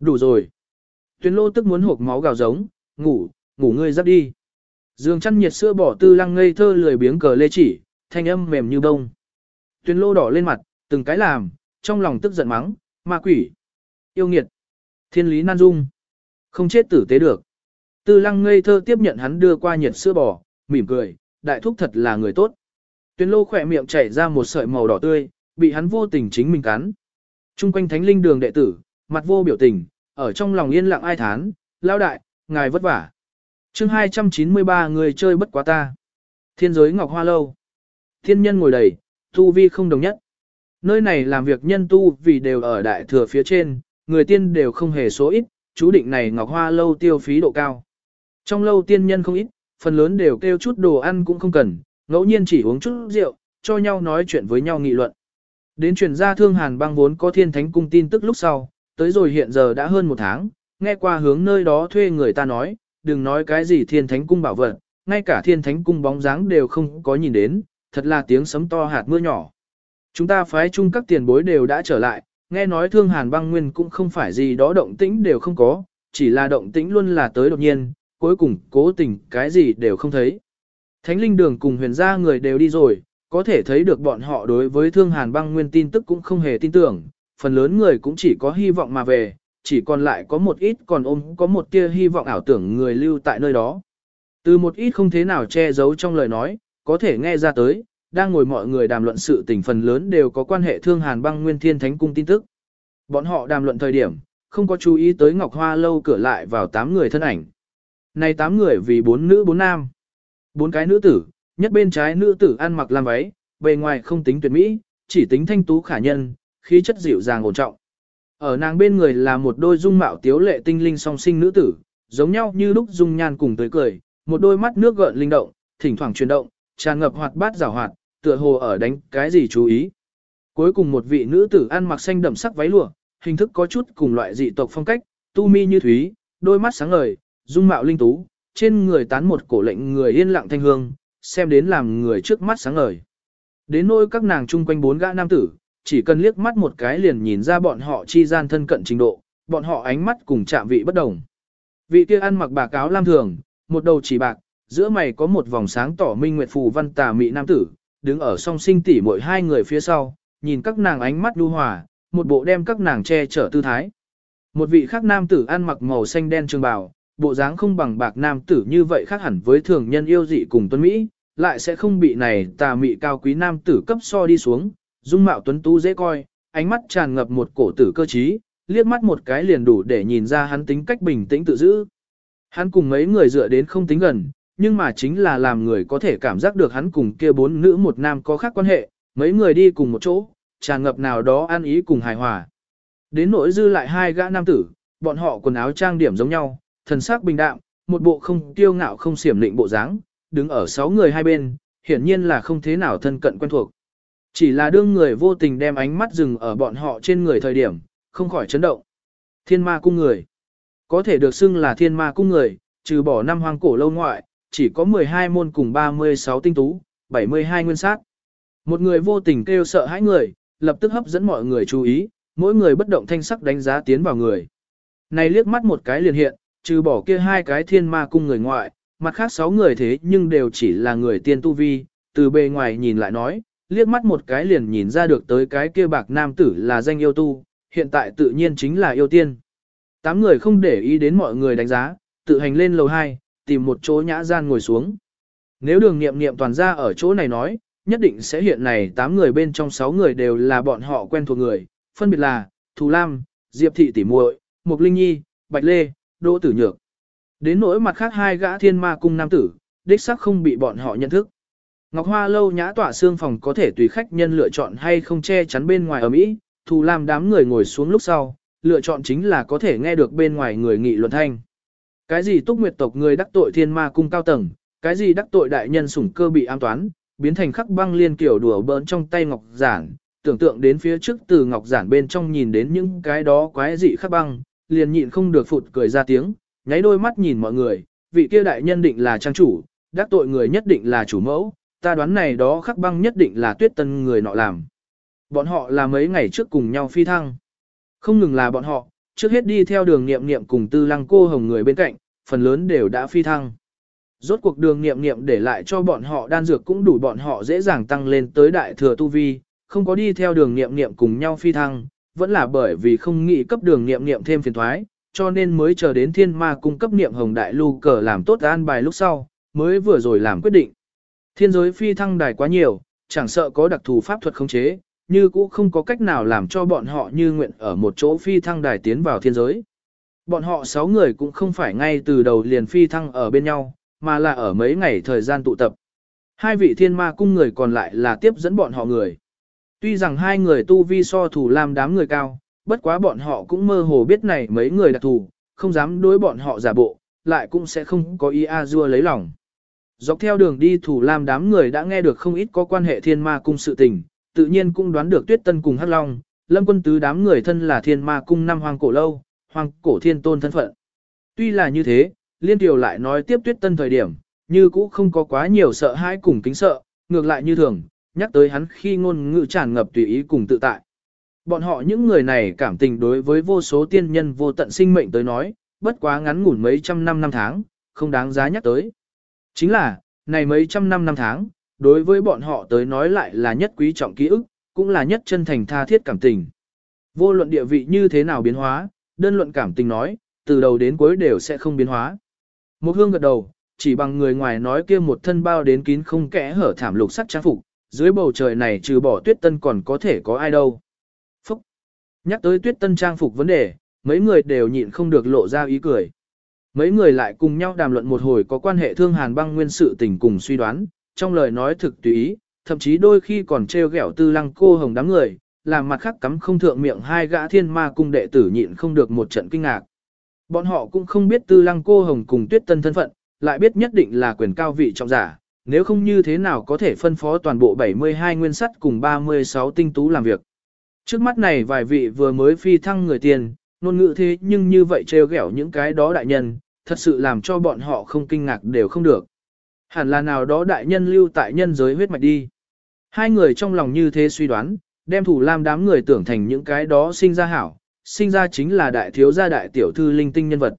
Đủ rồi. Tuyền lô tức muốn hộp máu gào giống, ngủ, ngủ ngươi giáp đi. Dương chăn nhiệt sữa bỏ tư lăng ngây thơ lười biếng cờ lê chỉ, thanh âm mềm như bông. Tuyền lô đỏ lên mặt, từng cái làm, trong lòng tức giận mắng, ma quỷ. Yêu nghiệt. Thiên lý nan dung. Không chết tử tế được. Tư lăng ngây thơ tiếp nhận hắn đưa qua nhiệt sữa bò, mỉm cười, đại thúc thật là người tốt. Tuyến lô khỏe miệng chảy ra một sợi màu đỏ tươi, bị hắn vô tình chính mình cắn. Trung quanh thánh linh đường đệ tử, mặt vô biểu tình, ở trong lòng yên lặng ai thán, lao đại, ngài vất vả. chương 293 người chơi bất quá ta. Thiên giới ngọc hoa lâu. Thiên nhân ngồi đầy, thu vi không đồng nhất. Nơi này làm việc nhân tu vì đều ở đại thừa phía trên, người tiên đều không hề số ít, chú định này ngọc hoa lâu tiêu phí độ cao. Trong lâu tiên nhân không ít, phần lớn đều kêu chút đồ ăn cũng không cần, ngẫu nhiên chỉ uống chút rượu, cho nhau nói chuyện với nhau nghị luận. Đến chuyển gia thương hàn băng vốn có thiên thánh cung tin tức lúc sau, tới rồi hiện giờ đã hơn một tháng, nghe qua hướng nơi đó thuê người ta nói, đừng nói cái gì thiên thánh cung bảo vật, ngay cả thiên thánh cung bóng dáng đều không có nhìn đến, thật là tiếng sấm to hạt mưa nhỏ. Chúng ta phái chung các tiền bối đều đã trở lại, nghe nói thương hàn băng nguyên cũng không phải gì đó động tĩnh đều không có, chỉ là động tĩnh luôn là tới đột nhiên, cuối cùng cố tình cái gì đều không thấy. Thánh linh đường cùng huyền gia người đều đi rồi, có thể thấy được bọn họ đối với thương hàn băng nguyên tin tức cũng không hề tin tưởng, phần lớn người cũng chỉ có hy vọng mà về, chỉ còn lại có một ít còn ôm có một tia hy vọng ảo tưởng người lưu tại nơi đó. Từ một ít không thế nào che giấu trong lời nói, có thể nghe ra tới, đang ngồi mọi người đàm luận sự tình phần lớn đều có quan hệ thương hàn băng nguyên thiên thánh cung tin tức. Bọn họ đàm luận thời điểm, không có chú ý tới Ngọc Hoa lâu cửa lại vào 8 người thân ảnh. Này 8 người vì bốn nữ bốn nam. bốn cái nữ tử, nhất bên trái nữ tử ăn mặc làm váy, bề ngoài không tính tuyệt mỹ, chỉ tính thanh tú khả nhân, khí chất dịu dàng ổn trọng. Ở nàng bên người là một đôi dung mạo tiếu lệ tinh linh song sinh nữ tử, giống nhau như lúc dung nhan cùng tới cười, một đôi mắt nước gợn linh động, thỉnh thoảng chuyển động, tràn ngập hoạt bát giảo hoạt, tựa hồ ở đánh cái gì chú ý. Cuối cùng một vị nữ tử ăn mặc xanh đậm sắc váy lụa, hình thức có chút cùng loại dị tộc phong cách, tu mi như thúy, đôi mắt sáng ngời, dung mạo linh tú, trên người tán một cổ lệnh người yên lặng thanh hương, xem đến làm người trước mắt sáng ngời. Đến nôi các nàng chung quanh bốn gã nam tử, chỉ cần liếc mắt một cái liền nhìn ra bọn họ chi gian thân cận trình độ, bọn họ ánh mắt cùng chạm vị bất đồng. Vị kia ăn mặc bạc áo lam thường, một đầu chỉ bạc, giữa mày có một vòng sáng tỏ minh nguyệt phù văn tà mị nam tử, đứng ở song sinh tỷ mỗi hai người phía sau, nhìn các nàng ánh mắt đu hòa, một bộ đem các nàng che chở tư thái. Một vị khác nam tử ăn mặc màu xanh đen trường bào, bộ dáng không bằng bạc nam tử như vậy khác hẳn với thường nhân yêu dị cùng tuấn Mỹ, lại sẽ không bị này tà mị cao quý nam tử cấp so đi xuống, dung mạo tuấn tú dễ coi, ánh mắt tràn ngập một cổ tử cơ trí, liếc mắt một cái liền đủ để nhìn ra hắn tính cách bình tĩnh tự giữ. Hắn cùng mấy người dựa đến không tính gần, nhưng mà chính là làm người có thể cảm giác được hắn cùng kia bốn nữ một nam có khác quan hệ, mấy người đi cùng một chỗ, tràn ngập nào đó an ý cùng hài hòa. Đến nỗi dư lại hai gã nam tử, bọn họ quần áo trang điểm giống nhau, thần sắc bình đạm, một bộ không tiêu ngạo không xiểm lịnh bộ dáng, đứng ở sáu người hai bên, hiển nhiên là không thế nào thân cận quen thuộc. Chỉ là đương người vô tình đem ánh mắt dừng ở bọn họ trên người thời điểm, không khỏi chấn động. Thiên ma cung người. Có thể được xưng là thiên ma cung người, trừ bỏ năm hoang cổ lâu ngoại, chỉ có 12 môn cùng 36 tinh tú, 72 nguyên sát. Một người vô tình kêu sợ hãi người, lập tức hấp dẫn mọi người chú ý, mỗi người bất động thanh sắc đánh giá tiến vào người. Này liếc mắt một cái liền hiện, trừ bỏ kia hai cái thiên ma cung người ngoại, mặt khác sáu người thế nhưng đều chỉ là người tiên tu vi, từ bề ngoài nhìn lại nói, liếc mắt một cái liền nhìn ra được tới cái kia bạc nam tử là danh yêu tu, hiện tại tự nhiên chính là yêu tiên. Tám người không để ý đến mọi người đánh giá, tự hành lên lầu 2, tìm một chỗ nhã gian ngồi xuống. Nếu đường nghiệm nghiệm toàn ra ở chỗ này nói, nhất định sẽ hiện này 8 người bên trong 6 người đều là bọn họ quen thuộc người, phân biệt là Thù Lam, Diệp Thị Tỷ muội, Mục Linh Nhi, Bạch Lê, Đỗ Tử Nhược. Đến nỗi mặt khác hai gã thiên ma cung nam tử, đích xác không bị bọn họ nhận thức. Ngọc Hoa lâu nhã tỏa xương phòng có thể tùy khách nhân lựa chọn hay không che chắn bên ngoài ở Mỹ, Thù Lam đám người ngồi xuống lúc sau, lựa chọn chính là có thể nghe được bên ngoài người nghị luận thanh. Cái gì túc nguyệt tộc người đắc tội thiên ma cung cao tầng, cái gì đắc tội đại nhân sủng cơ bị an toán, biến thành khắc băng liên kiểu đùa bỡn trong tay ngọc giản, tưởng tượng đến phía trước từ ngọc giản bên trong nhìn đến những cái đó quái dị khắc băng, liền nhịn không được phụt cười ra tiếng, nháy đôi mắt nhìn mọi người, vị kia đại nhân định là trang chủ, đắc tội người nhất định là chủ mẫu, ta đoán này đó khắc băng nhất định là tuyết tân người nọ làm. Bọn họ là mấy ngày trước cùng nhau phi thăng. Không ngừng là bọn họ, trước hết đi theo đường nghiệm nghiệm cùng tư lăng cô hồng người bên cạnh, phần lớn đều đã phi thăng. Rốt cuộc đường nghiệm nghiệm để lại cho bọn họ đan dược cũng đủ bọn họ dễ dàng tăng lên tới đại thừa tu vi, không có đi theo đường nghiệm nghiệm cùng nhau phi thăng, vẫn là bởi vì không nghĩ cấp đường nghiệm nghiệm thêm phiền thoái, cho nên mới chờ đến thiên ma cung cấp niệm hồng đại lưu cờ làm tốt an bài lúc sau, mới vừa rồi làm quyết định. Thiên giới phi thăng đài quá nhiều, chẳng sợ có đặc thù pháp thuật khống chế, như cũ không có cách nào làm cho bọn họ như nguyện ở một chỗ phi thăng đài tiến vào thiên giới. Bọn họ sáu người cũng không phải ngay từ đầu liền phi thăng ở bên nhau, mà là ở mấy ngày thời gian tụ tập. Hai vị thiên ma cung người còn lại là tiếp dẫn bọn họ người. Tuy rằng hai người tu vi so thủ làm đám người cao, bất quá bọn họ cũng mơ hồ biết này mấy người đặc thù, không dám đối bọn họ giả bộ, lại cũng sẽ không có ý a dua lấy lòng. Dọc theo đường đi thủ lam đám người đã nghe được không ít có quan hệ thiên ma cung sự tình, tự nhiên cũng đoán được tuyết tân cùng hắc long, lâm quân tứ đám người thân là thiên ma cung năm hoàng cổ lâu, hoàng cổ thiên tôn thân phận. Tuy là như thế, liên tiểu lại nói tiếp tuyết tân thời điểm, như cũ không có quá nhiều sợ hãi cùng kính sợ, ngược lại như thường, nhắc tới hắn khi ngôn ngữ tràn ngập tùy ý cùng tự tại. Bọn họ những người này cảm tình đối với vô số tiên nhân vô tận sinh mệnh tới nói, bất quá ngắn ngủn mấy trăm năm năm tháng, không đáng giá nhắc tới. Chính là, này mấy trăm năm năm tháng, đối với bọn họ tới nói lại là nhất quý trọng ký ức, cũng là nhất chân thành tha thiết cảm tình. Vô luận địa vị như thế nào biến hóa, đơn luận cảm tình nói, từ đầu đến cuối đều sẽ không biến hóa. Một hương gật đầu, chỉ bằng người ngoài nói kia một thân bao đến kín không kẽ hở thảm lục sắc trang phục, dưới bầu trời này trừ bỏ tuyết tân còn có thể có ai đâu. Phúc! Nhắc tới tuyết tân trang phục vấn đề, mấy người đều nhịn không được lộ ra ý cười. Mấy người lại cùng nhau đàm luận một hồi có quan hệ thương hàn băng nguyên sự tình cùng suy đoán, trong lời nói thực tùy ý, thậm chí đôi khi còn trêu ghẹo tư lăng cô hồng đám người, làm mặt khắc cắm không thượng miệng hai gã thiên ma cung đệ tử nhịn không được một trận kinh ngạc. Bọn họ cũng không biết tư lăng cô hồng cùng tuyết tân thân phận, lại biết nhất định là quyền cao vị trọng giả, nếu không như thế nào có thể phân phó toàn bộ 72 nguyên sắt cùng 36 tinh tú làm việc. Trước mắt này vài vị vừa mới phi thăng người tiền, ngôn ngữ thế nhưng như vậy trêu ghẹo những cái đó đại nhân, thật sự làm cho bọn họ không kinh ngạc đều không được. Hẳn là nào đó đại nhân lưu tại nhân giới huyết mạch đi. Hai người trong lòng như thế suy đoán, đem thủ lam đám người tưởng thành những cái đó sinh ra hảo, sinh ra chính là đại thiếu gia đại tiểu thư linh tinh nhân vật.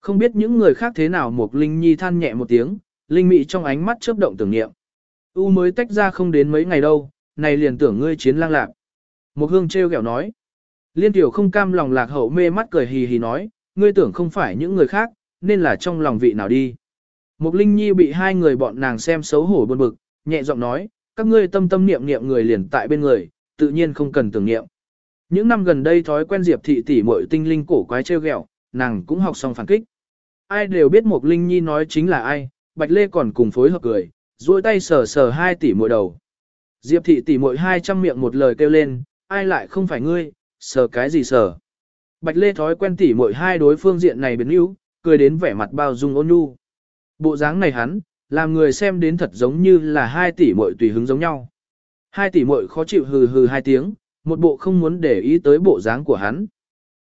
Không biết những người khác thế nào một linh nhi than nhẹ một tiếng, linh mị trong ánh mắt chớp động tưởng niệm. U mới tách ra không đến mấy ngày đâu, này liền tưởng ngươi chiến lang lạc. Một hương treo kẹo nói. Liên tiểu không cam lòng lạc hậu mê mắt cười hì hì nói, ngươi tưởng không phải những người khác, nên là trong lòng vị nào đi. Mục linh nhi bị hai người bọn nàng xem xấu hổ buồn bực, nhẹ giọng nói, các ngươi tâm tâm niệm niệm người liền tại bên người, tự nhiên không cần tưởng niệm. Những năm gần đây thói quen Diệp thị tỷ muội tinh linh cổ quái trêu ghẹo, nàng cũng học xong phản kích. Ai đều biết Mục linh nhi nói chính là ai, Bạch Lê còn cùng phối hợp cười, duỗi tay sờ sờ hai tỷ muội đầu. Diệp thị tỷ muội hai trăm miệng một lời kêu lên, ai lại không phải ngươi, sờ cái gì sờ. Bạch Lê thói quen tỷ muội hai đối phương diện này biến yếu, cười đến vẻ mặt bao dung ôn nhu. Bộ dáng này hắn, làm người xem đến thật giống như là hai tỷ muội tùy hứng giống nhau. Hai tỷ muội khó chịu hừ hừ hai tiếng, một bộ không muốn để ý tới bộ dáng của hắn.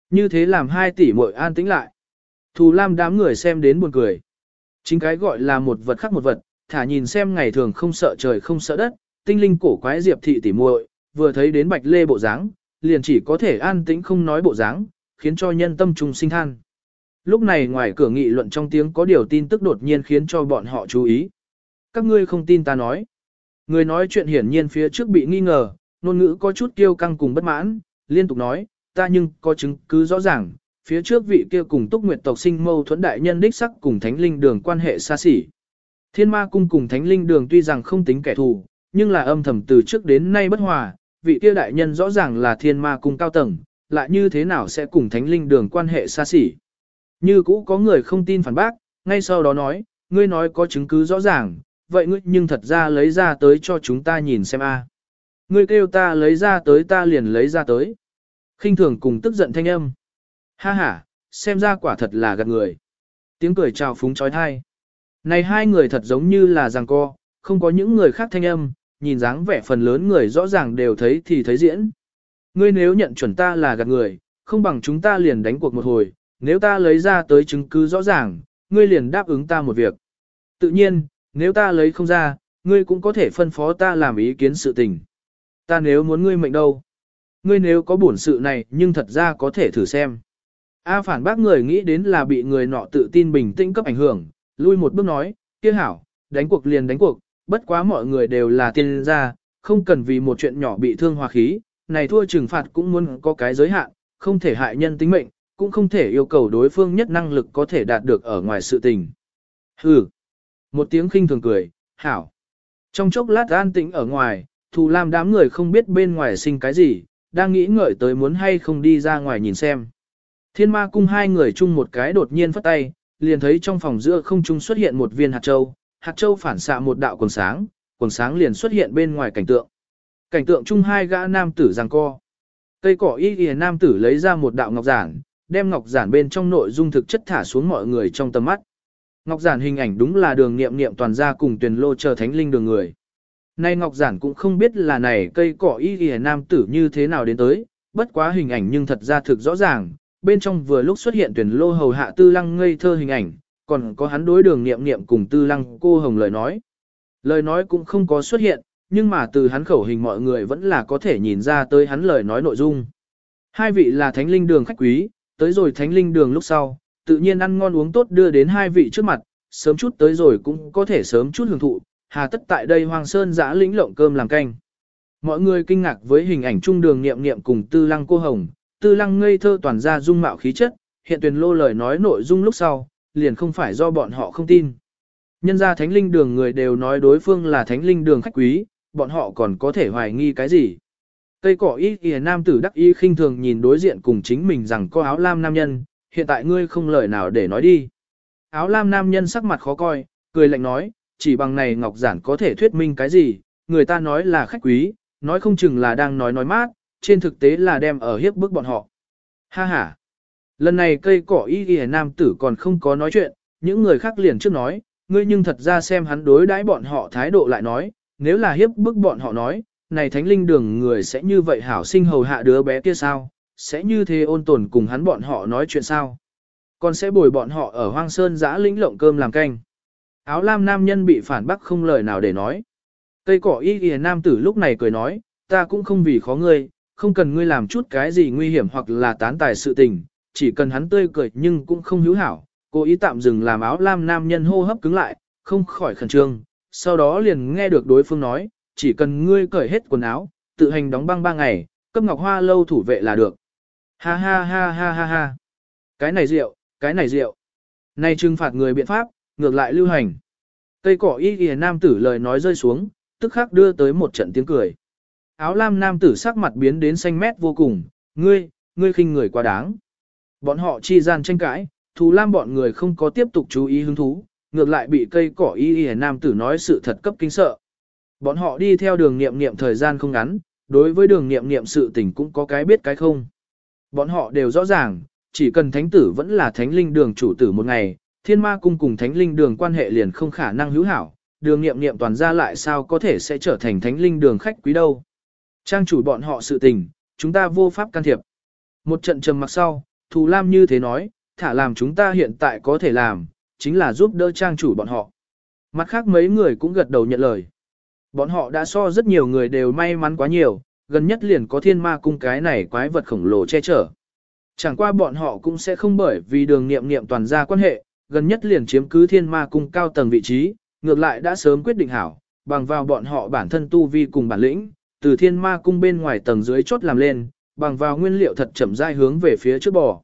Như thế làm hai tỷ muội an tĩnh lại. Thù Lam đám người xem đến buồn cười. Chính cái gọi là một vật khác một vật, thả nhìn xem ngày thường không sợ trời không sợ đất, tinh linh cổ quái diệp thị tỷ muội, vừa thấy đến bạch lê bộ dáng, liền chỉ có thể an tĩnh không nói bộ dáng, khiến cho nhân tâm trùng sinh than. Lúc này ngoài cửa nghị luận trong tiếng có điều tin tức đột nhiên khiến cho bọn họ chú ý. Các ngươi không tin ta nói. Người nói chuyện hiển nhiên phía trước bị nghi ngờ, ngôn ngữ có chút kiêu căng cùng bất mãn, liên tục nói, ta nhưng có chứng cứ rõ ràng, phía trước vị kia cùng túc nguyệt tộc sinh mâu thuẫn đại nhân đích sắc cùng thánh linh đường quan hệ xa xỉ. Thiên ma cung cùng thánh linh đường tuy rằng không tính kẻ thù, nhưng là âm thầm từ trước đến nay bất hòa, vị kia đại nhân rõ ràng là thiên ma cung cao tầng, lại như thế nào sẽ cùng thánh linh đường quan hệ xa xỉ. Như cũ có người không tin phản bác, ngay sau đó nói, ngươi nói có chứng cứ rõ ràng, vậy ngươi nhưng thật ra lấy ra tới cho chúng ta nhìn xem a. Ngươi kêu ta lấy ra tới ta liền lấy ra tới. khinh thường cùng tức giận thanh âm. Ha ha, xem ra quả thật là gạt người. Tiếng cười chào phúng trói thai. Này hai người thật giống như là giằng co, không có những người khác thanh âm, nhìn dáng vẻ phần lớn người rõ ràng đều thấy thì thấy diễn. Ngươi nếu nhận chuẩn ta là gạt người, không bằng chúng ta liền đánh cuộc một hồi, nếu ta lấy ra tới chứng cứ rõ ràng, ngươi liền đáp ứng ta một việc. Tự nhiên, nếu ta lấy không ra, ngươi cũng có thể phân phó ta làm ý kiến sự tình. Ta nếu muốn ngươi mệnh đâu? Ngươi nếu có bổn sự này nhưng thật ra có thể thử xem. A phản bác người nghĩ đến là bị người nọ tự tin bình tĩnh cấp ảnh hưởng, lui một bước nói, kia hảo, đánh cuộc liền đánh cuộc, bất quá mọi người đều là tiên gia, không cần vì một chuyện nhỏ bị thương hòa khí, này thua trừng phạt cũng muốn có cái giới hạn, không thể hại nhân tính mệnh, cũng không thể yêu cầu đối phương nhất năng lực có thể đạt được ở ngoài sự tình. Hừ. Một tiếng khinh thường cười, hảo. Trong chốc lát an tĩnh ở ngoài, thù làm đám người không biết bên ngoài sinh cái gì, đang nghĩ ngợi tới muốn hay không đi ra ngoài nhìn xem. Thiên ma cung hai người chung một cái đột nhiên phất tay, liền thấy trong phòng giữa không trung xuất hiện một viên hạt châu, hạt châu phản xạ một đạo quần sáng, quần sáng liền xuất hiện bên ngoài cảnh tượng. Cảnh tượng chung hai gã nam tử giằng co. Cây cỏ y y nam tử lấy ra một đạo ngọc giản, đem ngọc giản bên trong nội dung thực chất thả xuống mọi người trong tầm mắt. Ngọc giản hình ảnh đúng là đường nghiệm nghiệm toàn gia cùng tuyển lô chờ thánh linh đường người. Nay Ngọc giản cũng không biết là này cây cỏ y y nam tử như thế nào đến tới, bất quá hình ảnh nhưng thật ra thực rõ ràng, bên trong vừa lúc xuất hiện tuyển lô hầu hạ tư lăng ngây thơ hình ảnh, còn có hắn đối đường nghiệm nghiệm cùng tư lăng cô hồng lời nói. Lời nói cũng không có xuất hiện, nhưng mà từ hắn khẩu hình mọi người vẫn là có thể nhìn ra tới hắn lời nói nội dung. Hai vị là thánh linh đường khách quý, tới rồi thánh linh đường lúc sau, tự nhiên ăn ngon uống tốt đưa đến hai vị trước mặt, sớm chút tới rồi cũng có thể sớm chút hưởng thụ, hà tất tại đây Hoàng Sơn giã lĩnh lộng cơm làm canh. Mọi người kinh ngạc với hình ảnh trung đường nghiệm nghiệm cùng tư lăng cô hồng, tư lăng ngây thơ toàn ra dung mạo khí chất, hiện tuyển lô lời nói nội dung lúc sau, liền không phải do bọn họ không tin. Nhân ra thánh linh đường người đều nói đối phương là thánh linh đường khách quý, bọn họ còn có thể hoài nghi cái gì. Cây cỏ y kìa nam tử đắc y khinh thường nhìn đối diện cùng chính mình rằng có áo lam nam nhân, hiện tại ngươi không lời nào để nói đi. Áo lam nam nhân sắc mặt khó coi, cười lạnh nói, chỉ bằng này ngọc giản có thể thuyết minh cái gì, người ta nói là khách quý, nói không chừng là đang nói nói mát, trên thực tế là đem ở hiếp bức bọn họ. Ha ha! Lần này cây cỏ y ghi nam tử còn không có nói chuyện, những người khác liền trước nói, ngươi nhưng thật ra xem hắn đối đãi bọn họ thái độ lại nói, nếu là hiếp bức bọn họ nói, này thánh linh đường người sẽ như vậy hảo sinh hầu hạ đứa bé kia sao, sẽ như thế ôn tồn cùng hắn bọn họ nói chuyện sao, còn sẽ bồi bọn họ ở hoang sơn giã lĩnh lộng cơm làm canh. Áo lam nam nhân bị phản bác không lời nào để nói. Cây cỏ y ghi nam tử lúc này cười nói, ta cũng không vì khó ngươi, không cần ngươi làm chút cái gì nguy hiểm hoặc là tán tài sự tình, chỉ cần hắn tươi cười nhưng cũng không hữu hảo. Cố ý tạm dừng làm áo lam nam nhân hô hấp cứng lại, không khỏi khẩn trương, sau đó liền nghe được đối phương nói, chỉ cần ngươi cởi hết quần áo, tự hành đóng băng ba ngày, cấp ngọc hoa lâu thủ vệ là được. Ha ha ha ha ha ha. Cái này rượu, cái này rượu. Này trừng phạt người biện pháp, ngược lại lưu hành. Cây cỏ y ghi nam tử lời nói rơi xuống, tức khắc đưa tới một trận tiếng cười. Áo lam nam tử sắc mặt biến đến xanh mét vô cùng, ngươi, ngươi khinh người quá đáng. Bọn họ chi gian tranh cãi, thù lam bọn người không có tiếp tục chú ý hứng thú, ngược lại bị cây cỏ y y nam tử nói sự thật cấp kinh sợ. Bọn họ đi theo đường nghiệm nghiệm thời gian không ngắn, đối với đường nghiệm nghiệm sự tình cũng có cái biết cái không. Bọn họ đều rõ ràng, chỉ cần thánh tử vẫn là thánh linh đường chủ tử một ngày, thiên ma cung cùng thánh linh đường quan hệ liền không khả năng hữu hảo, đường nghiệm nghiệm toàn ra lại sao có thể sẽ trở thành thánh linh đường khách quý đâu. Trang chủ bọn họ sự tình, chúng ta vô pháp can thiệp. Một trận trầm mặc sau, Thù Lam như thế nói, thả làm chúng ta hiện tại có thể làm, chính là giúp đỡ trang chủ bọn họ. Mặt khác mấy người cũng gật đầu nhận lời. Bọn họ đã so rất nhiều người đều may mắn quá nhiều, gần nhất liền có thiên ma cung cái này quái vật khổng lồ che chở. Chẳng qua bọn họ cũng sẽ không bởi vì đường nghiệm nghiệm toàn ra quan hệ, gần nhất liền chiếm cứ thiên ma cung cao tầng vị trí, ngược lại đã sớm quyết định hảo, bằng vào bọn họ bản thân tu vi cùng bản lĩnh, từ thiên ma cung bên ngoài tầng dưới chốt làm lên, bằng vào nguyên liệu thật chậm rãi hướng về phía trước bò.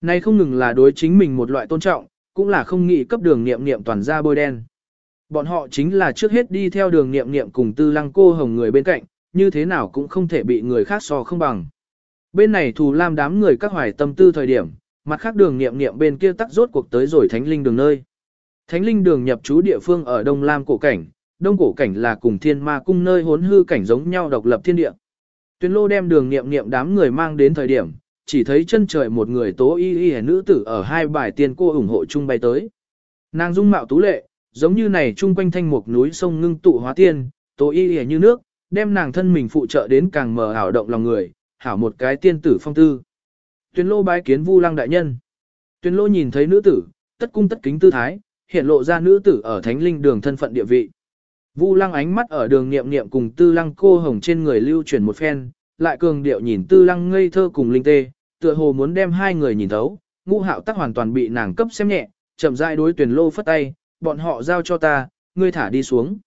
Này không ngừng là đối chính mình một loại tôn trọng, cũng là không nghĩ cấp đường nghiệm nghiệm toàn ra bôi đen. Bọn họ chính là trước hết đi theo đường nghiệm nghiệm cùng tư lăng cô hồng người bên cạnh, như thế nào cũng không thể bị người khác so không bằng. Bên này thù lam đám người các hoài tâm tư thời điểm, mặt khác đường nghiệm nghiệm bên kia tắc rốt cuộc tới rồi thánh linh đường nơi. Thánh linh đường nhập trú địa phương ở Đông Lam cổ cảnh, Đông cổ cảnh là cùng thiên ma cung nơi hốn hư cảnh giống nhau độc lập thiên địa. Tuyên lô đem đường nghiệm nghiệm đám người mang đến thời điểm, chỉ thấy chân trời một người tố y y nữ tử ở hai bài tiên cô ủng hộ chung bay tới. Nàng dung mạo tú lệ, giống như này chung quanh thanh mục núi sông ngưng tụ hóa tiên, tố y y như nước, đem nàng thân mình phụ trợ đến càng mờ ảo động lòng người, hảo một cái tiên tử phong tư. Tuyên lô bái kiến vu lăng đại nhân. Tuyên lô nhìn thấy nữ tử, tất cung tất kính tư thái, hiện lộ ra nữ tử ở thánh linh đường thân phận địa vị. Vu lăng ánh mắt ở đường niệm niệm cùng tư lăng cô hồng trên người lưu chuyển một phen, lại cường điệu nhìn tư lăng ngây thơ cùng linh tê, tựa hồ muốn đem hai người nhìn thấu, ngũ hạo tắc hoàn toàn bị nàng cấp xem nhẹ, chậm rãi đối tuyển lô phất tay, bọn họ giao cho ta, ngươi thả đi xuống.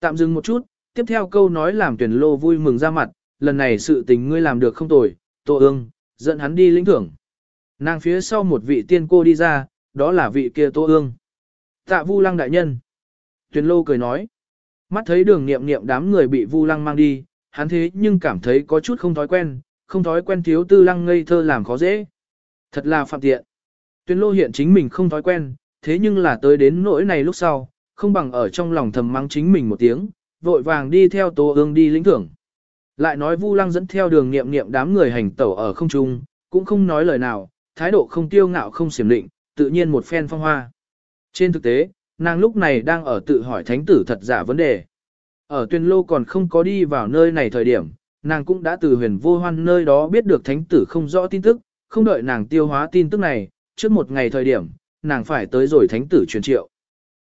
Tạm dừng một chút, tiếp theo câu nói làm tuyển lô vui mừng ra mặt, lần này sự tình ngươi làm được không tồi, tổ ương, dẫn hắn đi lĩnh thưởng. Nàng phía sau một vị tiên cô đi ra, đó là vị kia tô ương. Tạ vu lăng đại nhân. Tuyển lô cười nói. Mắt thấy đường nghiệm nghiệm đám người bị vu lăng mang đi, hắn thế nhưng cảm thấy có chút không thói quen, không thói quen thiếu tư lăng ngây thơ làm khó dễ. Thật là phạm tiện. tuyển lô hiện chính mình không thói quen, thế nhưng là tới đến nỗi này lúc sau, không bằng ở trong lòng thầm mắng chính mình một tiếng, vội vàng đi theo Tô ương đi lĩnh thưởng. Lại nói Vu Lăng dẫn theo đường nghiệm nghiệm đám người hành tẩu ở không trung, cũng không nói lời nào, thái độ không tiêu ngạo không xiểm định, tự nhiên một phen phong hoa. Trên thực tế, nàng lúc này đang ở tự hỏi thánh tử thật giả vấn đề. Ở tuyên lô còn không có đi vào nơi này thời điểm, nàng cũng đã từ huyền vô hoan nơi đó biết được thánh tử không rõ tin tức, không đợi nàng tiêu hóa tin tức này, trước một ngày thời điểm, nàng phải tới rồi thánh tử truyền triệu.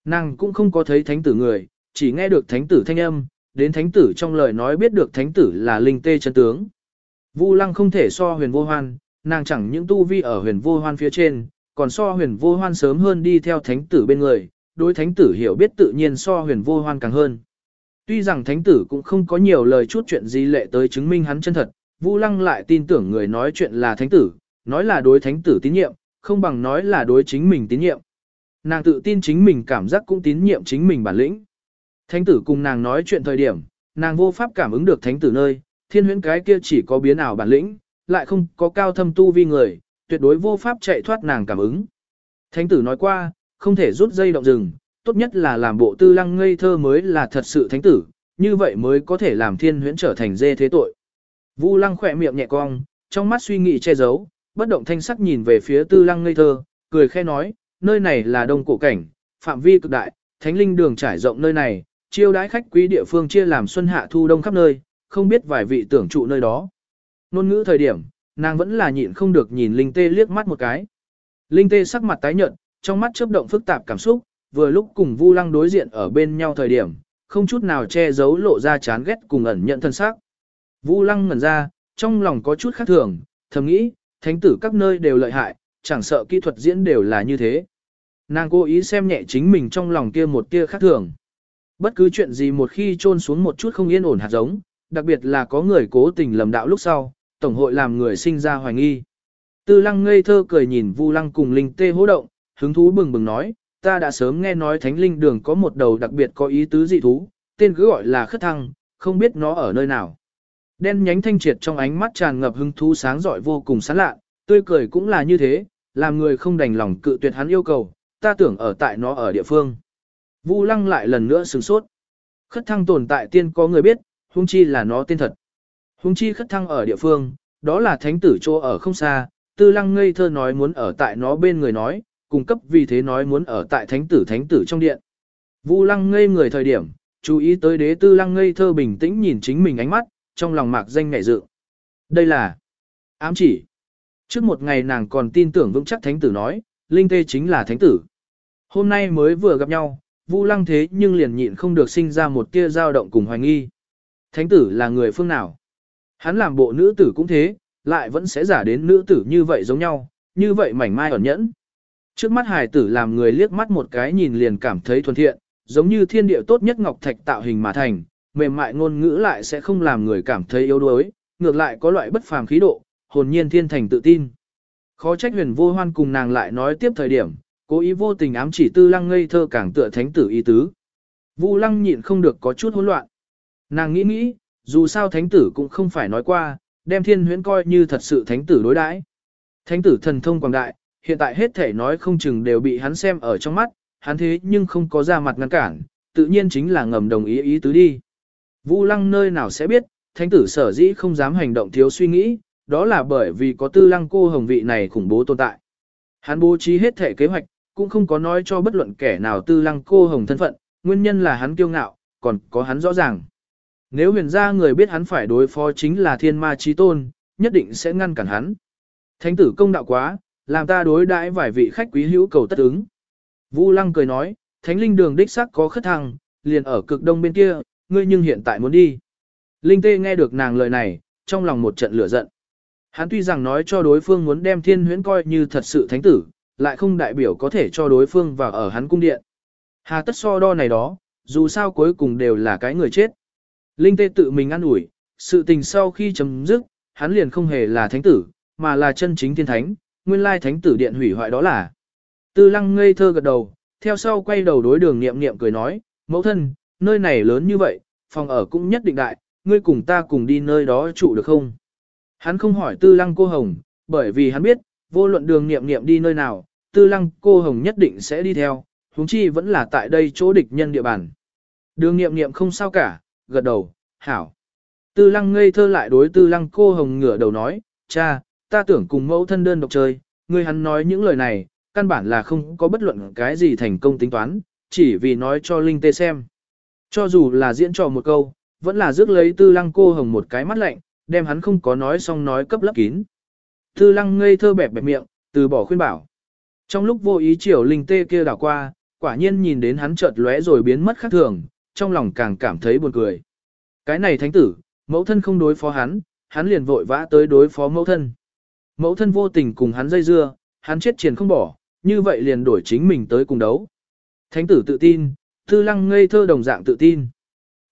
Nàng cũng không có thấy thánh tử người, chỉ nghe được thánh tử thanh âm, đến thánh tử trong lời nói biết được thánh tử là linh tê chân tướng. Vu lăng không thể so huyền vô hoan, nàng chẳng những tu vi ở huyền vô hoan phía trên, còn so huyền vô hoan sớm hơn đi theo thánh tử bên người, đối thánh tử hiểu biết tự nhiên so huyền vô hoan càng hơn. Tuy rằng thánh tử cũng không có nhiều lời chút chuyện gì lệ tới chứng minh hắn chân thật, Vu Lăng lại tin tưởng người nói chuyện là thánh tử, nói là đối thánh tử tín nhiệm, không bằng nói là đối chính mình tín nhiệm. Nàng tự tin chính mình cảm giác cũng tín nhiệm chính mình bản lĩnh. Thánh tử cùng nàng nói chuyện thời điểm, nàng vô pháp cảm ứng được thánh tử nơi, thiên huyễn cái kia chỉ có biến ảo bản lĩnh, lại không có cao thâm tu vi người, tuyệt đối vô pháp chạy thoát nàng cảm ứng. Thánh tử nói qua, không thể rút dây động rừng, tốt nhất là làm bộ tư lăng ngây thơ mới là thật sự thánh tử, như vậy mới có thể làm thiên huyễn trở thành dê thế tội. Vu lăng khỏe miệng nhẹ cong, trong mắt suy nghĩ che giấu, bất động thanh sắc nhìn về phía tư lăng ngây thơ, cười khẽ nói, nơi này là đông cổ cảnh, phạm vi cực đại, thánh linh đường trải rộng nơi này, chiêu đãi khách quý địa phương chia làm xuân hạ thu đông khắp nơi, không biết vài vị tưởng trụ nơi đó. Nôn ngữ thời điểm, nàng vẫn là nhịn không được nhìn Linh Tê liếc mắt một cái. Linh Tê sắc mặt tái nhợt, trong mắt chớp động phức tạp cảm xúc, vừa lúc cùng Vu Lăng đối diện ở bên nhau thời điểm, không chút nào che giấu lộ ra chán ghét cùng ẩn nhận thân xác. Vu Lăng ngẩn ra, trong lòng có chút khác thường, thầm nghĩ, thánh tử các nơi đều lợi hại, chẳng sợ kỹ thuật diễn đều là như thế. Nàng cố ý xem nhẹ chính mình trong lòng kia một tia khác thường. Bất cứ chuyện gì một khi trôn xuống một chút không yên ổn hạt giống, đặc biệt là có người cố tình lầm đạo lúc sau, tổng hội làm người sinh ra hoài nghi. Tư lăng ngây thơ cười nhìn Vu lăng cùng linh tê hỗ động, hứng thú bừng bừng nói, ta đã sớm nghe nói thánh linh đường có một đầu đặc biệt có ý tứ dị thú, tên cứ gọi là khất thăng, không biết nó ở nơi nào. Đen nhánh thanh triệt trong ánh mắt tràn ngập hứng thú sáng rọi vô cùng sán lạ, tươi cười cũng là như thế, làm người không đành lòng cự tuyệt hắn yêu cầu, ta tưởng ở tại nó ở địa phương. Vu lăng lại lần nữa sửng sốt. Khất thăng tồn tại tiên có người biết, hung chi là nó tên thật. Hung chi khất thăng ở địa phương, đó là thánh tử chỗ ở không xa, tư lăng ngây thơ nói muốn ở tại nó bên người nói, cung cấp vì thế nói muốn ở tại thánh tử thánh tử trong điện. Vu lăng ngây người thời điểm, chú ý tới đế tư lăng ngây thơ bình tĩnh nhìn chính mình ánh mắt, trong lòng mạc danh ngại dự. Đây là ám chỉ. Trước một ngày nàng còn tin tưởng vững chắc thánh tử nói, linh tê chính là thánh tử. Hôm nay mới vừa gặp nhau, Vu lăng thế nhưng liền nhịn không được sinh ra một tia dao động cùng hoài nghi. Thánh tử là người phương nào? Hắn làm bộ nữ tử cũng thế, lại vẫn sẽ giả đến nữ tử như vậy giống nhau, như vậy mảnh mai ẩn nhẫn. Trước mắt hài tử làm người liếc mắt một cái nhìn liền cảm thấy thuần thiện, giống như thiên địa tốt nhất ngọc thạch tạo hình mà thành, mềm mại ngôn ngữ lại sẽ không làm người cảm thấy yếu đuối, ngược lại có loại bất phàm khí độ, hồn nhiên thiên thành tự tin. Khó trách huyền vô hoan cùng nàng lại nói tiếp thời điểm, cố ý vô tình ám chỉ tư lăng ngây thơ càng tựa thánh tử ý tứ. Vu lăng nhịn không được có chút hỗn loạn. Nàng nghĩ nghĩ, dù sao thánh tử cũng không phải nói qua, đem thiên huyễn coi như thật sự thánh tử đối đãi. Thánh tử thần thông quảng đại, hiện tại hết thể nói không chừng đều bị hắn xem ở trong mắt, hắn thế nhưng không có ra mặt ngăn cản, tự nhiên chính là ngầm đồng ý ý tứ đi. Vu lăng nơi nào sẽ biết, thánh tử sở dĩ không dám hành động thiếu suy nghĩ, đó là bởi vì có tư lăng cô hồng vị này khủng bố tồn tại. Hắn bố trí hết thể kế hoạch, cũng không có nói cho bất luận kẻ nào tư lăng cô hồng thân phận, nguyên nhân là hắn kiêu ngạo, còn có hắn rõ ràng. Nếu huyền gia người biết hắn phải đối phó chính là thiên ma trí tôn, nhất định sẽ ngăn cản hắn. Thánh tử công đạo quá, làm ta đối đãi vài vị khách quý hữu cầu tất ứng. Vu lăng cười nói, thánh linh đường đích xác có khất thăng, liền ở cực đông bên kia, ngươi nhưng hiện tại muốn đi. Linh tê nghe được nàng lời này, trong lòng một trận lửa giận. Hắn tuy rằng nói cho đối phương muốn đem thiên huyễn coi như thật sự thánh tử, lại không đại biểu có thể cho đối phương vào ở hắn cung điện. Hà tất so đo này đó, dù sao cuối cùng đều là cái người chết. Linh tê tự mình ăn ủi, sự tình sau khi chấm dứt, hắn liền không hề là thánh tử, mà là chân chính thiên thánh, nguyên lai thánh tử điện hủy hoại đó là. Tư lăng ngây thơ gật đầu, theo sau quay đầu đối đường niệm niệm cười nói, mẫu thân, nơi này lớn như vậy, phòng ở cũng nhất định đại, ngươi cùng ta cùng đi nơi đó trụ được không? Hắn không hỏi tư lăng cô hồng, bởi vì hắn biết, vô luận đường niệm niệm đi nơi nào, tư lăng cô hồng nhất định sẽ đi theo, huống chi vẫn là tại đây chỗ địch nhân địa bàn. Đường niệm niệm không sao cả, gật đầu, hảo. Tư lăng ngây thơ lại đối tư lăng cô hồng ngửa đầu nói, cha, ta tưởng cùng mẫu thân đơn độc chơi, Ngươi hắn nói những lời này, căn bản là không có bất luận cái gì thành công tính toán, chỉ vì nói cho Linh Tê xem. Cho dù là diễn trò một câu, vẫn là rước lấy tư lăng cô hồng một cái mắt lạnh, đem hắn không có nói xong nói cấp lấp kín. Tư lăng ngây thơ bẹp bẹp miệng, từ bỏ khuyên bảo. Trong lúc vô ý chiều Linh Tê kia đảo qua, quả nhiên nhìn đến hắn chợt lóe rồi biến mất khác thường, trong lòng càng cảm thấy buồn cười. Cái này thánh tử, mẫu thân không đối phó hắn, hắn liền vội vã tới đối phó mẫu thân. Mẫu thân vô tình cùng hắn dây dưa, hắn chết triển không bỏ, như vậy liền đổi chính mình tới cùng đấu. Thánh tử tự tin, tư lăng ngây thơ đồng dạng tự tin.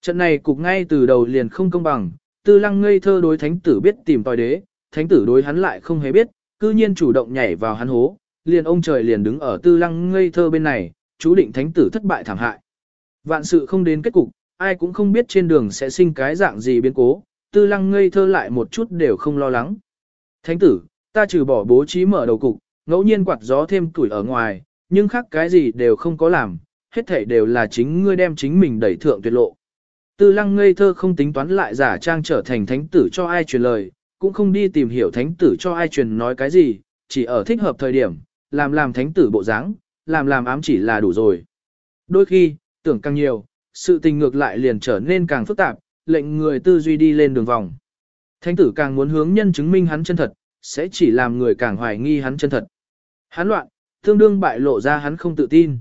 Trận này cục ngay từ đầu liền không công bằng, tư lăng ngây thơ đối thánh tử biết tìm tòi đế, thánh tử đối hắn lại không hề biết, cư nhiên chủ động nhảy vào hắn hố, liền ông trời liền đứng ở tư lăng ngây thơ bên này, chú định thánh tử thất bại thảm hại. Vạn sự không đến kết cục, ai cũng không biết trên đường sẽ sinh cái dạng gì biến cố, tư lăng ngây thơ lại một chút đều không lo lắng. Thánh tử, ta trừ bỏ bố trí mở đầu cục, ngẫu nhiên quạt gió thêm tuổi ở ngoài, nhưng khác cái gì đều không có làm, hết thảy đều là chính ngươi đem chính mình đẩy thượng tuyệt lộ. Tư lăng ngây thơ không tính toán lại giả trang trở thành thánh tử cho ai truyền lời, cũng không đi tìm hiểu thánh tử cho ai truyền nói cái gì, chỉ ở thích hợp thời điểm, làm làm thánh tử bộ dáng, làm làm ám chỉ là đủ rồi. Đôi khi, tưởng càng nhiều, sự tình ngược lại liền trở nên càng phức tạp, lệnh người tư duy đi lên đường vòng. Thánh tử càng muốn hướng nhân chứng minh hắn chân thật, sẽ chỉ làm người càng hoài nghi hắn chân thật. Hắn loạn, tương đương bại lộ ra hắn không tự tin.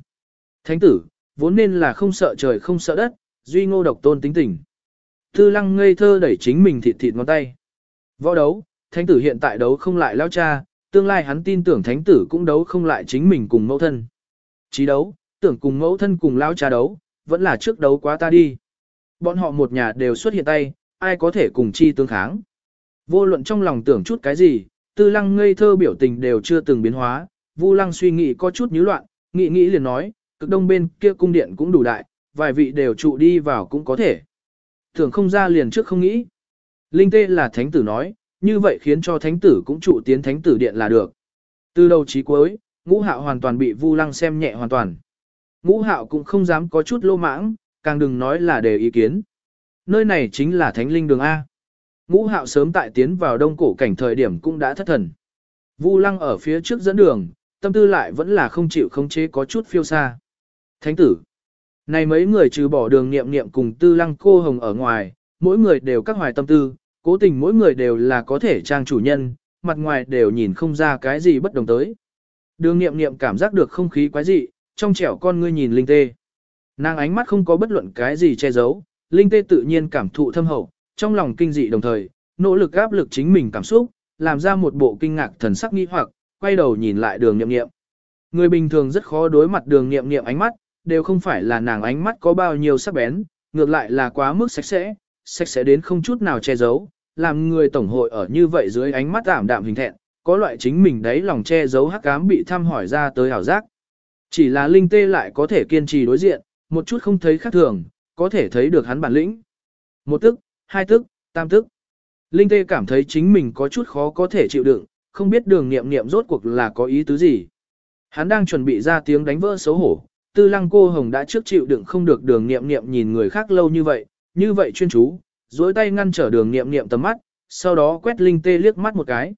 Thánh tử, vốn nên là không sợ trời không sợ đất, duy ngô độc tôn tính tình. Tư lăng ngây thơ đẩy chính mình thịt thịt ngón tay. Võ đấu, thánh tử hiện tại đấu không lại lao cha, tương lai hắn tin tưởng thánh tử cũng đấu không lại chính mình cùng mẫu thân. Chí đấu, tưởng cùng mẫu thân cùng lao cha đấu, vẫn là trước đấu quá ta đi. Bọn họ một nhà đều xuất hiện tay, ai có thể cùng chi tương kháng. Vô luận trong lòng tưởng chút cái gì, tư lăng ngây thơ biểu tình đều chưa từng biến hóa, vu lăng suy nghĩ có chút nhíu loạn, nghĩ nghĩ liền nói, cực đông bên kia cung điện cũng đủ đại, vài vị đều trụ đi vào cũng có thể. thường không ra liền trước không nghĩ. Linh tê là thánh tử nói, như vậy khiến cho thánh tử cũng trụ tiến thánh tử điện là được. Từ đầu chí cuối, ngũ hạo hoàn toàn bị vu lăng xem nhẹ hoàn toàn. Ngũ hạo cũng không dám có chút lô mãng, càng đừng nói là đề ý kiến. Nơi này chính là thánh linh đường A. Ngũ hạo sớm tại tiến vào đông cổ cảnh thời điểm cũng đã thất thần. Vu lăng ở phía trước dẫn đường, tâm tư lại vẫn là không chịu khống chế có chút phiêu xa. Thánh tử. Này mấy người trừ bỏ đường nghiệm nghiệm cùng tư lăng cô hồng ở ngoài, mỗi người đều các hoài tâm tư, cố tình mỗi người đều là có thể trang chủ nhân, mặt ngoài đều nhìn không ra cái gì bất đồng tới. Đường nghiệm nghiệm cảm giác được không khí quái dị, trong trẻo con ngươi nhìn linh tê. Nàng ánh mắt không có bất luận cái gì che giấu, linh tê tự nhiên cảm thụ thâm hậu, trong lòng kinh dị đồng thời, nỗ lực áp lực chính mình cảm xúc, làm ra một bộ kinh ngạc thần sắc nghi hoặc, quay đầu nhìn lại đường nghiệm nghiệm. Người bình thường rất khó đối mặt đường nghiệm nghiệm ánh mắt, đều không phải là nàng ánh mắt có bao nhiêu sắc bén, ngược lại là quá mức sạch sẽ, sạch sẽ đến không chút nào che giấu, làm người tổng hội ở như vậy dưới ánh mắt ảm đạm hình thẹn, có loại chính mình đấy lòng che giấu hắc ám bị thăm hỏi ra tới hảo giác. Chỉ là linh tê lại có thể kiên trì đối diện, một chút không thấy khác thường, có thể thấy được hắn bản lĩnh. Một tức, hai tức, tam tức. Linh tê cảm thấy chính mình có chút khó có thể chịu đựng, không biết đường nghiệm nghiệm rốt cuộc là có ý tứ gì. Hắn đang chuẩn bị ra tiếng đánh vỡ xấu hổ, tư lăng cô hồng đã trước chịu đựng không được đường nghiệm nghiệm nhìn người khác lâu như vậy, như vậy chuyên chú, duỗi tay ngăn trở đường nghiệm nghiệm tầm mắt, sau đó quét linh tê liếc mắt một cái.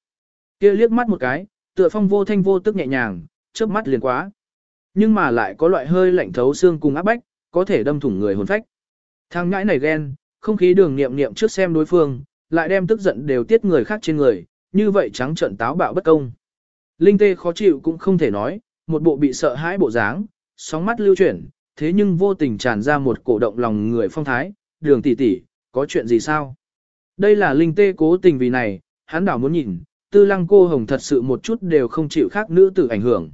kia liếc mắt một cái, tựa phong vô thanh vô tức nhẹ nhàng, chớp mắt liền quá. Nhưng mà lại có loại hơi lạnh thấu xương cùng áp bách, có thể đâm thủng người hồn phách. Thằng ngãi này ghen, không khí đường nghiệm nghiệm trước xem đối phương, lại đem tức giận đều tiết người khác trên người, như vậy trắng trợn táo bạo bất công. Linh tê khó chịu cũng không thể nói, một bộ bị sợ hãi bộ dáng, sóng mắt lưu chuyển, thế nhưng vô tình tràn ra một cổ động lòng người phong thái, đường tỷ tỷ, có chuyện gì sao? Đây là linh tê cố tình vì này, hắn đảo muốn nhìn, tư lăng cô hồng thật sự một chút đều không chịu khác nữ tử ảnh hưởng.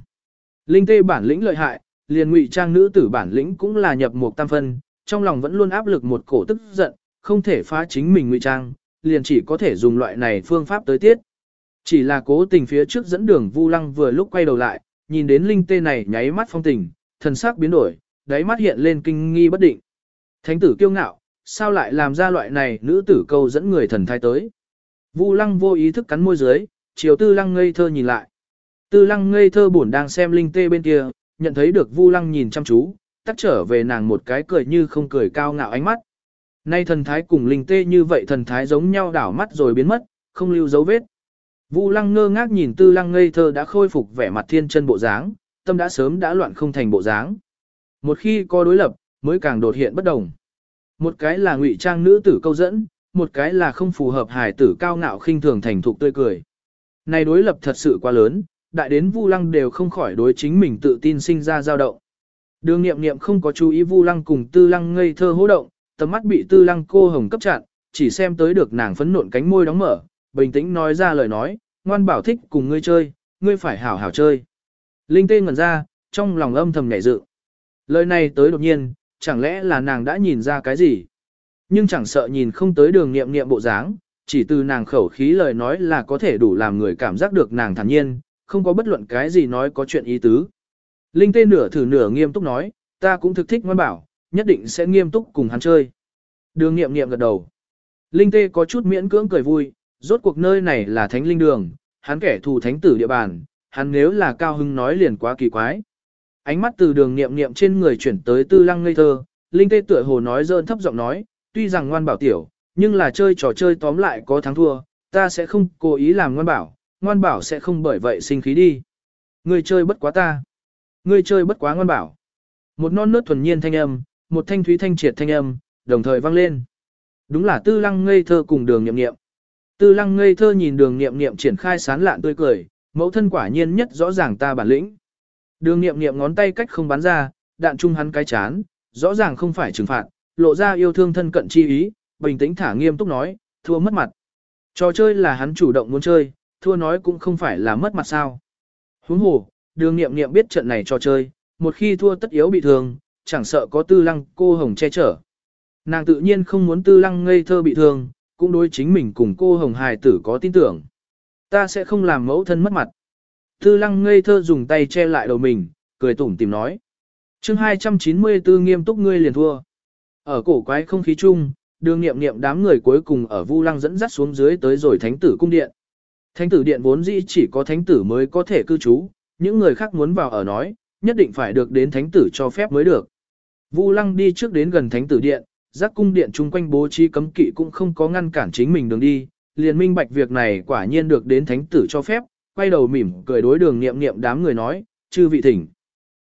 Linh tê bản lĩnh lợi hại, liền ngụy trang nữ tử bản lĩnh cũng là nhập một tam phân, trong lòng vẫn luôn áp lực một cổ tức giận, không thể phá chính mình ngụy trang, liền chỉ có thể dùng loại này phương pháp tới tiết. Chỉ là cố tình phía trước dẫn đường Vu Lăng vừa lúc quay đầu lại, nhìn đến linh tê này nháy mắt phong tình, thần sắc biến đổi, đáy mắt hiện lên kinh nghi bất định. Thánh tử kiêu ngạo, sao lại làm ra loại này nữ tử câu dẫn người thần thai tới. Vu Lăng vô ý thức cắn môi dưới, chiều Tư Lăng ngây thơ nhìn lại. Tư Lăng ngây thơ buồn đang xem linh tê bên kia, nhận thấy được Vu Lăng nhìn chăm chú, tắt trở về nàng một cái cười như không cười cao ngạo ánh mắt. Nay thần thái cùng linh tê như vậy thần thái giống nhau đảo mắt rồi biến mất, không lưu dấu vết. Vu lăng ngơ ngác nhìn tư lăng ngây thơ đã khôi phục vẻ mặt thiên chân bộ dáng, tâm đã sớm đã loạn không thành bộ dáng. Một khi có đối lập, mới càng đột hiện bất đồng. Một cái là ngụy trang nữ tử câu dẫn, một cái là không phù hợp hài tử cao ngạo khinh thường thành thục tươi cười. Này đối lập thật sự quá lớn, đại đến Vu Lăng đều không khỏi đối chính mình tự tin sinh ra dao động. Đường Nghiệm Nghiệm không có chú ý Vu Lăng cùng Tư Lăng ngây thơ hô động, tầm mắt bị Tư Lăng cô hồng cấp chặn, chỉ xem tới được nàng phấn nộn cánh môi đóng mở, bình tĩnh nói ra lời nói, ngoan bảo thích cùng ngươi chơi, ngươi phải hảo hảo chơi. Linh tê ngẩn ra, trong lòng âm thầm nhảy dự. Lời này tới đột nhiên, chẳng lẽ là nàng đã nhìn ra cái gì? nhưng chẳng sợ nhìn không tới đường nghiệm nghiệm bộ dáng, chỉ từ nàng khẩu khí lời nói là có thể đủ làm người cảm giác được nàng thản nhiên, không có bất luận cái gì nói có chuyện ý tứ. Linh tê nửa thử nửa nghiêm túc nói, ta cũng thực thích ngoan bảo, nhất định sẽ nghiêm túc cùng hắn chơi. Đường nghiệm nghiệm gật đầu. Linh tê có chút miễn cưỡng cười vui, rốt cuộc nơi này là thánh linh đường, hắn kẻ thù thánh tử địa bàn, hắn nếu là cao hưng nói liền quá kỳ quái. Ánh mắt từ đường nghiệm nghiệm trên người chuyển tới tư lăng ngây thơ, Linh tê tựa hồ nói dơn thấp giọng nói, tuy rằng ngoan bảo tiểu, nhưng là chơi trò chơi tóm lại có thắng thua, ta sẽ không cố ý làm ngoan bảo, ngoan bảo sẽ không bởi vậy sinh khí đi. Ngươi chơi bất quá ta. Ngươi chơi bất quá ngoan bảo. Một non nớt thuần nhiên thanh âm, một thanh thúy thanh triệt thanh âm, đồng thời vang lên. Đúng là tư lăng ngây thơ cùng đường nghiệm nghiệm. Tư lăng ngây thơ nhìn đường nghiệm nghiệm triển khai sán lạn tươi cười, mẫu thân quả nhiên nhất rõ ràng ta bản lĩnh. Đường nghiệm nghiệm ngón tay cách không bắn ra, đạn trung hắn cái chán, rõ ràng không phải trừng phạt, lộ ra yêu thương thân cận chi ý, bình tĩnh thả nghiêm túc nói, thua mất mặt. Trò chơi là hắn chủ động muốn chơi, thua nói cũng không phải là mất mặt sao. Huống hồ, đường nghiệm nghiệm biết trận này trò chơi, một khi thua tất yếu bị thương, chẳng sợ có tư lăng cô hồng che chở. Nàng tự nhiên không muốn tư lăng ngây thơ bị thương, cũng đối chính mình cùng cô hồng hài tử có tin tưởng. Ta sẽ không làm mẫu thân mất mặt. Tư lăng ngây thơ dùng tay che lại đầu mình, cười tủm tìm nói. chương 294 nghiêm túc ngươi liền thua. Ở cổ quái không khí chung, đường nghiệm nghiệm đám người cuối cùng ở Vu Lăng dẫn dắt xuống dưới tới rồi thánh tử cung điện. Thánh tử điện vốn dĩ chỉ có thánh tử mới có thể cư trú, những người khác muốn vào ở nói, nhất định phải được đến thánh tử cho phép mới được. Vu Lăng đi trước đến gần thánh tử điện, giác cung điện chung quanh bố trí cấm kỵ cũng không có ngăn cản chính mình đường đi, liền minh bạch việc này quả nhiên được đến thánh tử cho phép, quay đầu mỉm cười đối đường nghiệm nghiệm đám người nói, chư vị thỉnh.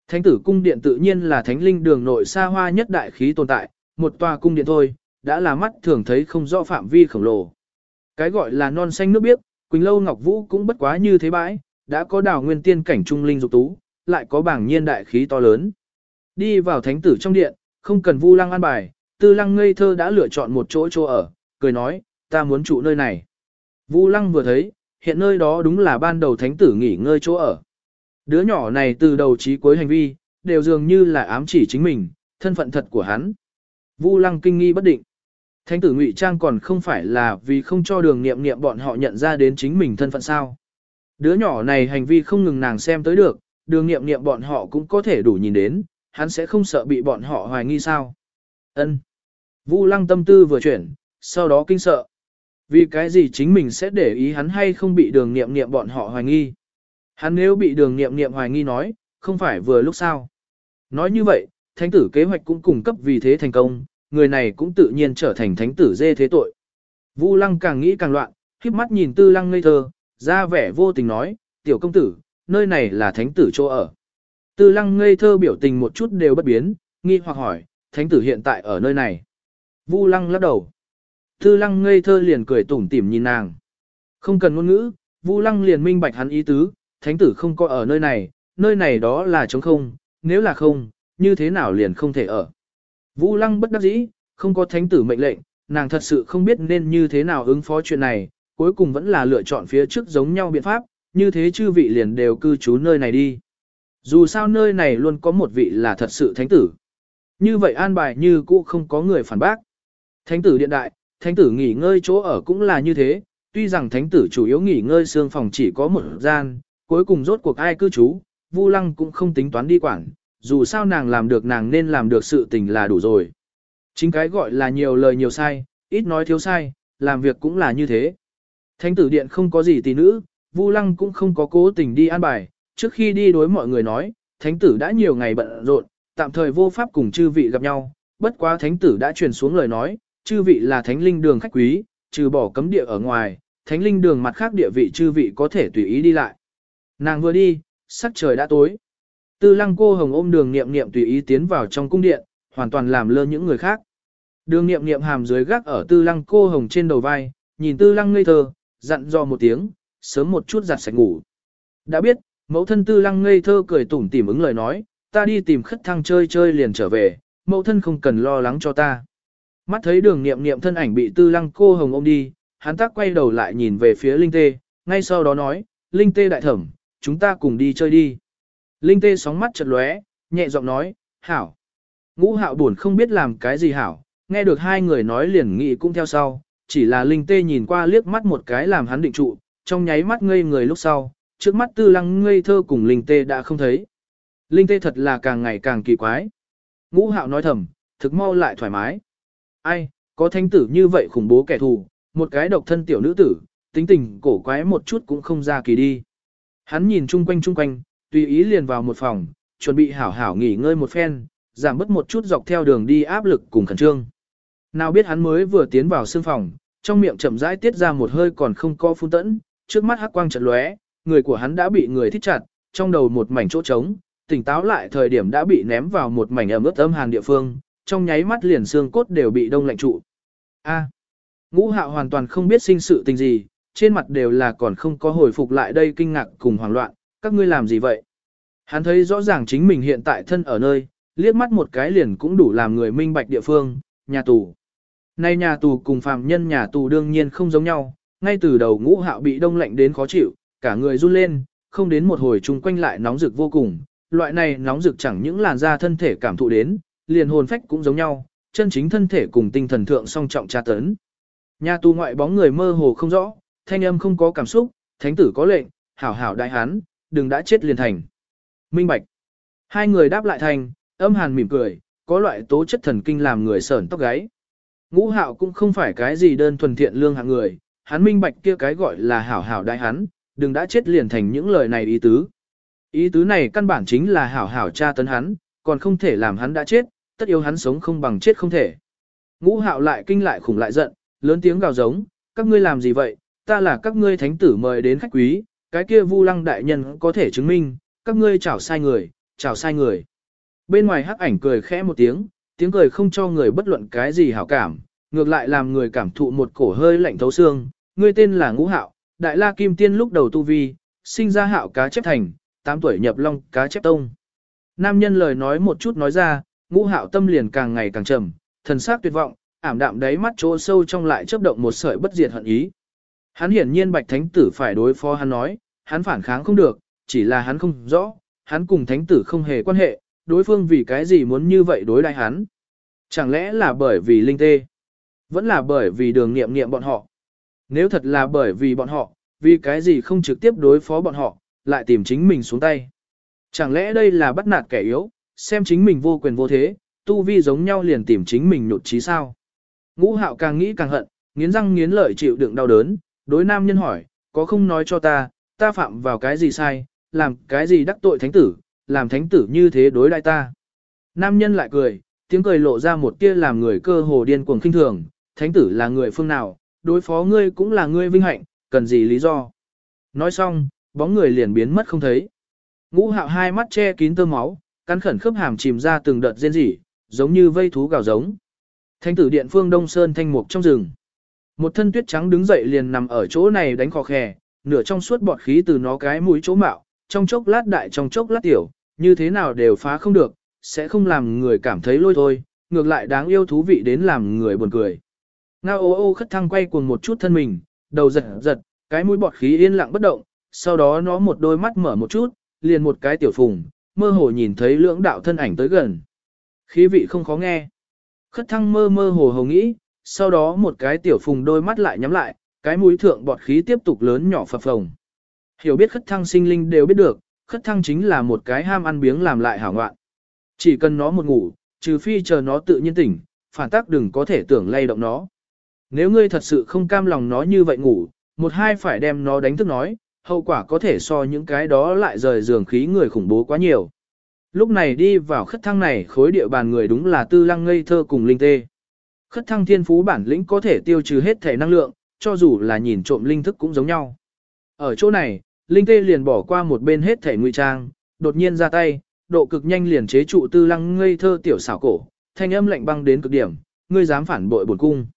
Thánh tử cung điện tự nhiên là thánh linh đường nội xa hoa nhất đại khí tồn tại, một tòa cung điện thôi, đã là mắt thường thấy không rõ phạm vi khổng lồ. Cái gọi là non xanh nước biếc, Quỳnh Lâu Ngọc Vũ cũng bất quá như thế bãi, đã có đào nguyên tiên cảnh trung linh dục tú, lại có bảng nhiên đại khí to lớn. Đi vào thánh tử trong điện, không cần vu lăng an bài, tư lăng ngây thơ đã lựa chọn một chỗ chỗ ở, cười nói, ta muốn trụ nơi này. Vu lăng vừa thấy, hiện nơi đó đúng là ban đầu thánh tử nghỉ ngơi chỗ ở. Đứa nhỏ này từ đầu chí cuối hành vi, đều dường như là ám chỉ chính mình, thân phận thật của hắn. Vu lăng kinh nghi bất định. Thánh tử ngụy trang còn không phải là vì không cho đường nghiệm nghiệm bọn họ nhận ra đến chính mình thân phận sao. Đứa nhỏ này hành vi không ngừng nàng xem tới được, đường nghiệm nghiệm bọn họ cũng có thể đủ nhìn đến, hắn sẽ không sợ bị bọn họ hoài nghi sao. Ân. Vu lăng tâm tư vừa chuyển, sau đó kinh sợ. Vì cái gì chính mình sẽ để ý hắn hay không bị đường nghiệm nghiệm bọn họ hoài nghi. Hắn nếu bị đường nghiệm nghiệm hoài nghi nói, không phải vừa lúc sao. Nói như vậy, thánh tử kế hoạch cũng cung cấp vì thế thành công, người này cũng tự nhiên trở thành thánh tử dê thế tội. Vu lăng càng nghĩ càng loạn, khiếp mắt nhìn tư lăng ngây thơ, ra vẻ vô tình nói, tiểu công tử, nơi này là thánh tử chỗ ở. Tư lăng ngây thơ biểu tình một chút đều bất biến, nghi hoặc hỏi, thánh tử hiện tại ở nơi này. Vu lăng lắc đầu. Tư lăng ngây thơ liền cười tủm tỉm nhìn nàng. Không cần ngôn ngữ, Vu lăng liền minh bạch hắn ý tứ, thánh tử không có ở nơi này, nơi này đó là trống không, nếu là không, như thế nào liền không thể ở. Vu lăng bất đắc dĩ, không có thánh tử mệnh lệnh, nàng thật sự không biết nên như thế nào ứng phó chuyện này, cuối cùng vẫn là lựa chọn phía trước giống nhau biện pháp, như thế chư vị liền đều cư trú nơi này đi. Dù sao nơi này luôn có một vị là thật sự thánh tử. Như vậy an bài như cũ không có người phản bác. Thánh tử điện đại, thánh tử nghỉ ngơi chỗ ở cũng là như thế, tuy rằng thánh tử chủ yếu nghỉ ngơi xương phòng chỉ có một gian, cuối cùng rốt cuộc ai cư trú, Vu Lăng cũng không tính toán đi quản, dù sao nàng làm được nàng nên làm được sự tình là đủ rồi. Chính cái gọi là nhiều lời nhiều sai, ít nói thiếu sai, làm việc cũng là như thế. Thánh tử điện không có gì tỷ nữ, Vu Lăng cũng không có cố tình đi an bài, trước khi đi đối mọi người nói, thánh tử đã nhiều ngày bận rộn, tạm thời vô pháp cùng chư vị gặp nhau, bất quá thánh tử đã truyền xuống lời nói, chư vị là thánh linh đường khách quý, trừ bỏ cấm địa ở ngoài, thánh linh đường mặt khác địa vị chư vị có thể tùy ý đi lại. Nàng vừa đi, sắc trời đã tối. Tư lăng cô hồng ôm đường nghiệm nghiệm tùy ý tiến vào trong cung điện, hoàn toàn làm lơ những người khác. Đường nghiệm nghiệm hàm dưới gác ở tư lăng cô hồng trên đầu vai, nhìn tư lăng ngây thơ, dặn dò một tiếng, sớm một chút giặt sạch ngủ. Đã biết, mẫu thân tư lăng ngây thơ cười tủm tỉm ứng lời nói, ta đi tìm khất thăng chơi chơi liền trở về, mẫu thân không cần lo lắng cho ta. Mắt thấy đường nghiệm nghiệm thân ảnh bị tư lăng cô hồng ôm đi, hắn tác quay đầu lại nhìn về phía Linh Tê, ngay sau đó nói, Linh Tê đại thẩm, chúng ta cùng đi chơi đi. Linh tê sóng mắt chật lóe, nhẹ giọng nói, hảo. Ngũ hạo buồn không biết làm cái gì hảo, nghe được hai người nói liền nghĩ cũng theo sau, chỉ là Linh Tê nhìn qua liếc mắt một cái làm hắn định trụ, trong nháy mắt ngây người lúc sau, trước mắt tư lăng ngây thơ cùng Linh Tê đã không thấy. Linh Tê thật là càng ngày càng kỳ quái. Ngũ hạo nói thầm, thực mau lại thoải mái. Ai, có thanh tử như vậy khủng bố kẻ thù, một cái độc thân tiểu nữ tử, tính tình cổ quái một chút cũng không ra kỳ đi. Hắn nhìn chung quanh chung quanh, tùy ý liền vào một phòng, chuẩn bị hảo hảo nghỉ ngơi một phen, giảm bớt một chút dọc theo đường đi áp lực cùng khẩn trương. Nào biết hắn mới vừa tiến vào sương phòng, trong miệng chậm rãi tiết ra một hơi còn không có phun tẫn, trước mắt hắc quang chợt lóe, người của hắn đã bị người thích chặt, trong đầu một mảnh chỗ trống, tỉnh táo lại thời điểm đã bị ném vào một mảnh ẩm ướt âm hàn địa phương, trong nháy mắt liền xương cốt đều bị đông lạnh trụ. A. ngũ hạo hoàn toàn không biết sinh sự tình gì, trên mặt đều là còn không có hồi phục lại đây kinh ngạc cùng hoảng loạn, các ngươi làm gì vậy? Hắn thấy rõ ràng chính mình hiện tại thân ở nơi, liếc mắt một cái liền cũng đủ làm người minh bạch địa phương, nhà tù. Nay nhà tù cùng phàm nhân nhà tù đương nhiên không giống nhau, ngay từ đầu ngũ hạo bị đông lạnh đến khó chịu, cả người run lên, không đến một hồi chung quanh lại nóng rực vô cùng. Loại này nóng rực chẳng những làn da thân thể cảm thụ đến, liền hồn phách cũng giống nhau, chân chính thân thể cùng tinh thần thượng song trọng tra tấn. Nhà tù ngoại bóng người mơ hồ không rõ, thanh âm không có cảm xúc, thánh tử có lệnh, hảo hảo đại hán, đừng đã chết liền thành. Minh Bạch. Hai người đáp lại thành, âm hàn mỉm cười, có loại tố chất thần kinh làm người sởn tóc gáy. Ngũ hạo cũng không phải cái gì đơn thuần thiện lương hạng người, hắn minh bạch kia cái gọi là hảo hảo đại hắn, đừng đã chết liền thành những lời này ý tứ. Ý tứ này căn bản chính là hảo hảo tra tấn hắn, còn không thể làm hắn đã chết, tất yếu hắn sống không bằng chết không thể. Ngũ hạo lại kinh lại khủng lại giận, lớn tiếng gào giống, các ngươi làm gì vậy, ta là các ngươi thánh tử mời đến khách quý, cái kia vu lăng đại nhân có thể chứng minh, các ngươi chảo sai người, chảo sai người. Bên ngoài hắc ảnh cười khẽ một tiếng, tiếng cười không cho người bất luận cái gì hảo cảm, ngược lại làm người cảm thụ một cổ hơi lạnh thấu xương. Ngươi tên là Ngũ Hạo, Đại La Kim Tiên lúc đầu tu vi, sinh ra hạo cá chép thành, 8 tuổi nhập long cá chép tông. Nam nhân lời nói một chút nói ra, Ngũ Hạo tâm liền càng ngày càng trầm, thần sắc tuyệt vọng, ảm đạm đáy mắt chỗ sâu trong lại chớp động một sợi bất diệt hận ý. Hắn hiển nhiên Bạch Thánh tử phải đối phó hắn nói, hắn phản kháng không được, chỉ là hắn không rõ, hắn cùng Thánh tử không hề quan hệ, đối phương vì cái gì muốn như vậy đối đại hắn. Chẳng lẽ là bởi vì linh tê? Vẫn là bởi vì đường nghiệm nghiệm bọn họ. Nếu thật là bởi vì bọn họ, vì cái gì không trực tiếp đối phó bọn họ, lại tìm chính mình xuống tay. Chẳng lẽ đây là bắt nạt kẻ yếu, xem chính mình vô quyền vô thế, tu vi giống nhau liền tìm chính mình nhột trí sao. Ngũ hạo càng nghĩ càng hận, nghiến răng nghiến lợi chịu đựng đau đớn, đối nam nhân hỏi, có không nói cho ta, ta phạm vào cái gì sai, làm cái gì đắc tội thánh tử, làm thánh tử như thế đối đại ta. Nam nhân lại cười, tiếng cười lộ ra một tia làm người cơ hồ điên cuồng khinh thường, thánh tử là người phương nào, đối phó ngươi cũng là ngươi vinh hạnh, cần gì lý do. Nói xong, bóng người liền biến mất không thấy. Ngũ hạo hai mắt che kín tơ máu, cắn khẩn khớp hàm chìm ra từng đợt rên rỉ, giống như vây thú gào giống. Thánh tử điện phương đông sơn thanh mục trong rừng. Một thân tuyết trắng đứng dậy liền nằm ở chỗ này đánh khò khè, nửa trong suốt bọt khí từ nó cái mũi chỗ mạo, trong chốc lát đại trong chốc lát tiểu, như thế nào đều phá không được, sẽ không làm người cảm thấy lôi thôi, ngược lại đáng yêu thú vị đến làm người buồn cười. Ngao ô ô khất thăng quay cuồng một chút thân mình, đầu giật giật, cái mũi bọt khí yên lặng bất động, sau đó nó một đôi mắt mở một chút, liền một cái tiểu phùng, mơ hồ nhìn thấy lưỡng đạo thân ảnh tới gần. Khí vị không khó nghe. Khất thăng mơ mơ hồ hồ nghĩ, sau đó một cái tiểu phùng đôi mắt lại nhắm lại, cái mũi thượng bọt khí tiếp tục lớn nhỏ phập phồng. Hiểu biết khất thăng sinh linh đều biết được, khất thăng chính là một cái ham ăn biếng làm lại hảo ngoạn. Chỉ cần nó một ngủ, trừ phi chờ nó tự nhiên tỉnh, phản tác đừng có thể tưởng lay động nó. Nếu ngươi thật sự không cam lòng nó như vậy ngủ, một hai phải đem nó đánh thức nói, hậu quả có thể so những cái đó lại rời giường khí người khủng bố quá nhiều. Lúc này đi vào khất thăng này khối địa bàn người đúng là tư lăng ngây thơ cùng linh tê. Khất thăng thiên phú bản lĩnh có thể tiêu trừ hết thể năng lượng, cho dù là nhìn trộm linh thức cũng giống nhau. Ở chỗ này, linh tê liền bỏ qua một bên hết thể ngụy trang, đột nhiên ra tay, độ cực nhanh liền chế trụ tư lăng ngây thơ tiểu xảo cổ, thanh âm lạnh băng đến cực điểm, ngươi dám phản bội bổn cung.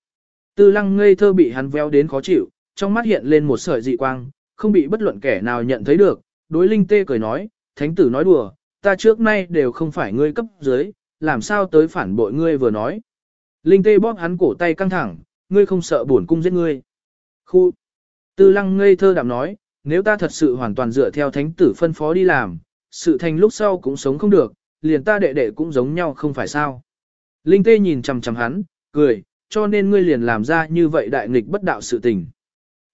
Tư lăng ngây thơ bị hắn véo đến khó chịu, trong mắt hiện lên một sợi dị quang, không bị bất luận kẻ nào nhận thấy được, đối linh tê cười nói, thánh tử nói đùa, ta trước nay đều không phải ngươi cấp dưới, làm sao tới phản bội ngươi vừa nói. Linh tê bóp hắn cổ tay căng thẳng, ngươi không sợ bổn cung giết ngươi. Khu! Tư lăng ngây thơ đạm nói, nếu ta thật sự hoàn toàn dựa theo thánh tử phân phó đi làm, sự thành lúc sau cũng sống không được, liền ta đệ đệ cũng giống nhau không phải sao. Linh tê nhìn chằm chằm hắn, cười, cho nên ngươi liền làm ra như vậy đại nghịch bất đạo sự tình.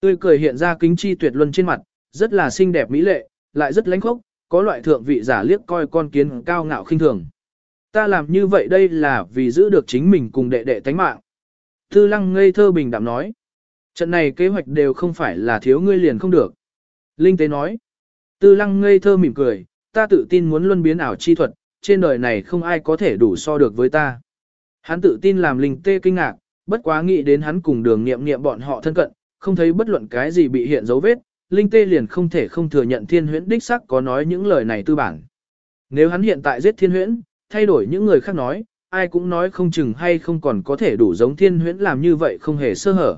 Tươi cười hiện ra kính chi tuyệt luân trên mặt, rất là xinh đẹp mỹ lệ, lại rất lãnh khốc, có loại thượng vị giả liếc coi con kiến cao ngạo khinh thường. Ta làm như vậy đây là vì giữ được chính mình cùng đệ đệ tánh mạng. Tư lăng ngây thơ bình đạm nói. Trận này kế hoạch đều không phải là thiếu ngươi liền không được. Linh tế nói. Tư lăng ngây thơ mỉm cười, ta tự tin muốn luân biến ảo chi thuật, trên đời này không ai có thể đủ so được với ta. Hắn tự tin làm linh tê kinh ngạc, bất quá nghĩ đến hắn cùng đường nghiệm nghiệm bọn họ thân cận, không thấy bất luận cái gì bị hiện dấu vết, linh tê liền không thể không thừa nhận thiên huyễn đích sắc có nói những lời này tư bản. Nếu hắn hiện tại giết thiên huyễn, thay đổi những người khác nói, ai cũng nói không chừng hay không còn có thể đủ giống thiên huyễn làm như vậy không hề sơ hở.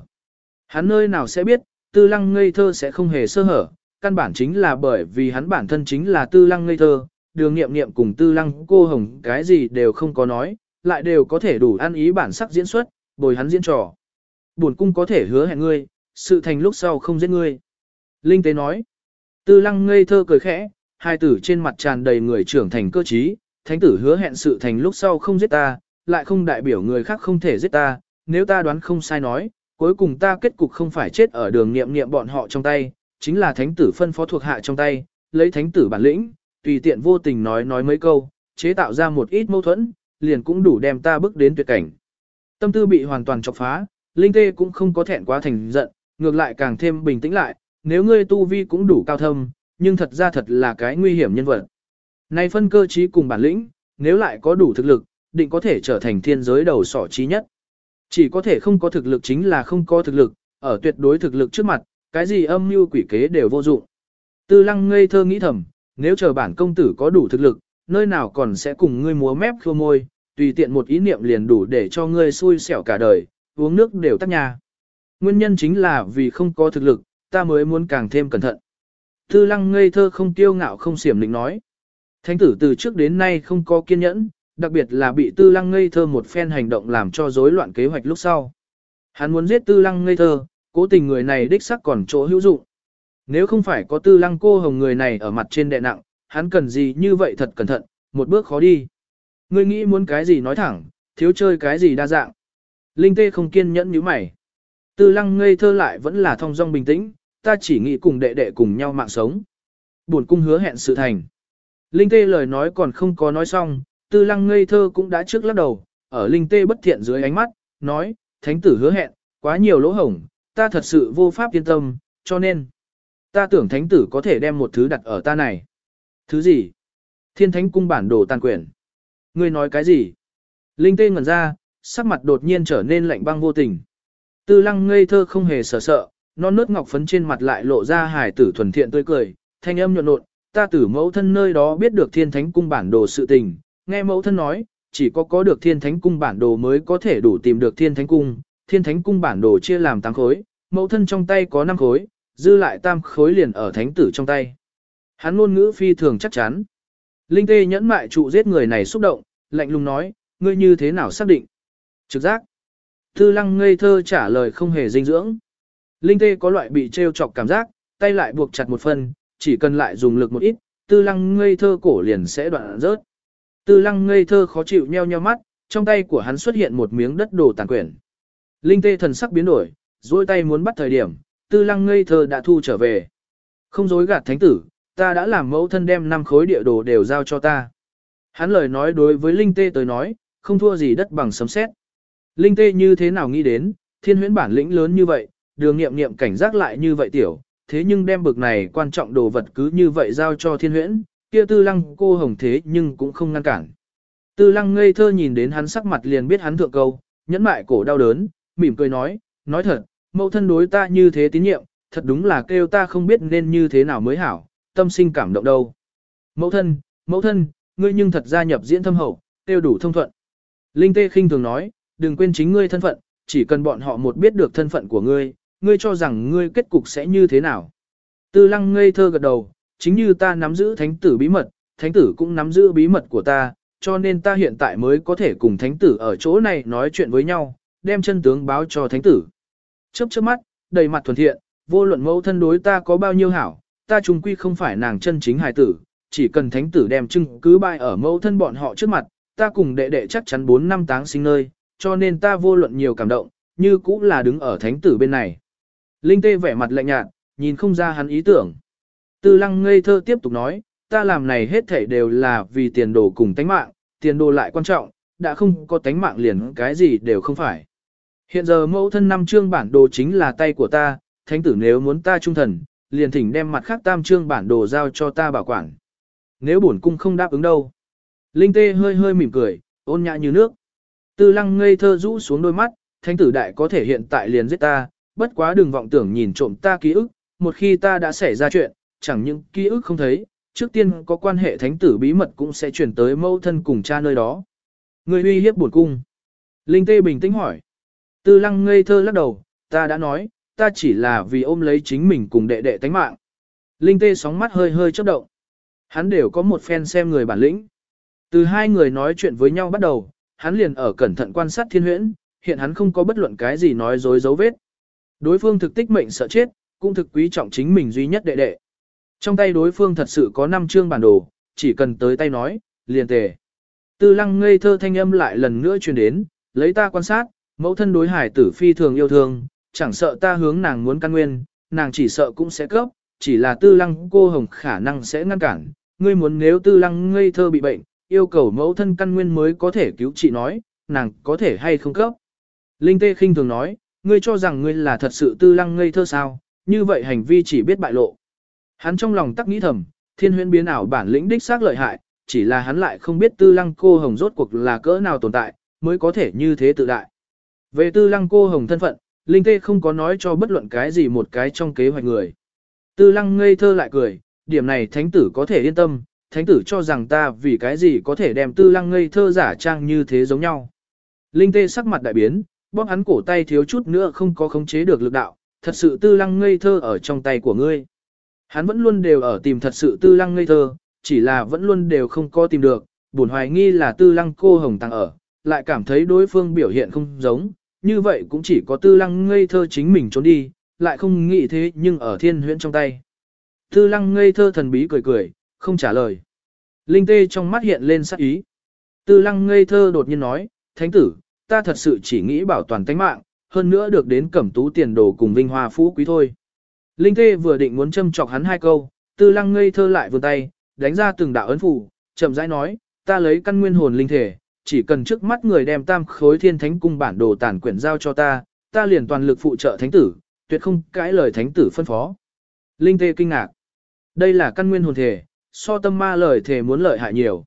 Hắn nơi nào sẽ biết, tư lăng ngây thơ sẽ không hề sơ hở, căn bản chính là bởi vì hắn bản thân chính là tư lăng ngây thơ, đường nghiệm nghiệm cùng tư lăng cô hồng cái gì đều không có nói, lại đều có thể đủ ăn ý bản sắc diễn xuất, bồi hắn diễn trò. Buồn cung có thể hứa hẹn ngươi, sự thành lúc sau không giết ngươi. Linh tế nói, tư lăng ngây thơ cười khẽ, hai tử trên mặt tràn đầy người trưởng thành cơ trí, thánh tử hứa hẹn sự thành lúc sau không giết ta, lại không đại biểu người khác không thể giết ta, nếu ta đoán không sai nói, cuối cùng ta kết cục không phải chết ở đường nghiệm nghiệm bọn họ trong tay, chính là thánh tử phân phó thuộc hạ trong tay, lấy thánh tử bản lĩnh, tùy tiện vô tình nói nói mấy câu, chế tạo ra một ít mâu thuẫn, liền cũng đủ đem ta bước đến tuyệt cảnh. Tâm tư bị hoàn toàn chọc phá, Linh Tê cũng không có thẹn quá thành giận, ngược lại càng thêm bình tĩnh lại, nếu ngươi tu vi cũng đủ cao thâm, nhưng thật ra thật là cái nguy hiểm nhân vật. Này phân cơ trí cùng bản lĩnh, nếu lại có đủ thực lực, định có thể trở thành thiên giới đầu sỏ trí nhất. Chỉ có thể không có thực lực chính là không có thực lực, ở tuyệt đối thực lực trước mặt, cái gì âm mưu quỷ kế đều vô dụng. Tư lăng ngây thơ nghĩ thầm, nếu chờ bản công tử có đủ thực lực, nơi nào còn sẽ cùng ngươi múa mép khô môi, tùy tiện một ý niệm liền đủ để cho ngươi xui xẻo cả đời, uống nước đều tắt nhà. Nguyên nhân chính là vì không có thực lực, ta mới muốn càng thêm cẩn thận. Tư lăng ngây thơ không tiêu ngạo không xiểm định nói. Thánh tử từ trước đến nay không có kiên nhẫn, đặc biệt là bị tư lăng ngây thơ một phen hành động làm cho rối loạn kế hoạch lúc sau. Hắn muốn giết tư lăng ngây thơ, cố tình người này đích sắc còn chỗ hữu dụng. Nếu không phải có tư lăng cô hồng người này ở mặt trên đệ nặng, hắn cần gì như vậy thật cẩn thận, một bước khó đi. Ngươi nghĩ muốn cái gì nói thẳng, thiếu chơi cái gì đa dạng. Linh tê không kiên nhẫn như mày. Tư lăng ngây thơ lại vẫn là thong dong bình tĩnh, ta chỉ nghĩ cùng đệ đệ cùng nhau mạng sống. Buồn cung hứa hẹn sự thành. Linh tê lời nói còn không có nói xong, tư lăng ngây thơ cũng đã trước lắc đầu, ở linh tê bất thiện dưới ánh mắt, nói, thánh tử hứa hẹn, quá nhiều lỗ hổng, ta thật sự vô pháp yên tâm, cho nên, ta tưởng thánh tử có thể đem một thứ đặt ở ta này. Thứ gì? Thiên thánh cung bản đồ tàn quyển. Ngươi nói cái gì? Linh tê ngẩn ra, sắc mặt đột nhiên trở nên lạnh băng vô tình. Tư lăng ngây thơ không hề sợ sợ, non nớt ngọc phấn trên mặt lại lộ ra hài tử thuần thiện tươi cười, thanh âm nhuận nộn, ta tử mẫu thân nơi đó biết được thiên thánh cung bản đồ sự tình, nghe mẫu thân nói, chỉ có có được thiên thánh cung bản đồ mới có thể đủ tìm được thiên thánh cung, thiên thánh cung bản đồ chia làm 8 khối, mẫu thân trong tay có 5 khối, dư lại tam khối liền ở thánh tử trong tay. Hắn ngôn ngữ phi thường chắc chắn. Linh tê nhẫn mại trụ giết người này xúc động, lạnh lùng nói, ngươi như thế nào xác định? Trực giác. Tư lăng ngây thơ trả lời không hề dinh dưỡng. Linh tê có loại bị trêu chọc cảm giác, tay lại buộc chặt một phần, chỉ cần lại dùng lực một ít, tư lăng ngây thơ cổ liền sẽ đoạn rớt. Tư lăng ngây thơ khó chịu nheo nheo mắt, trong tay của hắn xuất hiện một miếng đất đồ tàn quyển. Linh tê thần sắc biến đổi, duỗi tay muốn bắt thời điểm, tư lăng ngây thơ đã thu trở về. Không dối gạt thánh tử, ta đã làm mẫu thân đem năm khối địa đồ đều giao cho ta. Hắn lời nói đối với Linh tê tới nói, không thua gì đất bằng sấm sét. Linh tê như thế nào nghĩ đến, thiên huyễn bản lĩnh lớn như vậy, đường nghiệm nghiệm cảnh giác lại như vậy tiểu, thế nhưng đem bực này quan trọng đồ vật cứ như vậy giao cho thiên huyễn, kia tư lăng cô hồng thế nhưng cũng không ngăn cản. Tư lăng ngây thơ nhìn đến hắn sắc mặt liền biết hắn thượng câu, nhẫn mại cổ đau đớn, mỉm cười nói, nói thật, mẫu thân đối ta như thế tín nhiệm, thật đúng là kêu ta không biết nên như thế nào mới hảo, tâm sinh cảm động đâu. Mẫu thân, mẫu thân, ngươi nhưng thật gia nhập diễn thâm hậu, kêu đủ thông thuận. Linh tê khinh thường nói, đừng quên chính ngươi thân phận, chỉ cần bọn họ một biết được thân phận của ngươi, ngươi cho rằng ngươi kết cục sẽ như thế nào. Tư lăng ngây thơ gật đầu, chính như ta nắm giữ thánh tử bí mật, thánh tử cũng nắm giữ bí mật của ta, cho nên ta hiện tại mới có thể cùng thánh tử ở chỗ này nói chuyện với nhau, đem chân tướng báo cho thánh tử. Chớp chớp mắt, đầy mặt thuần thiện, vô luận mẫu thân đối ta có bao nhiêu hảo, ta trùng quy không phải nàng chân chính hài tử, chỉ cần thánh tử đem chứng cứ bại ở mẫu thân bọn họ trước mặt, ta cùng đệ đệ chắc chắn 4 năm táng sinh nơi, cho nên ta vô luận nhiều cảm động, như cũng là đứng ở thánh tử bên này. Linh tê vẻ mặt lạnh nhạt, nhìn không ra hắn ý tưởng. Tư lăng ngây thơ tiếp tục nói, ta làm này hết thảy đều là vì tiền đồ cùng tánh mạng, tiền đồ lại quan trọng, đã không có tánh mạng liền cái gì đều không phải. Hiện giờ mẫu thân năm chương bản đồ chính là tay của ta, thánh tử nếu muốn ta trung thần, liền thỉnh đem mặt khác tam chương bản đồ giao cho ta bảo quản. Nếu bổn cung không đáp ứng đâu. Linh tê hơi hơi mỉm cười, ôn nhã như nước. Tư lăng ngây thơ rũ xuống đôi mắt, thánh tử đại có thể hiện tại liền giết ta, bất quá đừng vọng tưởng nhìn trộm ta ký ức, một khi ta đã xảy ra chuyện, chẳng những ký ức không thấy, trước tiên có quan hệ thánh tử bí mật cũng sẽ chuyển tới Mâu thân cùng cha nơi đó. Người uy hiếp bổn cung. Linh tê bình tĩnh hỏi. Tư lăng ngây thơ lắc đầu, ta đã nói, ta chỉ là vì ôm lấy chính mình cùng đệ đệ tánh mạng. Linh tê sóng mắt hơi hơi chớp động. Hắn đều có một phen xem người bản lĩnh. Từ hai người nói chuyện với nhau bắt đầu, hắn liền ở cẩn thận quan sát thiên huyễn, hiện hắn không có bất luận cái gì nói dối dấu vết. Đối phương thực tích mệnh sợ chết, cũng thực quý trọng chính mình duy nhất đệ đệ. Trong tay đối phương thật sự có 5 chương bản đồ, chỉ cần tới tay nói, liền tề. Tư lăng ngây thơ thanh âm lại lần nữa truyền đến, lấy ta quan sát, mẫu thân đối hải tử phi thường yêu thương, chẳng sợ ta hướng nàng muốn căn nguyên, nàng chỉ sợ cũng sẽ cấp, chỉ là tư lăng cô hồng khả năng sẽ ngăn cản. Ngươi muốn nếu tư lăng ngây thơ bị bệnh, yêu cầu mẫu thân căn nguyên mới có thể cứu chị nói, nàng có thể hay không cấp. Linh tê khinh thường nói, ngươi cho rằng ngươi là thật sự tư lăng ngây thơ sao, như vậy hành vi chỉ biết bại lộ. Hắn trong lòng tắc nghĩ thầm, thiên huyễn biến ảo bản lĩnh đích xác lợi hại, chỉ là hắn lại không biết tư lăng cô hồng rốt cuộc là cỡ nào tồn tại, mới có thể như thế tự đại. Về tư lăng cô hồng thân phận, Linh Tê không có nói cho bất luận cái gì một cái trong kế hoạch người. Tư lăng ngây thơ lại cười, điểm này thánh tử có thể yên tâm, thánh tử cho rằng ta vì cái gì có thể đem tư lăng ngây thơ giả trang như thế giống nhau. Linh Tê sắc mặt đại biến, bóp hắn cổ tay thiếu chút nữa không có khống chế được lực đạo, thật sự tư lăng ngây thơ ở trong tay của ngươi. Hắn vẫn luôn đều ở tìm thật sự tư lăng ngây thơ, chỉ là vẫn luôn đều không có tìm được, buồn hoài nghi là tư lăng cô hồng tăng ở, lại cảm thấy đối phương biểu hiện không giống, như vậy cũng chỉ có tư lăng ngây thơ chính mình trốn đi, lại không nghĩ thế nhưng ở thiên huyễn trong tay. Tư lăng ngây thơ thần bí cười cười, không trả lời. Linh tê trong mắt hiện lên sắc ý. Tư lăng ngây thơ đột nhiên nói, thánh tử, ta thật sự chỉ nghĩ bảo toàn tánh mạng, hơn nữa được đến cẩm tú tiền đồ cùng vinh hoa phú quý thôi. Linh tê vừa định muốn châm chọc hắn hai câu, tư lăng ngây thơ lại vươn tay, đánh ra từng đạo ấn phủ, chậm rãi nói, ta lấy căn nguyên hồn linh thể, chỉ cần trước mắt người đem tam khối thiên thánh cung bản đồ tản quyển giao cho ta, ta liền toàn lực phụ trợ thánh tử, tuyệt không cãi lời thánh tử phân phó. Linh tê kinh ngạc. Đây là căn nguyên hồn thể, so tâm ma lời thể muốn lợi hại nhiều.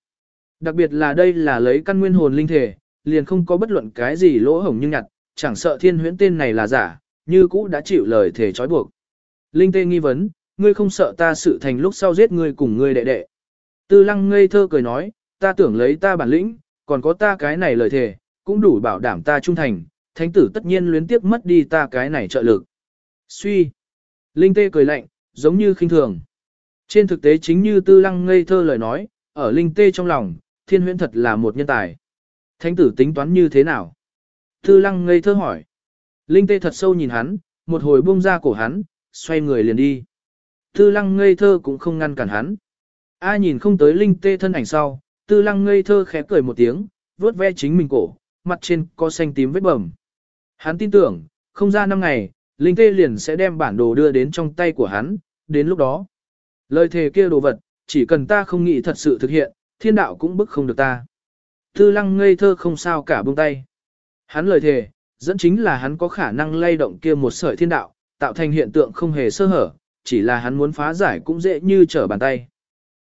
Đặc biệt là đây là lấy căn nguyên hồn linh thể, liền không có bất luận cái gì lỗ hổng nhưng nhặt, chẳng sợ thiên huyễn tên này là giả, như cũ đã chịu lời thể trói buộc. Linh tê nghi vấn, ngươi không sợ ta sự thành lúc sau giết ngươi cùng ngươi đệ đệ. Tư lăng ngây thơ cười nói, ta tưởng lấy ta bản lĩnh, còn có ta cái này lời thề, cũng đủ bảo đảm ta trung thành, thánh tử tất nhiên luyến tiếc mất đi ta cái này trợ lực. Suy. Linh tê cười lạnh, giống như khinh thường. Trên thực tế chính như tư lăng ngây thơ lời nói, ở linh tê trong lòng, thiên huyễn thật là một nhân tài. Thánh tử tính toán như thế nào? Tư lăng ngây thơ hỏi. Linh tê thật sâu nhìn hắn, một hồi buông ra cổ hắn, xoay người liền đi. Tư lăng ngây thơ cũng không ngăn cản hắn. Ai nhìn không tới linh tê thân ảnh sau, tư lăng ngây thơ khẽ cười một tiếng, vuốt ve chính mình cổ, mặt trên có xanh tím vết bầm. Hắn tin tưởng, không ra năm ngày, linh tê liền sẽ đem bản đồ đưa đến trong tay của hắn, đến lúc đó. Lời thề kia đồ vật, chỉ cần ta không nghĩ thật sự thực hiện, thiên đạo cũng bức không được ta. Tư lăng ngây thơ không sao cả buông tay. Hắn lời thề, dẫn chính là hắn có khả năng lay động kia một sợi thiên đạo, tạo thành hiện tượng không hề sơ hở, chỉ là hắn muốn phá giải cũng dễ như trở bàn tay.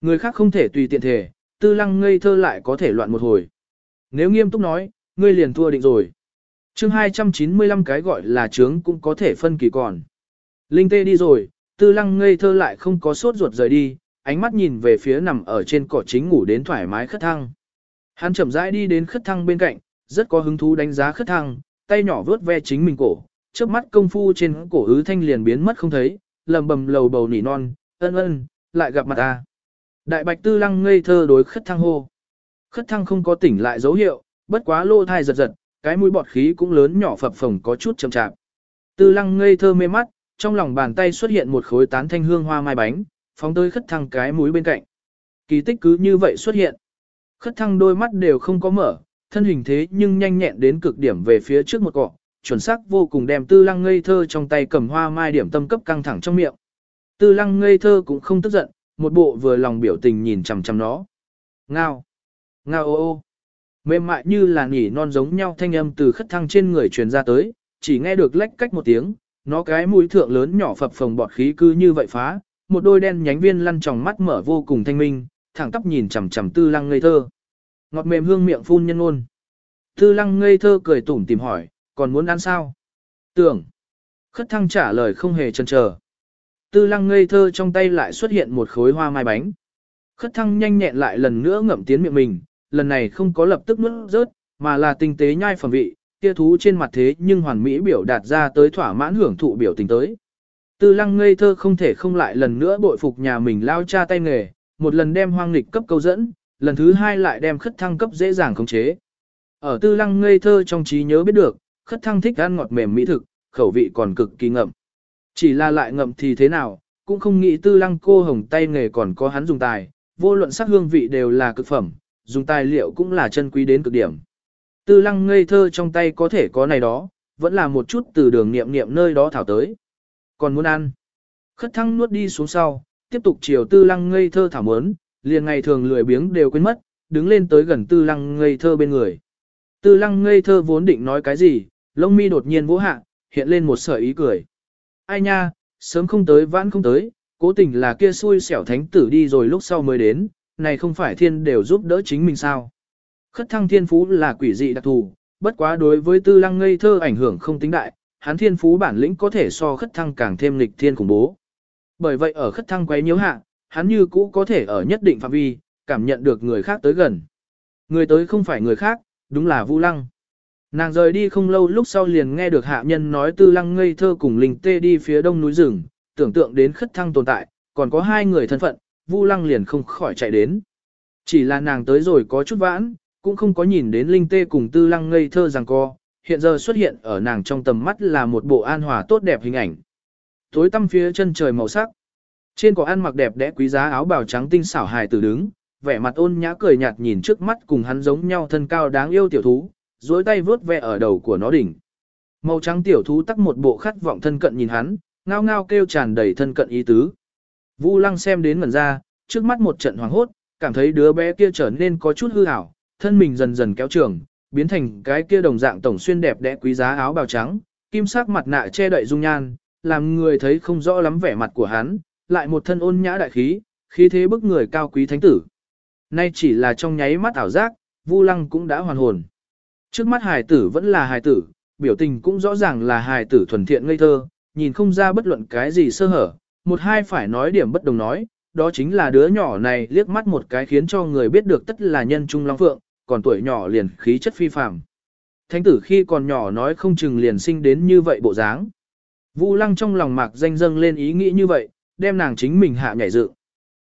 Người khác không thể tùy tiện thể, tư lăng ngây thơ lại có thể loạn một hồi. Nếu nghiêm túc nói, ngươi liền thua định rồi. chương 295 cái gọi là trướng cũng có thể phân kỳ còn. Linh tê đi rồi, tư lăng ngây thơ lại không có sốt ruột rời đi, ánh mắt nhìn về phía nằm ở trên cỏ chính ngủ đến thoải mái khất thăng. Hắn chậm rãi đi đến khất thăng bên cạnh, rất có hứng thú đánh giá khất thăng, tay nhỏ vớt ve chính mình cổ, trước mắt công phu trên cổ ứ thanh liền biến mất không thấy, lầm bầm lầu bầu nỉ non, ân ân, lại gặp mặt ta. Đại bạch tư lăng ngây thơ đối khất thăng hô. Khất thăng không có tỉnh lại dấu hiệu, bất quá lô thai giật giật, cái mũi bọt khí cũng lớn nhỏ phập phồng có chút chậm chạp. Tư lăng ngây thơ mê mắt, trong lòng bàn tay xuất hiện một khối tán thanh hương hoa mai bánh, phóng tới khất thăng cái mũi bên cạnh. Kỳ tích cứ như vậy xuất hiện. Khất thăng đôi mắt đều không có mở, thân hình thế nhưng nhanh nhẹn đến cực điểm về phía trước một cọ, chuẩn xác vô cùng đem tư lăng ngây thơ trong tay cầm hoa mai điểm tâm cấp căng thẳng trong miệng. Tư lăng ngây thơ cũng không tức giận, một bộ vừa lòng biểu tình nhìn chằm chằm nó. Ngao! Ngao ô ô! Mềm mại như là nhỉ non giống nhau thanh âm từ khất thăng trên người truyền ra tới, chỉ nghe được lách cách một tiếng, nó cái mũi thượng lớn nhỏ phập phồng bọt khí cư như vậy phá, một đôi đen nhánh viên lăn tròng mắt mở vô cùng thanh minh, thẳng tắp nhìn chằm chằm tư lăng ngây thơ. Ngọt mềm hương miệng phun nhân ôn. Tư lăng ngây thơ cười tủm tìm hỏi, còn muốn ăn sao? Tưởng. Khất thăng trả lời không hề chần chờ. Tư lăng ngây thơ trong tay lại xuất hiện một khối hoa mai bánh. Khất thăng nhanh nhẹn lại lần nữa ngậm tiến miệng mình, lần này không có lập tức nuốt rớt, mà là tinh tế nhai phẩm vị, kia thú trên mặt thế nhưng hoàn mỹ biểu đạt ra tới thỏa mãn hưởng thụ biểu tình tới. Tư lăng ngây thơ không thể không lại lần nữa bội phục nhà mình lao cha tay nghề, một lần đem hoang nghịch cấp câu dẫn, lần thứ hai lại đem khất thăng cấp dễ dàng khống chế. Ở tư lăng ngây thơ trong trí nhớ biết được, khất thăng thích ăn ngọt mềm mỹ thực, khẩu vị còn cực kỳ ngậm. Chỉ là lại ngậm thì thế nào, cũng không nghĩ tư lăng cô hồng tay nghề còn có hắn dùng tài, vô luận sắc hương vị đều là cực phẩm, dùng tài liệu cũng là chân quý đến cực điểm. Tư lăng ngây thơ trong tay có thể có này đó, vẫn là một chút từ đường nghiệm nghiệm nơi đó thảo tới. Còn muốn ăn. Khất thăng nuốt đi xuống sau, tiếp tục chiều tư lăng ngây thơ thảo muốn, liền ngày thường lười biếng đều quên mất, đứng lên tới gần tư lăng ngây thơ bên người. Tư lăng ngây thơ vốn định nói cái gì, lông mi đột nhiên vỗ hạ, hiện lên một sợi ý cười. Ai nha, sớm không tới vãn không tới, cố tình là kia xui xẻo thánh tử đi rồi lúc sau mới đến, này không phải thiên đều giúp đỡ chính mình sao. Khất thăng thiên phú là quỷ dị đặc thù, bất quá đối với tư lăng ngây thơ ảnh hưởng không tính đại, hắn thiên phú bản lĩnh có thể so khất thăng càng thêm lịch thiên khủng bố. Bởi vậy ở khất thăng quấy nhiễu hạ, hắn như cũ có thể ở nhất định phạm vi, cảm nhận được người khác tới gần. Người tới không phải người khác, đúng là Vu Lăng. Nàng rời đi không lâu lúc sau liền nghe được hạ nhân nói tư lăng ngây thơ cùng linh tê đi phía đông núi rừng, tưởng tượng đến khất thăng tồn tại, còn có hai người thân phận, Vu Lăng liền không khỏi chạy đến. Chỉ là nàng tới rồi có chút vãn, cũng không có nhìn đến linh tê cùng tư lăng ngây thơ rằng co, hiện giờ xuất hiện ở nàng trong tầm mắt là một bộ an hòa tốt đẹp hình ảnh. Tối tăm phía chân trời màu sắc. Trên có ăn mặc đẹp đẽ quý giá áo bào trắng tinh xảo hài tử đứng, vẻ mặt ôn nhã cười nhạt nhìn trước mắt cùng hắn giống nhau thân cao đáng yêu tiểu thú, duỗi tay vướt ve ở đầu của nó đỉnh. Màu trắng tiểu thú tắc một bộ khát vọng thân cận nhìn hắn, ngao ngao kêu tràn đầy thân cận ý tứ. Vu lăng xem đến ngẩn ra, trước mắt một trận hoàng hốt, cảm thấy đứa bé kia trở nên có chút hư ảo, thân mình dần dần kéo trường, biến thành cái kia đồng dạng tổng xuyên đẹp đẽ quý giá áo bào trắng, kim sắc mặt nạ che đậy dung nhan, làm người thấy không rõ lắm vẻ mặt của hắn, lại một thân ôn nhã đại khí, khí thế bức người cao quý thánh tử. Nay chỉ là trong nháy mắt ảo giác, Vu Lăng cũng đã hoàn hồn. Trước mắt hài tử vẫn là hài tử, biểu tình cũng rõ ràng là hài tử thuần thiện ngây thơ, nhìn không ra bất luận cái gì sơ hở, một hai phải nói điểm bất đồng nói, đó chính là đứa nhỏ này liếc mắt một cái khiến cho người biết được tất là nhân trung long phượng, còn tuổi nhỏ liền khí chất phi phàm. Thánh tử khi còn nhỏ nói không chừng liền sinh đến như vậy bộ dáng. Vu lăng trong lòng mạc danh dâng lên ý nghĩ như vậy, đem nàng chính mình hạ nhảy dự.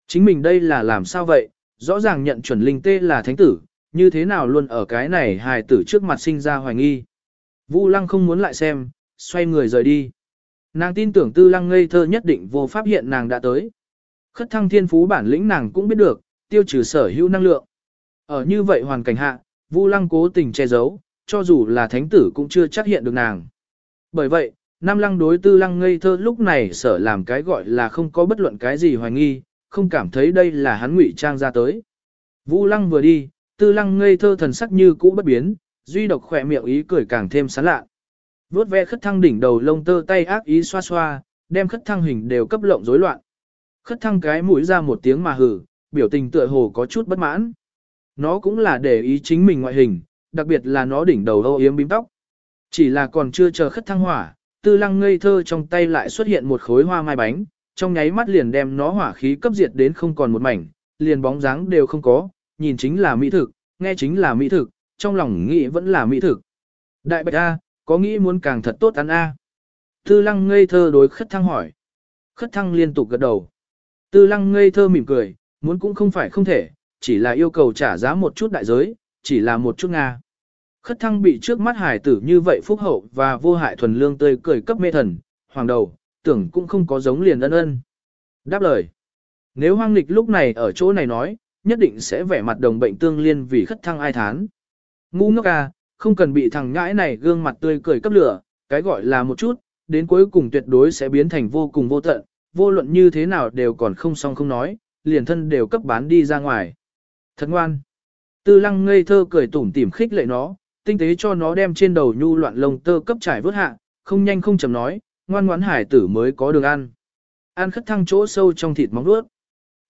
Chính mình đây là làm sao vậy, rõ ràng nhận chuẩn linh tê là thánh tử, như thế nào luôn ở cái này hài tử trước mặt sinh ra hoài nghi. Vu lăng không muốn lại xem, xoay người rời đi. Nàng tin tưởng tư lăng ngây thơ nhất định vô pháp hiện nàng đã tới. Khất thăng thiên phú bản lĩnh nàng cũng biết được, tiêu trừ sở hữu năng lượng. Ở như vậy hoàn cảnh hạ, Vu lăng cố tình che giấu, cho dù là thánh tử cũng chưa chắc hiện được nàng. Bởi vậy, Nam lăng đối tư lăng ngây thơ lúc này sở làm cái gọi là không có bất luận cái gì hoài nghi, không cảm thấy đây là hắn ngụy trang ra tới. Vu lăng vừa đi, tư lăng ngây thơ thần sắc như cũ bất biến, duy độc khỏe miệng ý cười càng thêm sán lạ. Vốt ve khất thăng đỉnh đầu lông tơ tay ác ý xoa xoa, đem khất thăng hình đều cấp lộng rối loạn. Khất thăng cái mũi ra một tiếng mà hử, biểu tình tựa hồ có chút bất mãn. Nó cũng là để ý chính mình ngoại hình, đặc biệt là nó đỉnh đầu âu yếm bím tóc. Chỉ là còn chưa chờ khất thăng hỏa, tư lăng ngây thơ trong tay lại xuất hiện một khối hoa mai bánh, trong nháy mắt liền đem nó hỏa khí cấp diệt đến không còn một mảnh, liền bóng dáng đều không có, nhìn chính là mỹ thực, nghe chính là mỹ thực, trong lòng nghĩ vẫn là mỹ thực. Đại bạch A, có nghĩ muốn càng thật tốt ăn A. Tư lăng ngây thơ đối khất thăng hỏi. Khất thăng liên tục gật đầu. Tư lăng ngây thơ mỉm cười, muốn cũng không phải không thể, chỉ là yêu cầu trả giá một chút đại giới, chỉ là một chút Nga. Khất thăng bị trước mắt hải tử như vậy phúc hậu và vô hại thuần lương tươi cười cấp mê thần, hoàng đầu, tưởng cũng không có giống liền ân ân. Đáp lời. Nếu hoang lịch lúc này ở chỗ này nói, nhất định sẽ vẻ mặt đồng bệnh tương liên vì khất thăng ai thán. Ngu ngốc à, không cần bị thằng nhãi này gương mặt tươi cười cấp lửa, cái gọi là một chút, đến cuối cùng tuyệt đối sẽ biến thành vô cùng vô tận, vô luận như thế nào đều còn không xong không nói, liền thân đều cấp bán đi ra ngoài. Thật ngoan. Tư lăng ngây thơ cười tủm tỉm khích lệ nó, tinh tế cho nó đem trên đầu nhu loạn lông tơ cấp trải vớt hạ, không nhanh không chậm nói, ngoan ngoãn hải tử mới có đường ăn. Ăn khất thăng chỗ sâu trong thịt móng nuốt.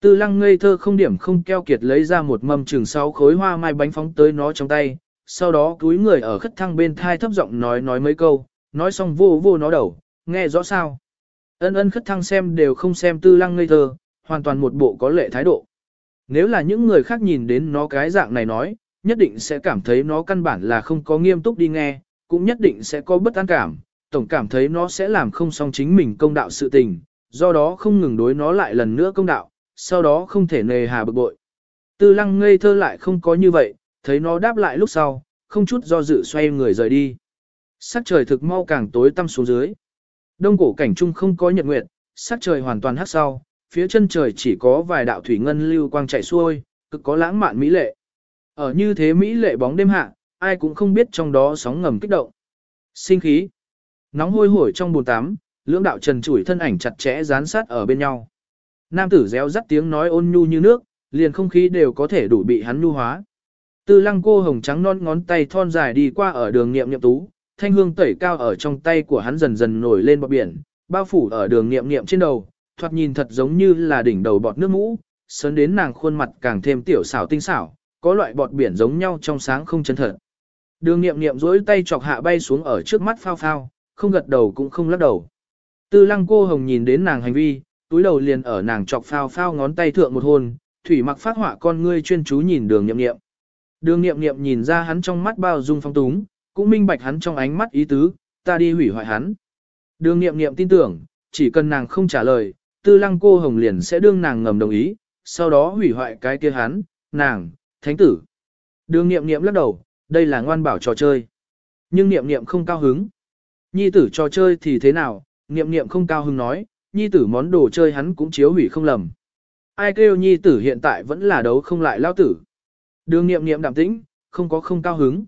Tư lăng ngây thơ không điểm không keo kiệt lấy ra một mâm trường sáu khối hoa mai bánh phóng tới nó trong tay, sau đó túi người ở khất thăng bên thai thấp giọng nói nói mấy câu, nói xong vô vô nó đầu, nghe rõ sao. Ân ân khất thăng xem đều không xem tư lăng ngây thơ, hoàn toàn một bộ có lệ thái độ. Nếu là những người khác nhìn đến nó cái dạng này nói, nhất định sẽ cảm thấy nó căn bản là không có nghiêm túc đi nghe, cũng nhất định sẽ có bất an cảm, tổng cảm thấy nó sẽ làm không xong chính mình công đạo sự tình, do đó không ngừng đối nó lại lần nữa công đạo, sau đó không thể nề hà bực bội. Tư lăng ngây thơ lại không có như vậy, thấy nó đáp lại lúc sau, không chút do dự xoay người rời đi. Sắc trời thực mau càng tối tăm xuống dưới. Đông cổ cảnh trung không có nhật nguyệt, sắc trời hoàn toàn hắc sau, phía chân trời chỉ có vài đạo thủy ngân lưu quang chảy xuôi, cực có lãng mạn mỹ lệ. Ở như thế mỹ lệ bóng đêm hạ, ai cũng không biết trong đó sóng ngầm kích động. Sinh khí. Nóng hôi hổi trong bồn tắm, lưỡng đạo trần chủi thân ảnh chặt chẽ dán sát ở bên nhau. Nam tử réo rắt tiếng nói ôn nhu như nước, liền không khí đều có thể đủ bị hắn nhu hóa. Tư lăng cô hồng trắng non ngón tay thon dài đi qua ở đường nghiệm nghiệm tú, thanh hương tẩy cao ở trong tay của hắn dần dần nổi lên bọt biển, bao phủ ở đường nghiệm nghiệm trên đầu, thoạt nhìn thật giống như là đỉnh đầu bọt nước mũ, sớn đến nàng khuôn mặt càng thêm tiểu xảo tinh xảo, có loại bọt biển giống nhau trong sáng không chân thật. Đường nghiệm nghiệm duỗi tay chọc hạ bay xuống ở trước mắt phao phao, không gật đầu cũng không lắc đầu. Tư lăng cô hồng nhìn đến nàng hành vi, túi đầu liền ở nàng chọc phao phao ngón tay thượng một hôn, thủy mặc phát họa con ngươi chuyên chú nhìn đường nghiệm nghiệm. Đường nghiệm nghiệm nhìn ra hắn trong mắt bao dung phong túng, cũng minh bạch hắn trong ánh mắt ý tứ, ta đi hủy hoại hắn. Đường nghiệm nghiệm tin tưởng, chỉ cần nàng không trả lời, tư lăng cô hồng liền sẽ đương nàng ngầm đồng ý, sau đó hủy hoại cái kia hắn, nàng, thánh tử. Đường nghiệm nghiệm lắc đầu, đây là ngoan bảo trò chơi. Nhưng nghiệm nghiệm không cao hứng. Nhi tử trò chơi thì thế nào, nghiệm nghiệm không cao hứng nói, nhi tử món đồ chơi hắn cũng chiếu hủy không lầm. Ai kêu nhi tử hiện tại vẫn là đấu không lại lao tử. Đường nghiệm nghiệm đạm tĩnh, không có không cao hứng.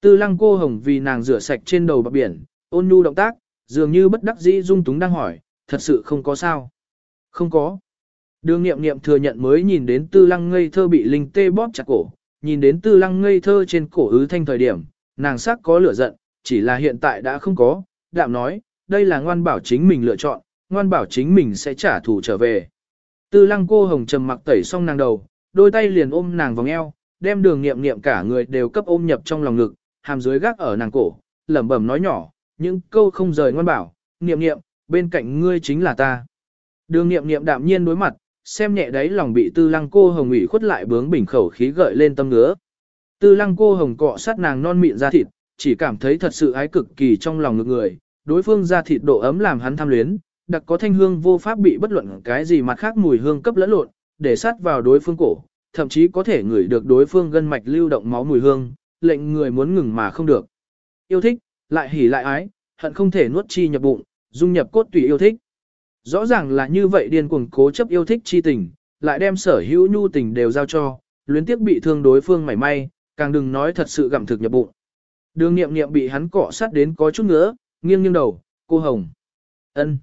Tư lăng cô hồng vì nàng rửa sạch trên đầu bạc biển, ôn nhu động tác, dường như bất đắc dĩ dung túng đang hỏi, thật sự không có sao. Không có. Đường nghiệm nghiệm thừa nhận mới nhìn đến tư lăng ngây thơ bị linh tê bóp chặt cổ, nhìn đến tư lăng ngây thơ trên cổ ứ thanh thời điểm, nàng sắc có lửa giận, chỉ là hiện tại đã không có, đạm nói, đây là ngoan bảo chính mình lựa chọn, ngoan bảo chính mình sẽ trả thù trở về. Tư lăng cô hồng trầm mặc tẩy xong nàng đầu, đôi tay liền ôm nàng vòng eo, đem đường nghiệm nghiệm cả người đều cấp ôm nhập trong lòng ngực, hàm dưới gác ở nàng cổ, lẩm bẩm nói nhỏ, những câu không rời ngoan bảo, nghiệm nghiệm, bên cạnh ngươi chính là ta. Đường nghiệm nghiệm đạm nhiên đối mặt, xem nhẹ đấy lòng bị tư lăng cô hồng ủy khuất lại bướng bình khẩu khí gợi lên tâm ngứa. Tư lăng cô hồng cọ sát nàng non mịn ra thịt, chỉ cảm thấy thật sự ái cực kỳ trong lòng ngực người, đối phương ra thịt độ ấm làm hắn tham luyến, đặc có thanh hương vô pháp bị bất luận cái gì mặt khác mùi hương cấp lẫn lộn, để sát vào đối phương cổ, thậm chí có thể ngửi được đối phương gân mạch lưu động máu mùi hương, lệnh người muốn ngừng mà không được. Yêu thích, lại hỉ lại ái, hận không thể nuốt chi nhập bụng, dung nhập cốt tùy yêu thích. Rõ ràng là như vậy điên cuồng cố chấp yêu thích chi tình, lại đem sở hữu nhu tình đều giao cho, luyến tiếc bị thương đối phương mảy may, càng đừng nói thật sự gặm thực nhập bụng. Đường nghiệm nghiệm bị hắn cọ sát đến có chút nữa, nghiêng nghiêng đầu, cô Hồng. ân.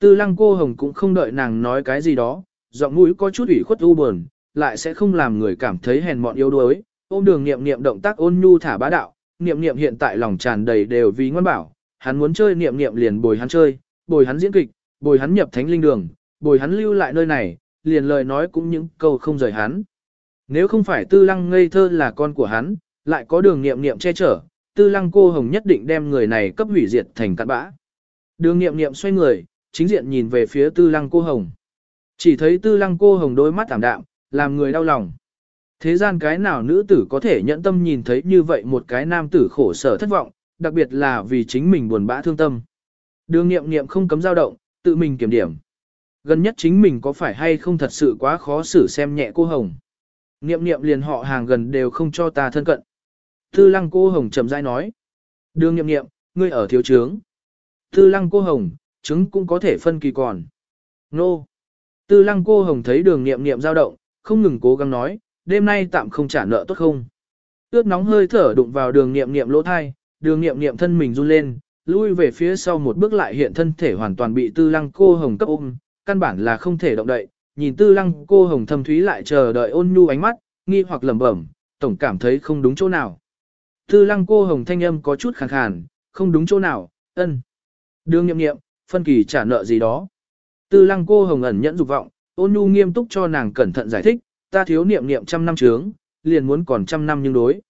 Tư lăng cô Hồng cũng không đợi nàng nói cái gì đó, giọng mũi có chút ủy khuất u buồn, lại sẽ không làm người cảm thấy hèn mọn yếu đuối. Ôm đường nghiệm nghiệm động tác ôn nhu thả bá đạo, nghiệm nghiệm hiện tại lòng tràn đầy đều vì ngoan bảo, hắn muốn chơi nghiệm nghiệm liền bồi hắn chơi, bồi hắn diễn kịch, bồi hắn nhập thánh linh đường, bồi hắn lưu lại nơi này, liền lời nói cũng những câu không rời hắn. Nếu không phải tư lăng ngây thơ là con của hắn, lại có đường nghiệm nghiệm che chở, tư lăng cô hồng nhất định đem người này cấp hủy diệt thành cặn bã. Đường nghiệm nghiệm xoay người, chính diện nhìn về phía tư lăng cô hồng. Chỉ thấy tư lăng cô hồng đôi mắt tảm đạm, làm người đau lòng. Thế gian cái nào nữ tử có thể nhẫn tâm nhìn thấy như vậy một cái nam tử khổ sở thất vọng, đặc biệt là vì chính mình buồn bã thương tâm. Đường nghiệm nghiệm không cấm dao động, tự mình kiểm điểm. Gần nhất chính mình có phải hay không thật sự quá khó xử xem nhẹ cô Hồng. Niệm Niệm liền họ hàng gần đều không cho ta thân cận. Tư lăng cô Hồng chậm rãi nói. Đường Niệm Niệm ngươi ở thiếu trướng. Tư lăng cô Hồng, trứng cũng có thể phân kỳ còn. Nô. Tư lăng cô Hồng thấy đường Niệm Niệm dao động, không ngừng cố gắng nói, đêm nay tạm không trả nợ tốt không. Ước nóng hơi thở đụng vào đường Niệm Niệm lỗ thai, đường Niệm Niệm thân mình run lên, lui về phía sau một bước lại hiện thân thể hoàn toàn bị tư lăng cô hồng cấp ôm, căn bản là không thể động đậy, nhìn tư lăng cô hồng thâm thúy lại chờ đợi ôn nhu ánh mắt, nghi hoặc lẩm bẩm, tổng cảm thấy không đúng chỗ nào. Tư lăng cô hồng thanh âm có chút khàn khàn, không đúng chỗ nào, ân. Đương nghiệm nghiệm, phân kỳ trả nợ gì đó. Tư lăng cô hồng ẩn nhẫn dục vọng, ôn nhu nghiêm túc cho nàng cẩn thận giải thích, ta thiếu niệm niệm trăm năm trướng, liền muốn còn trăm năm nhưng đối.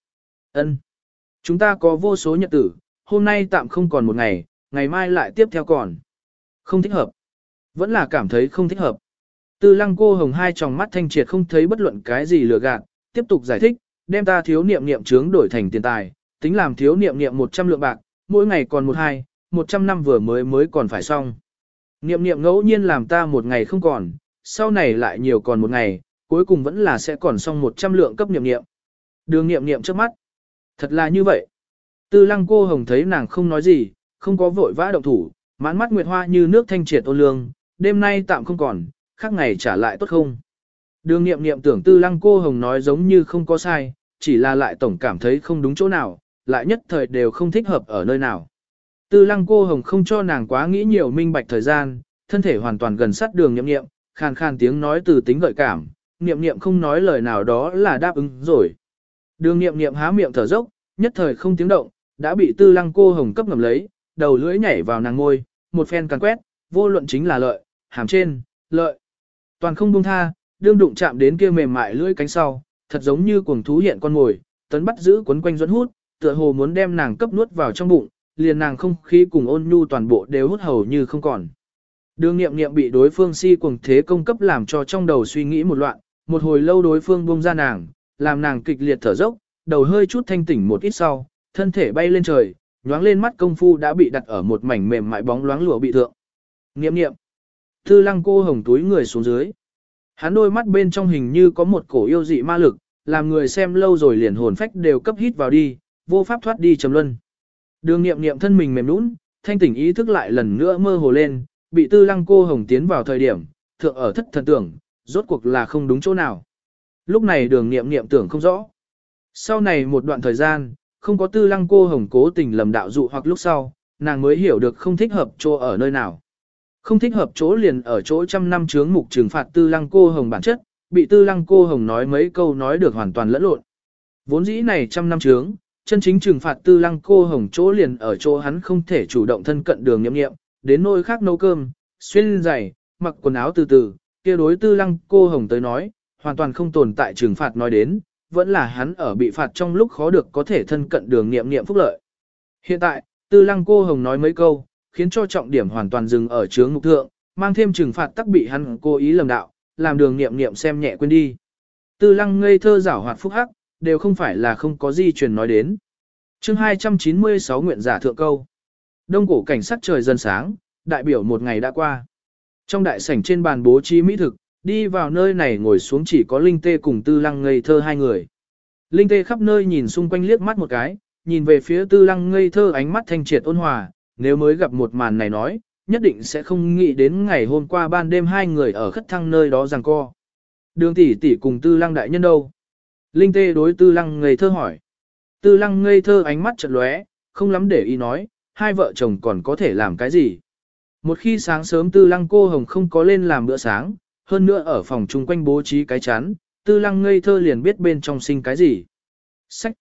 ân Chúng ta có vô số nhật tử, hôm nay tạm không còn một ngày, ngày mai lại tiếp theo còn. Không thích hợp. Vẫn là cảm thấy không thích hợp. Tư lăng cô hồng hai tròng mắt thanh triệt không thấy bất luận cái gì lừa gạt, tiếp tục giải thích, đem ta thiếu niệm niệm trướng đổi thành tiền tài, tính làm thiếu niệm niệm 100 lượng bạc, mỗi ngày còn một hai, 100 năm vừa mới mới còn phải xong. Niệm niệm ngẫu nhiên làm ta một ngày không còn, sau này lại nhiều còn một ngày, cuối cùng vẫn là sẽ còn xong 100 lượng cấp niệm niệm. Đường niệm niệm trước mắt. Thật là như vậy. Tư lăng cô hồng thấy nàng không nói gì, không có vội vã động thủ, mãn mắt nguyệt hoa như nước thanh triệt ôn lương, đêm nay tạm không còn, khác ngày trả lại tốt không. Đường nghiệm nghiệm tưởng tư lăng cô hồng nói giống như không có sai, chỉ là lại tổng cảm thấy không đúng chỗ nào, lại nhất thời đều không thích hợp ở nơi nào. Tư lăng cô hồng không cho nàng quá nghĩ nhiều minh bạch thời gian, thân thể hoàn toàn gần sát đường nghiệm nghiệm, khàn khàn tiếng nói từ tính gợi cảm, nghiệm nghiệm không nói lời nào đó là đáp ứng rồi. Đường nghiệm nghiệm há miệng thở dốc, nhất thời không tiếng động, đã bị tư lăng cô hồng cấp ngầm lấy, đầu lưỡi nhảy vào nàng ngôi, một phen càng quét, vô luận chính là lợi, hàm trên, lợi. Toàn không buông tha, đương đụng chạm đến kia mềm mại lưỡi cánh sau, thật giống như cuồng thú hiện con ngồi, tấn bắt giữ quấn quanh dẫn hút, tựa hồ muốn đem nàng cấp nuốt vào trong bụng, liền nàng không khí cùng ôn nhu toàn bộ đều hút hầu như không còn. Đường nghiệm nghiệm bị đối phương si cuồng thế công cấp làm cho trong đầu suy nghĩ một loạn, một hồi lâu đối phương buông ra nàng, làm nàng kịch liệt thở dốc, đầu hơi chút thanh tỉnh một ít sau, thân thể bay lên trời, nhoáng lên mắt công phu đã bị đặt ở một mảnh mềm mại bóng loáng lụa bị thượng. Nghiệm nghiệm. Tư lăng cô hồng túi người xuống dưới. Hắn đôi mắt bên trong hình như có một cổ yêu dị ma lực, làm người xem lâu rồi liền hồn phách đều cấp hít vào đi, vô pháp thoát đi trầm luân. Đường nghiệm nghiệm thân mình mềm nũng, thanh tỉnh ý thức lại lần nữa mơ hồ lên, bị tư lăng cô hồng tiến vào thời điểm, thượng ở thất thần tưởng, rốt cuộc là không đúng chỗ nào. Lúc này đường nghiệm nghiệm tưởng không rõ. Sau này một đoạn thời gian, không có tư lăng cô hồng cố tình lầm đạo dụ hoặc lúc sau, nàng mới hiểu được không thích hợp chỗ ở nơi nào. Không thích hợp chỗ liền ở chỗ trăm năm chướng mục trừng phạt tư lăng cô hồng bản chất, bị tư lăng cô hồng nói mấy câu nói được hoàn toàn lẫn lộn. Vốn dĩ này trăm năm chướng, chân chính trừng phạt tư lăng cô hồng chỗ liền ở chỗ hắn không thể chủ động thân cận đường nhậm nghiệm, đến nơi khác nấu cơm, xuyên giày, mặc quần áo từ từ, kia đối tư lăng cô hồng tới nói, hoàn toàn không tồn tại trừng phạt nói đến, vẫn là hắn ở bị phạt trong lúc khó được có thể thân cận đường nghiệm nghiệm phúc lợi. Hiện tại, tư lăng cô hồng nói mấy câu, khiến cho trọng điểm hoàn toàn dừng ở chướng ngục thượng, mang thêm trừng phạt tắc bị hắn cố ý lầm đạo, làm đường nghiệm nghiệm xem nhẹ quên đi. Tư lăng ngây thơ giảo hoạt phúc hắc, đều không phải là không có gì truyền nói đến. chương 296 nguyện giả thượng câu. Đông cổ cảnh sát trời dần sáng, đại biểu một ngày đã qua. Trong đại sảnh trên bàn bố trí mỹ thực, đi vào nơi này ngồi xuống chỉ có Linh Tê cùng Tư Lăng ngây thơ hai người. Linh Tê khắp nơi nhìn xung quanh liếc mắt một cái, nhìn về phía Tư Lăng ngây thơ ánh mắt thanh triệt ôn hòa, nếu mới gặp một màn này nói, nhất định sẽ không nghĩ đến ngày hôm qua ban đêm hai người ở khất thăng nơi đó rằng co. Đường tỷ tỷ cùng Tư Lăng đại nhân đâu? Linh Tê đối Tư Lăng ngây thơ hỏi. Tư Lăng ngây thơ ánh mắt chợt lóe, không lắm để ý nói, hai vợ chồng còn có thể làm cái gì? Một khi sáng sớm Tư Lăng cô hồng không có lên làm bữa sáng, hơn nữa ở phòng chung quanh bố trí cái chán, Tư Lăng ngây thơ liền biết bên trong sinh cái gì. Sách!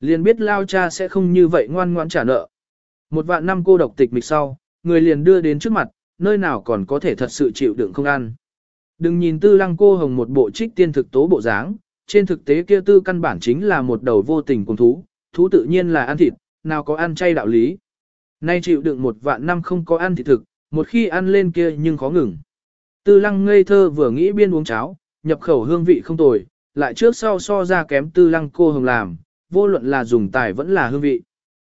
Liền biết lao cha sẽ không như vậy ngoan ngoãn trả nợ. Một vạn năm cô độc tịch mịch sau, người liền đưa đến trước mặt, nơi nào còn có thể thật sự chịu đựng không ăn. Đừng nhìn tư lăng cô hồng một bộ trích tiên thực tố bộ dáng, trên thực tế kia tư căn bản chính là một đầu vô tình cùng thú, thú tự nhiên là ăn thịt, nào có ăn chay đạo lý. Nay chịu đựng một vạn năm không có ăn thịt thực, một khi ăn lên kia nhưng khó ngừng. Tư lăng ngây thơ vừa nghĩ biên uống cháo, nhập khẩu hương vị không tồi, lại trước sau so ra kém tư lăng cô hồng làm, vô luận là dùng tài vẫn là hương vị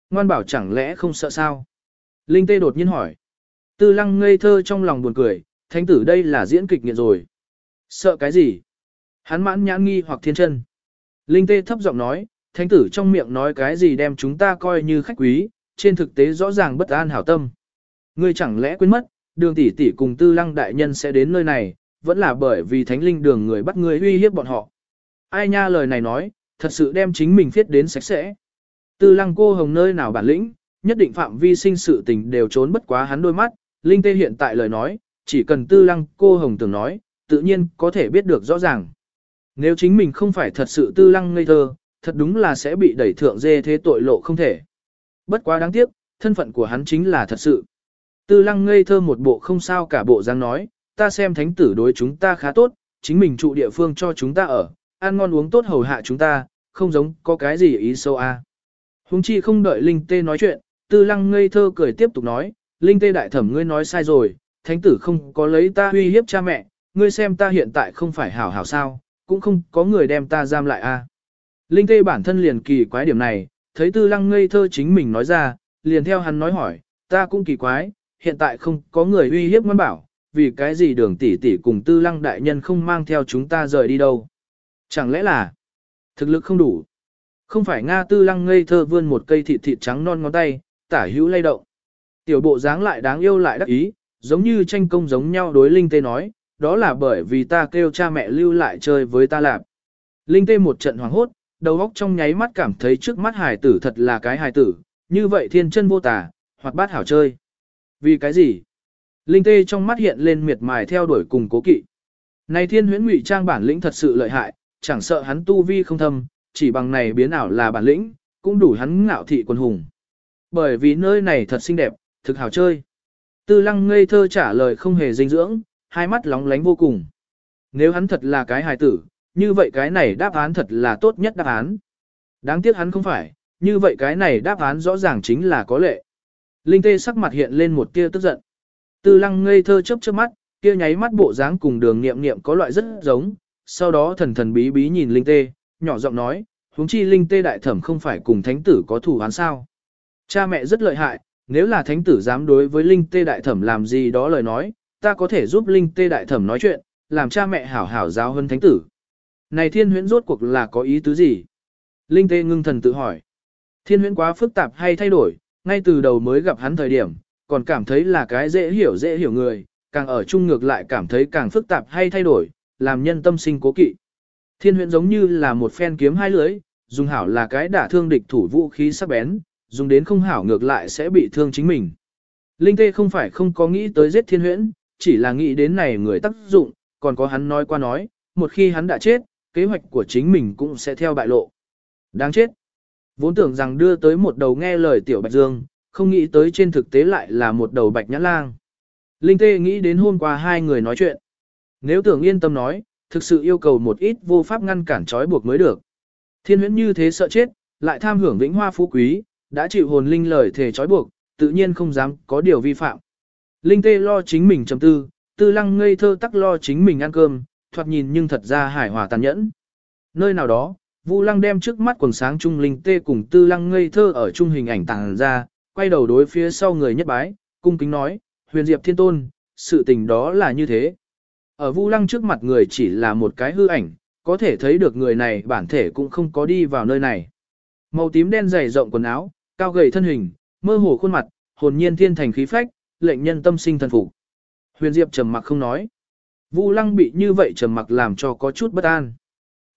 ngoan bảo chẳng lẽ không sợ sao? Linh Tê đột nhiên hỏi. Tư lăng ngây thơ trong lòng buồn cười, thánh tử đây là diễn kịch nghiện rồi. Sợ cái gì? Hắn mãn nhãn nghi hoặc thiên chân. Linh Tê thấp giọng nói, thánh tử trong miệng nói cái gì đem chúng ta coi như khách quý, trên thực tế rõ ràng bất an hảo tâm. Ngươi chẳng lẽ quên mất, đường tỷ tỷ cùng tư lăng đại nhân sẽ đến nơi này, vẫn là bởi vì thánh linh đường người bắt người uy hiếp bọn họ. Ai nha lời này nói, thật sự đem chính mình viết đến sạch sẽ. Tư lăng cô hồng nơi nào bản lĩnh, nhất định phạm vi sinh sự tình đều trốn bất quá hắn đôi mắt, Linh Tê hiện tại lời nói, chỉ cần tư lăng cô hồng từng nói, tự nhiên có thể biết được rõ ràng. Nếu chính mình không phải thật sự tư lăng ngây thơ, thật đúng là sẽ bị đẩy thượng dê thế tội lộ không thể. Bất quá đáng tiếc, thân phận của hắn chính là thật sự. Tư lăng ngây thơ một bộ không sao cả bộ dáng nói, ta xem thánh tử đối chúng ta khá tốt, chính mình trụ địa phương cho chúng ta ở, ăn ngon uống tốt hầu hạ chúng ta, không giống có cái gì ý sâu a. À. Hùng chi không đợi Linh Tê nói chuyện, tư lăng ngây thơ cười tiếp tục nói, Linh Tê đại thẩm ngươi nói sai rồi, thánh tử không có lấy ta uy hiếp cha mẹ, ngươi xem ta hiện tại không phải hảo hảo sao, cũng không có người đem ta giam lại a. À. Linh Tê bản thân liền kỳ quái điểm này, thấy tư lăng ngây thơ chính mình nói ra, liền theo hắn nói hỏi, ta cũng kỳ quái, hiện tại không có người uy hiếp ngoan bảo, vì cái gì đường tỷ tỷ cùng tư lăng đại nhân không mang theo chúng ta rời đi đâu. Chẳng lẽ là thực lực không đủ? Không phải Nga tư lăng ngây thơ vươn một cây thịt thịt trắng non ngón tay, tả hữu lay động. Tiểu bộ dáng lại đáng yêu lại đắc ý, giống như tranh công giống nhau đối Linh Tê nói, đó là bởi vì ta kêu cha mẹ lưu lại chơi với ta lạp. Linh Tê một trận hoảng hốt, đầu óc trong nháy mắt cảm thấy trước mắt hài tử thật là cái hài tử, như vậy thiên chân vô tả, hoặc bát hảo chơi. Vì cái gì? Linh Tê trong mắt hiện lên miệt mài theo đuổi cùng cố kỵ. Này thiên huyễn ngụy trang bản lĩnh thật sự lợi hại, chẳng sợ hắn tu vi không thâm, chỉ bằng này biến ảo là bản lĩnh, cũng đủ hắn ngạo thị quân hùng. Bởi vì nơi này thật xinh đẹp, thực hảo chơi. Tư lăng ngây thơ trả lời không hề dinh dưỡng, hai mắt lóng lánh vô cùng. Nếu hắn thật là cái hài tử, như vậy cái này đáp án thật là tốt nhất đáp án. Đáng tiếc hắn không phải, như vậy cái này đáp án rõ ràng chính là có lệ. Linh tê sắc mặt hiện lên một tia tức giận. Tư lăng ngây thơ chớp chớp mắt, kia nháy mắt bộ dáng cùng đường nghiệm nghiệm có loại rất giống, sau đó thần thần bí bí nhìn Linh tê, nhỏ giọng nói, huống chi Linh tê đại thẩm không phải cùng thánh tử có thủ án sao. Cha mẹ rất lợi hại, nếu là thánh tử dám đối với Linh tê đại thẩm làm gì đó lời nói, ta có thể giúp Linh tê đại thẩm nói chuyện, làm cha mẹ hảo hảo giáo hơn thánh tử. Này thiên huyễn rốt cuộc là có ý tứ gì? Linh tê ngưng thần tự hỏi. Thiên huyễn quá phức tạp hay thay đổi, ngay từ đầu mới gặp hắn thời điểm, còn cảm thấy là cái dễ hiểu dễ hiểu người, càng ở chung ngược lại cảm thấy càng phức tạp hay thay đổi, làm nhân tâm sinh cố kỵ. Thiên huyễn giống như là một phen kiếm hai lưỡi, dùng hảo là cái đả thương địch thủ vũ khí sắc bén, dùng đến không hảo ngược lại sẽ bị thương chính mình. Linh Tê không phải không có nghĩ tới giết thiên huyễn, chỉ là nghĩ đến này người tác dụng, còn có hắn nói qua nói, một khi hắn đã chết, kế hoạch của chính mình cũng sẽ theo bại lộ. Đáng chết. Vốn tưởng rằng đưa tới một đầu nghe lời tiểu bạch dương, không nghĩ tới trên thực tế lại là một đầu bạch nhã lang. Linh Tê nghĩ đến hôm qua hai người nói chuyện. Nếu tưởng yên tâm nói, thực sự yêu cầu một ít vô pháp ngăn cản trói buộc mới được. Thiên huyễn như thế sợ chết, lại tham hưởng vĩnh hoa phú quý, đã chịu hồn linh lời thể trói buộc, tự nhiên không dám có điều vi phạm. Linh Tê lo chính mình chấm tư, tư lăng ngây thơ tắc lo chính mình ăn cơm, thoạt nhìn nhưng thật ra hải hòa tàn nhẫn. Nơi nào đó, Vu Lăng đem trước mắt quần sáng trung linh tê cùng Tư Lăng ngây thơ ở trung hình ảnh tàng ra, quay đầu đối phía sau người nhất bái, cung kính nói, huyền diệp thiên tôn, sự tình đó là như thế. Ở Vu Lăng trước mặt người chỉ là một cái hư ảnh, có thể thấy được người này bản thể cũng không có đi vào nơi này. Màu tím đen dày rộng quần áo, cao gầy thân hình, mơ hồ khuôn mặt, hồn nhiên thiên thành khí phách, lệnh nhân tâm sinh thần phục. Huyền Diệp trầm mặc không nói. Vu Lăng bị như vậy trầm mặc làm cho có chút bất an.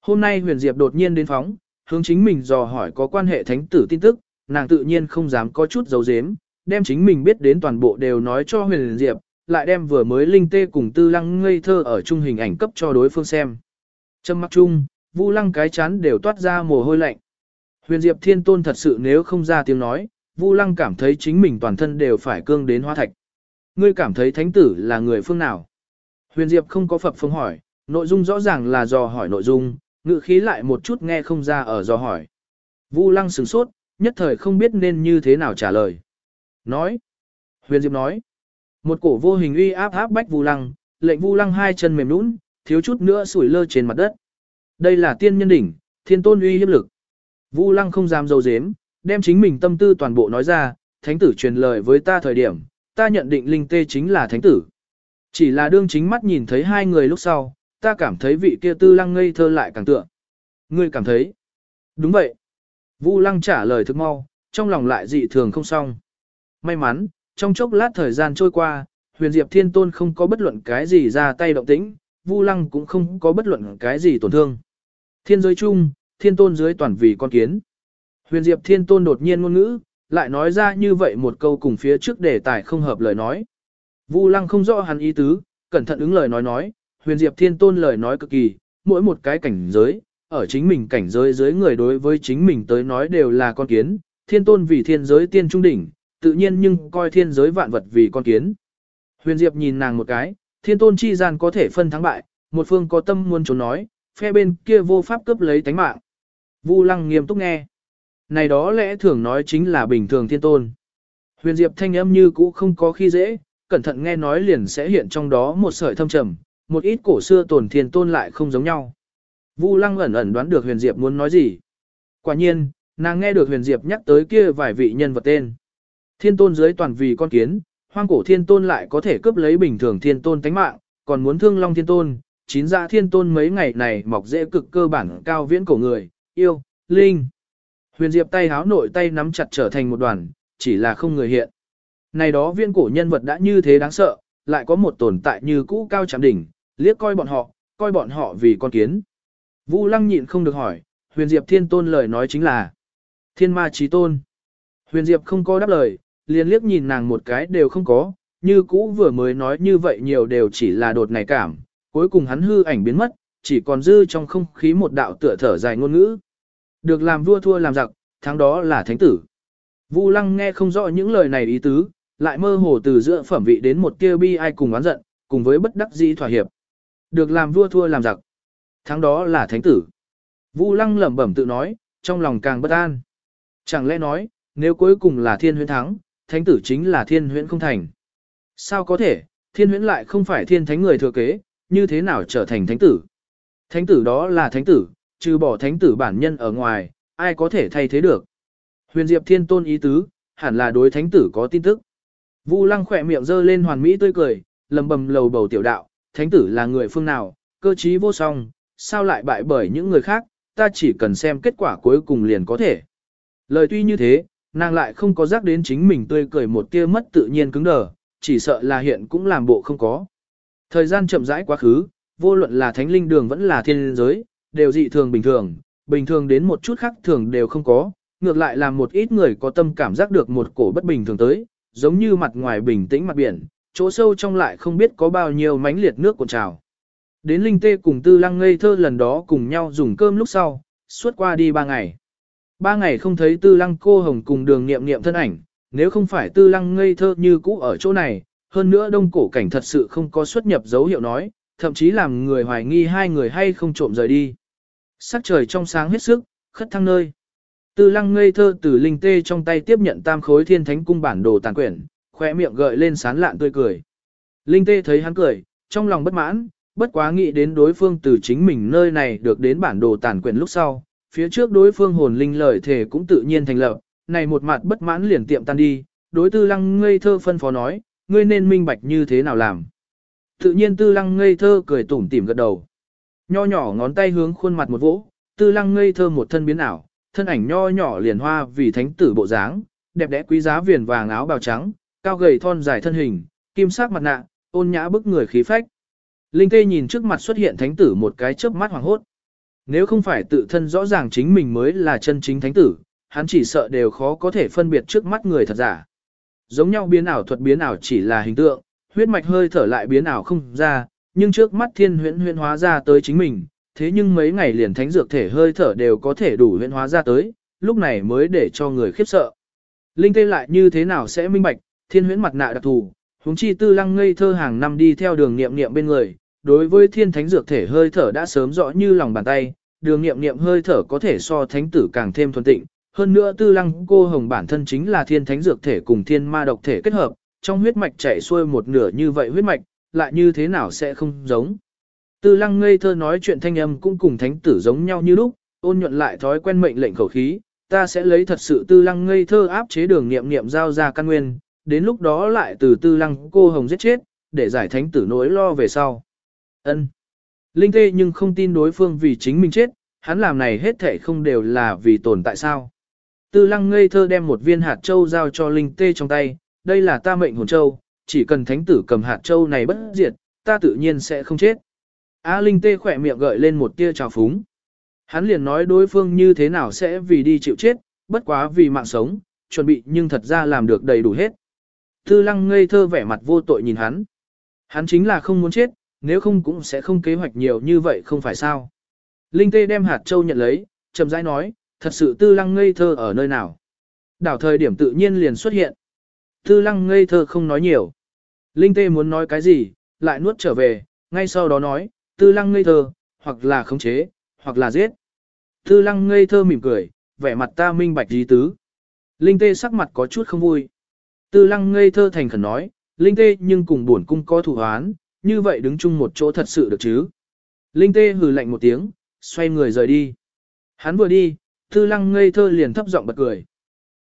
Hôm nay Huyền Diệp đột nhiên đến phóng, hướng chính mình dò hỏi có quan hệ thánh tử tin tức, nàng tự nhiên không dám có chút giấu giếm, đem chính mình biết đến toàn bộ đều nói cho Huyền Diệp, lại đem vừa mới linh tê cùng tư lăng ngây thơ ở trung hình ảnh cấp cho đối phương xem. Trâm mặc chung, Vu Lăng cái chán đều toát ra mồ hôi lạnh. Huyền Diệp Thiên Tôn thật sự nếu không ra tiếng nói, Vu Lăng cảm thấy chính mình toàn thân đều phải cương đến hóa thạch. Ngươi cảm thấy thánh tử là người phương nào? Huyền Diệp không có phập phương hỏi, nội dung rõ ràng là dò hỏi nội dung, ngự khí lại một chút nghe không ra ở do hỏi. Vu lăng sửng sốt, nhất thời không biết nên như thế nào trả lời. Nói. Huyền Diệp nói. Một cổ vô hình uy áp áp bách Vu lăng, lệnh Vu lăng hai chân mềm nũng, thiếu chút nữa sủi lơ trên mặt đất. Đây là tiên nhân đỉnh, thiên tôn uy hiếp lực. Vu lăng không dám dâu dếm, đem chính mình tâm tư toàn bộ nói ra, thánh tử truyền lời với ta thời điểm, ta nhận định linh tê chính là thánh tử. Chỉ là đương chính mắt nhìn thấy hai người lúc sau, ta cảm thấy vị kia tư lăng ngây thơ lại càng tựa. Ngươi cảm thấy? Đúng vậy. Vu lăng trả lời thức mau, trong lòng lại dị thường không xong. May mắn, trong chốc lát thời gian trôi qua, huyền diệp thiên tôn không có bất luận cái gì ra tay động tĩnh, Vu lăng cũng không có bất luận cái gì tổn thương. Thiên giới chung, thiên tôn dưới toàn vì con kiến. Huyền Diệp thiên tôn đột nhiên ngôn ngữ, lại nói ra như vậy một câu cùng phía trước đề tài không hợp lời nói. Vu lăng không rõ hắn ý tứ, cẩn thận ứng lời nói nói, huyền diệp thiên tôn lời nói cực kỳ, mỗi một cái cảnh giới, ở chính mình cảnh giới dưới người đối với chính mình tới nói đều là con kiến, thiên tôn vì thiên giới tiên trung đỉnh, tự nhiên nhưng coi thiên giới vạn vật vì con kiến. Huyền diệp nhìn nàng một cái, thiên tôn chi gian có thể phân thắng bại, một phương có tâm muốn trốn nói, phe bên kia vô pháp cướp lấy tánh mạng. Vu lăng nghiêm túc nghe. Này đó lẽ thường nói chính là bình thường thiên tôn. Huyền diệp thanh âm như cũ không có khi dễ, cẩn thận nghe nói liền sẽ hiện trong đó một sợi thâm trầm, một ít cổ xưa tồn thiên tôn lại không giống nhau. Vu Lăng ẩn ẩn đoán được Huyền Diệp muốn nói gì. Quả nhiên, nàng nghe được Huyền Diệp nhắc tới kia vài vị nhân vật tên. Thiên tôn dưới toàn vì con kiến, hoang cổ thiên tôn lại có thể cướp lấy bình thường thiên tôn tánh mạng, còn muốn thương long thiên tôn, chín dạ thiên tôn mấy ngày này mọc dễ cực cơ bản cao viễn cổ người, yêu, linh. Huyền Diệp tay háo nội tay nắm chặt trở thành một đoàn, chỉ là không người hiện. Này đó viên cổ nhân vật đã như thế đáng sợ, lại có một tồn tại như cũ cao chạm đỉnh, liếc coi bọn họ, coi bọn họ vì con kiến. Vu lăng nhịn không được hỏi, huyền diệp thiên tôn lời nói chính là thiên ma Chí tôn. Huyền diệp không có đáp lời, liền liếc nhìn nàng một cái đều không có, như cũ vừa mới nói như vậy nhiều đều chỉ là đột này cảm, cuối cùng hắn hư ảnh biến mất, chỉ còn dư trong không khí một đạo tựa thở dài ngôn ngữ. Được làm vua thua làm giặc, tháng đó là thánh tử. Vu lăng nghe không rõ những lời này ý tứ, lại mơ hồ từ giữa phẩm vị đến một tia bi ai cùng oán giận, cùng với bất đắc dĩ thỏa hiệp. Được làm vua thua làm giặc. Thắng đó là thánh tử. Vu lăng lẩm bẩm tự nói, trong lòng càng bất an. Chẳng lẽ nói, nếu cuối cùng là thiên huyễn thắng, thánh tử chính là thiên huyễn không thành. Sao có thể, thiên huyễn lại không phải thiên thánh người thừa kế, như thế nào trở thành thánh tử? Thánh tử đó là thánh tử, trừ bỏ thánh tử bản nhân ở ngoài, ai có thể thay thế được? Huyền Diệp Thiên Tôn ý tứ, hẳn là đối thánh tử có tin tức. Vu Lăng khỏe miệng giơ lên hoàn mỹ tươi cười, lầm bầm lầu bầu tiểu đạo, thánh tử là người phương nào, cơ trí vô song, sao lại bại bởi những người khác, ta chỉ cần xem kết quả cuối cùng liền có thể. Lời tuy như thế, nàng lại không có giác đến chính mình tươi cười một tia mất tự nhiên cứng đờ, chỉ sợ là hiện cũng làm bộ không có. Thời gian chậm rãi quá khứ, vô luận là thánh linh đường vẫn là thiên giới, đều dị thường bình thường, bình thường đến một chút khác thường đều không có, ngược lại làm một ít người có tâm cảm giác được một cổ bất bình thường tới, giống như mặt ngoài bình tĩnh mặt biển, chỗ sâu trong lại không biết có bao nhiêu mánh liệt nước cuộn trào. Đến Linh Tê cùng Tư Lăng ngây thơ lần đó cùng nhau dùng cơm lúc sau, suốt qua đi ba ngày. Ba ngày không thấy Tư Lăng cô hồng cùng đường nghiệm nghiệm thân ảnh, nếu không phải Tư Lăng ngây thơ như cũ ở chỗ này, hơn nữa đông cổ cảnh thật sự không có xuất nhập dấu hiệu nói, thậm chí làm người hoài nghi hai người hay không trộm rời đi. Sắc trời trong sáng hết sức, khất thăng nơi. Tư lăng ngây thơ từ linh tê trong tay tiếp nhận tam khối thiên thánh cung bản đồ tàn quyển, khoe miệng gợi lên sán lạn tươi cười. Linh tê thấy hắn cười, trong lòng bất mãn, bất quá nghĩ đến đối phương từ chính mình nơi này được đến bản đồ tàn quyển lúc sau, phía trước đối phương hồn linh lời thể cũng tự nhiên thành lập, này một mặt bất mãn liền tiệm tan đi, đối tư lăng ngây thơ phân phó nói, ngươi nên minh bạch như thế nào làm. Tự nhiên tư lăng ngây thơ cười tủm tỉm gật đầu. Nho nhỏ ngón tay hướng khuôn mặt một vỗ, tư lăng ngây thơ một thân biến ảo, thân ảnh nho nhỏ liền hoa vì thánh tử bộ dáng, đẹp đẽ quý giá viền vàng áo bào trắng, cao gầy thon dài thân hình, kim sắc mặt nạ, ôn nhã bức người khí phách. Linh Tê nhìn trước mặt xuất hiện thánh tử một cái chớp mắt hoàng hốt. Nếu không phải tự thân rõ ràng chính mình mới là chân chính thánh tử, hắn chỉ sợ đều khó có thể phân biệt trước mắt người thật giả. Giống nhau biến ảo thuật biến ảo chỉ là hình tượng, huyết mạch hơi thở lại biến ảo không ra, nhưng trước mắt thiên huyễn huyễn hóa ra tới chính mình, thế nhưng mấy ngày liền thánh dược thể hơi thở đều có thể đủ huyễn hóa ra tới, lúc này mới để cho người khiếp sợ. Linh tê lại như thế nào sẽ minh bạch, thiên huyễn mặt nạ đặc thù, huống chi tư lăng ngây thơ hàng năm đi theo đường nghiệm nghiệm bên người, đối với thiên thánh dược thể hơi thở đã sớm rõ như lòng bàn tay, đường nghiệm nghiệm hơi thở có thể so thánh tử càng thêm thuần tịnh. Hơn nữa tư lăng cô hồng bản thân chính là thiên thánh dược thể cùng thiên ma độc thể kết hợp, trong huyết mạch chảy xuôi một nửa như vậy huyết mạch, lại như thế nào sẽ không giống. Tư lăng ngây thơ nói chuyện thanh âm cũng cùng thánh tử giống nhau như lúc, ôn nhuận lại thói quen mệnh lệnh khẩu khí, ta sẽ lấy thật sự tư lăng ngây thơ áp chế đường nghiệm nghiệm giao ra căn nguyên, đến lúc đó lại từ tư lăng cô hồng giết chết, để giải thánh tử nỗi lo về sau. ân Linh tê nhưng không tin đối phương vì chính mình chết, hắn làm này hết thể không đều là vì tồn tại sao. Tư lăng ngây thơ đem một viên hạt châu giao cho Linh tê trong tay, đây là ta mệnh hồn châu, chỉ cần thánh tử cầm hạt châu này bất diệt, ta tự nhiên sẽ không chết. A Linh tê khỏe miệng gợi lên một tia trào phúng. Hắn liền nói đối phương như thế nào sẽ vì đi chịu chết, bất quá vì mạng sống, chuẩn bị nhưng thật ra làm được đầy đủ hết. Tư lăng ngây thơ vẻ mặt vô tội nhìn hắn. Hắn chính là không muốn chết, nếu không cũng sẽ không kế hoạch nhiều như vậy không phải sao. Linh tê đem hạt châu nhận lấy, chậm rãi nói, thật sự tư lăng ngây thơ ở nơi nào. Đảo thời điểm tự nhiên liền xuất hiện. Tư lăng ngây thơ không nói nhiều. Linh tê muốn nói cái gì, lại nuốt trở về, ngay sau đó nói, tư lăng ngây thơ, hoặc là khống chế, hoặc là giết. Tư lăng ngây thơ mỉm cười, vẻ mặt ta minh bạch dí tứ. Linh tê sắc mặt có chút không vui. Tư lăng ngây thơ thành khẩn nói, Linh tê nhưng cùng buồn cung có thủ hoán, như vậy đứng chung một chỗ thật sự được chứ. Linh tê hừ lạnh một tiếng, xoay người rời đi. Hắn vừa đi, tư lăng ngây thơ liền thấp giọng bật cười.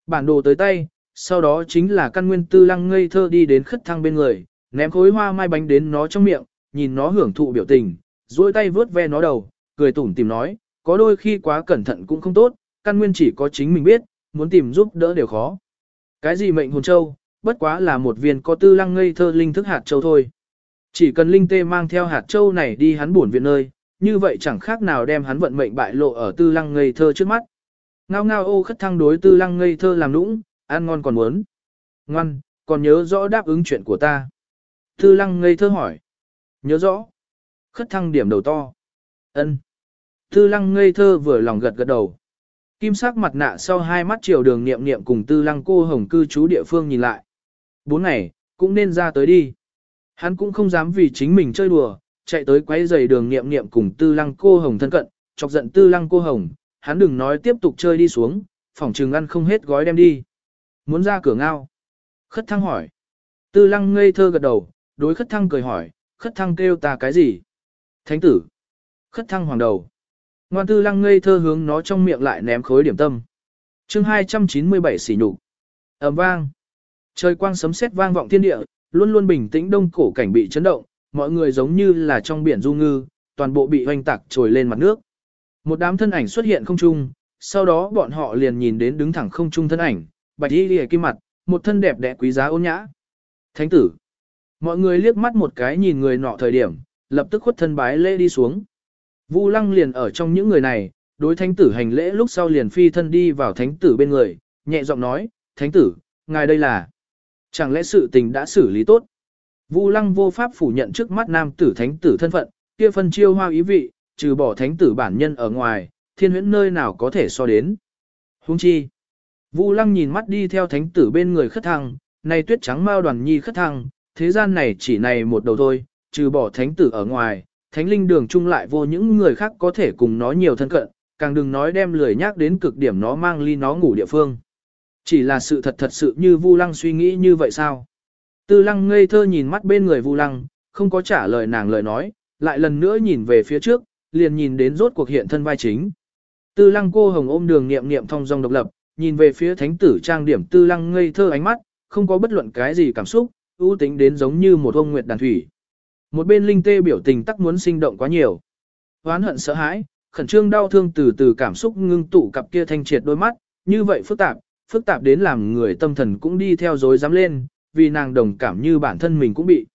Bản đồ tới tay, sau đó chính là căn nguyên tư lăng ngây thơ đi đến khất thăng bên người, ném khối hoa mai bánh đến nó trong miệng, nhìn nó hưởng thụ biểu tình, duỗi tay vướt ve nó đầu, cười tủm tìm nói, có đôi khi quá cẩn thận cũng không tốt, căn nguyên chỉ có chính mình biết, muốn tìm giúp đỡ đều khó. Cái gì mệnh hồn châu, bất quá là một viên có tư lăng ngây thơ linh thức hạt châu thôi. Chỉ cần linh tê mang theo hạt châu này đi hắn buồn viện nơi, như vậy chẳng khác nào đem hắn vận mệnh bại lộ ở tư lăng ngây thơ trước mắt. Ngao ngao ô khất thăng đối tư lăng ngây thơ làm nũng, ăn ngon còn muốn. Ngoan, còn nhớ rõ đáp ứng chuyện của ta. Tư lăng ngây thơ hỏi. Nhớ rõ. Khất thăng điểm đầu to. ân Tư lăng ngây thơ vừa lòng gật gật đầu. Kim sắc mặt nạ sau hai mắt chiều đường niệm niệm cùng tư lăng cô hồng cư trú địa phương nhìn lại. Bốn ngày, cũng nên ra tới đi. Hắn cũng không dám vì chính mình chơi đùa, chạy tới quấy giày đường niệm niệm cùng tư lăng cô hồng thân cận, chọc giận tư lăng cô hồng, hắn đừng nói tiếp tục chơi đi xuống, phòng trừng ăn không hết gói đem đi. Muốn ra cửa ngao. Khất thăng hỏi. Tư lăng ngây thơ gật đầu, đối khất thăng cười hỏi, khất thăng kêu ta cái gì? Thánh tử. Khất thăng hoàng đầu. Ngoan tư lăng ngây thơ hướng nó trong miệng lại ném khối điểm tâm. chương 297 xỉ nhục ầm vang. Trời quang sấm sét vang vọng thiên địa, luôn luôn bình tĩnh đông cổ cảnh bị chấn động, mọi người giống như là trong biển du ngư, toàn bộ bị hoành tạc trồi lên mặt nước. Một đám thân ảnh xuất hiện không trung, sau đó bọn họ liền nhìn đến đứng thẳng không trung thân ảnh, bạch y lìa kim mặt, một thân đẹp đẽ quý giá ôn nhã. Thánh tử. Mọi người liếc mắt một cái nhìn người nọ thời điểm, lập tức khuất thân bái lễ đi xuống. Vu lăng liền ở trong những người này, đối thánh tử hành lễ lúc sau liền phi thân đi vào thánh tử bên người, nhẹ giọng nói, thánh tử, ngài đây là. Chẳng lẽ sự tình đã xử lý tốt? Vu lăng vô pháp phủ nhận trước mắt nam tử thánh tử thân phận, kia phân chiêu hoa ý vị, trừ bỏ thánh tử bản nhân ở ngoài, thiên huyễn nơi nào có thể so đến. Hung chi. Vu lăng nhìn mắt đi theo thánh tử bên người khất thăng, này tuyết trắng mao đoàn nhi khất thăng, thế gian này chỉ này một đầu thôi, trừ bỏ thánh tử ở ngoài, thánh linh đường chung lại vô những người khác có thể cùng nó nhiều thân cận, càng đừng nói đem lười nhắc đến cực điểm nó mang ly nó ngủ địa phương. Chỉ là sự thật thật sự như Vu Lăng suy nghĩ như vậy sao? Tư Lăng ngây thơ nhìn mắt bên người Vu Lăng, không có trả lời nàng lời nói, lại lần nữa nhìn về phía trước, liền nhìn đến rốt cuộc hiện thân vai chính. Tư Lăng cô hồng ôm đường niệm niệm thông dong độc lập, nhìn về phía thánh tử trang điểm Tư Lăng ngây thơ ánh mắt, không có bất luận cái gì cảm xúc, ưu tính đến giống như một ông nguyệt đàn thủy. Một bên linh tê biểu tình tắc muốn sinh động quá nhiều. Hoán hận sợ hãi, khẩn trương đau thương từ từ cảm xúc ngưng tụ cặp kia thanh triệt đôi mắt, như vậy phức tạp, phức tạp đến làm người tâm thần cũng đi theo dối dám lên, vì nàng đồng cảm như bản thân mình cũng bị.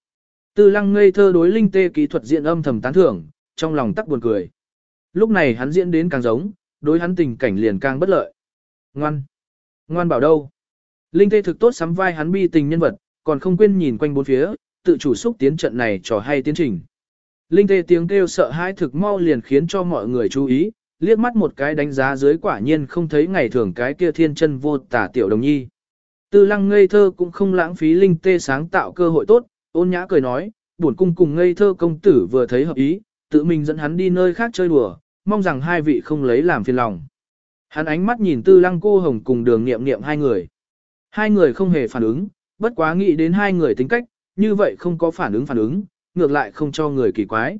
Tư lăng ngây thơ đối linh tê kỹ thuật diễn âm thầm tán thưởng, trong lòng tắc buồn cười. Lúc này hắn diễn đến càng giống, đối hắn tình cảnh liền càng bất lợi. Ngoan! Ngoan bảo đâu? Linh tê thực tốt sắm vai hắn bi tình nhân vật, còn không quên nhìn quanh bốn phía, tự chủ xúc tiến trận này trò hay tiến trình. Linh tê tiếng kêu sợ hãi thực mau liền khiến cho mọi người chú ý, liếc mắt một cái đánh giá dưới quả nhiên không thấy ngày thường cái kia thiên chân vô tả tiểu đồng nhi. Tư lăng ngây thơ cũng không lãng phí linh tê sáng tạo cơ hội tốt, ôn nhã cười nói, buồn cung cùng ngây thơ công tử vừa thấy hợp ý, tự mình dẫn hắn đi nơi khác chơi đùa, mong rằng hai vị không lấy làm phiền lòng. Hắn ánh mắt nhìn tư lăng cô hồng cùng đường nghiệm nghiệm hai người. Hai người không hề phản ứng, bất quá nghĩ đến hai người tính cách, như vậy không có phản ứng phản ứng, ngược lại không cho người kỳ quái.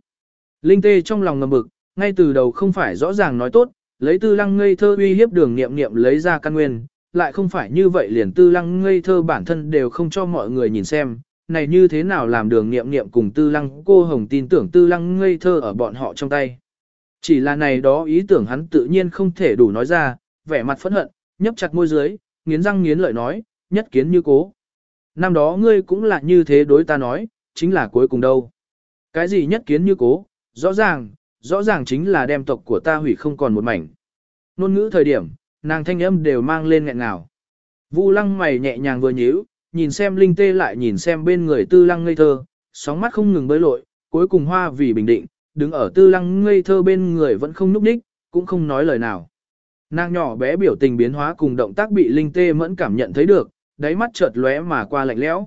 Linh tê trong lòng ngầm bực, ngay từ đầu không phải rõ ràng nói tốt, lấy tư lăng ngây thơ uy hiếp đường nghiệm nghiệm lấy ra căn nguyên, lại không phải như vậy liền tư lăng ngây thơ bản thân đều không cho mọi người nhìn xem, này như thế nào làm đường nghiệm nghiệm cùng tư lăng cô hồng tin tưởng tư lăng ngây thơ ở bọn họ trong tay. Chỉ là này đó ý tưởng hắn tự nhiên không thể đủ nói ra, vẻ mặt phẫn hận, nhấp chặt môi dưới, nghiến răng nghiến lợi nói, nhất kiến như cố. Năm đó ngươi cũng là như thế đối ta nói, chính là cuối cùng đâu. Cái gì nhất kiến như cố, rõ ràng, rõ ràng chính là đem tộc của ta hủy không còn một mảnh. Nôn ngữ thời điểm, nàng thanh âm đều mang lên nghẹn ngào. Vu lăng mày nhẹ nhàng vừa nhíu, nhìn xem linh tê lại nhìn xem bên người tư lăng ngây thơ, sóng mắt không ngừng bơi lội, cuối cùng hoa vì bình định, đứng ở tư lăng ngây thơ bên người vẫn không núp đích, cũng không nói lời nào. Nàng nhỏ bé biểu tình biến hóa cùng động tác bị linh tê mẫn cảm nhận thấy được, đáy mắt chợt lóe mà qua lạnh lẽo.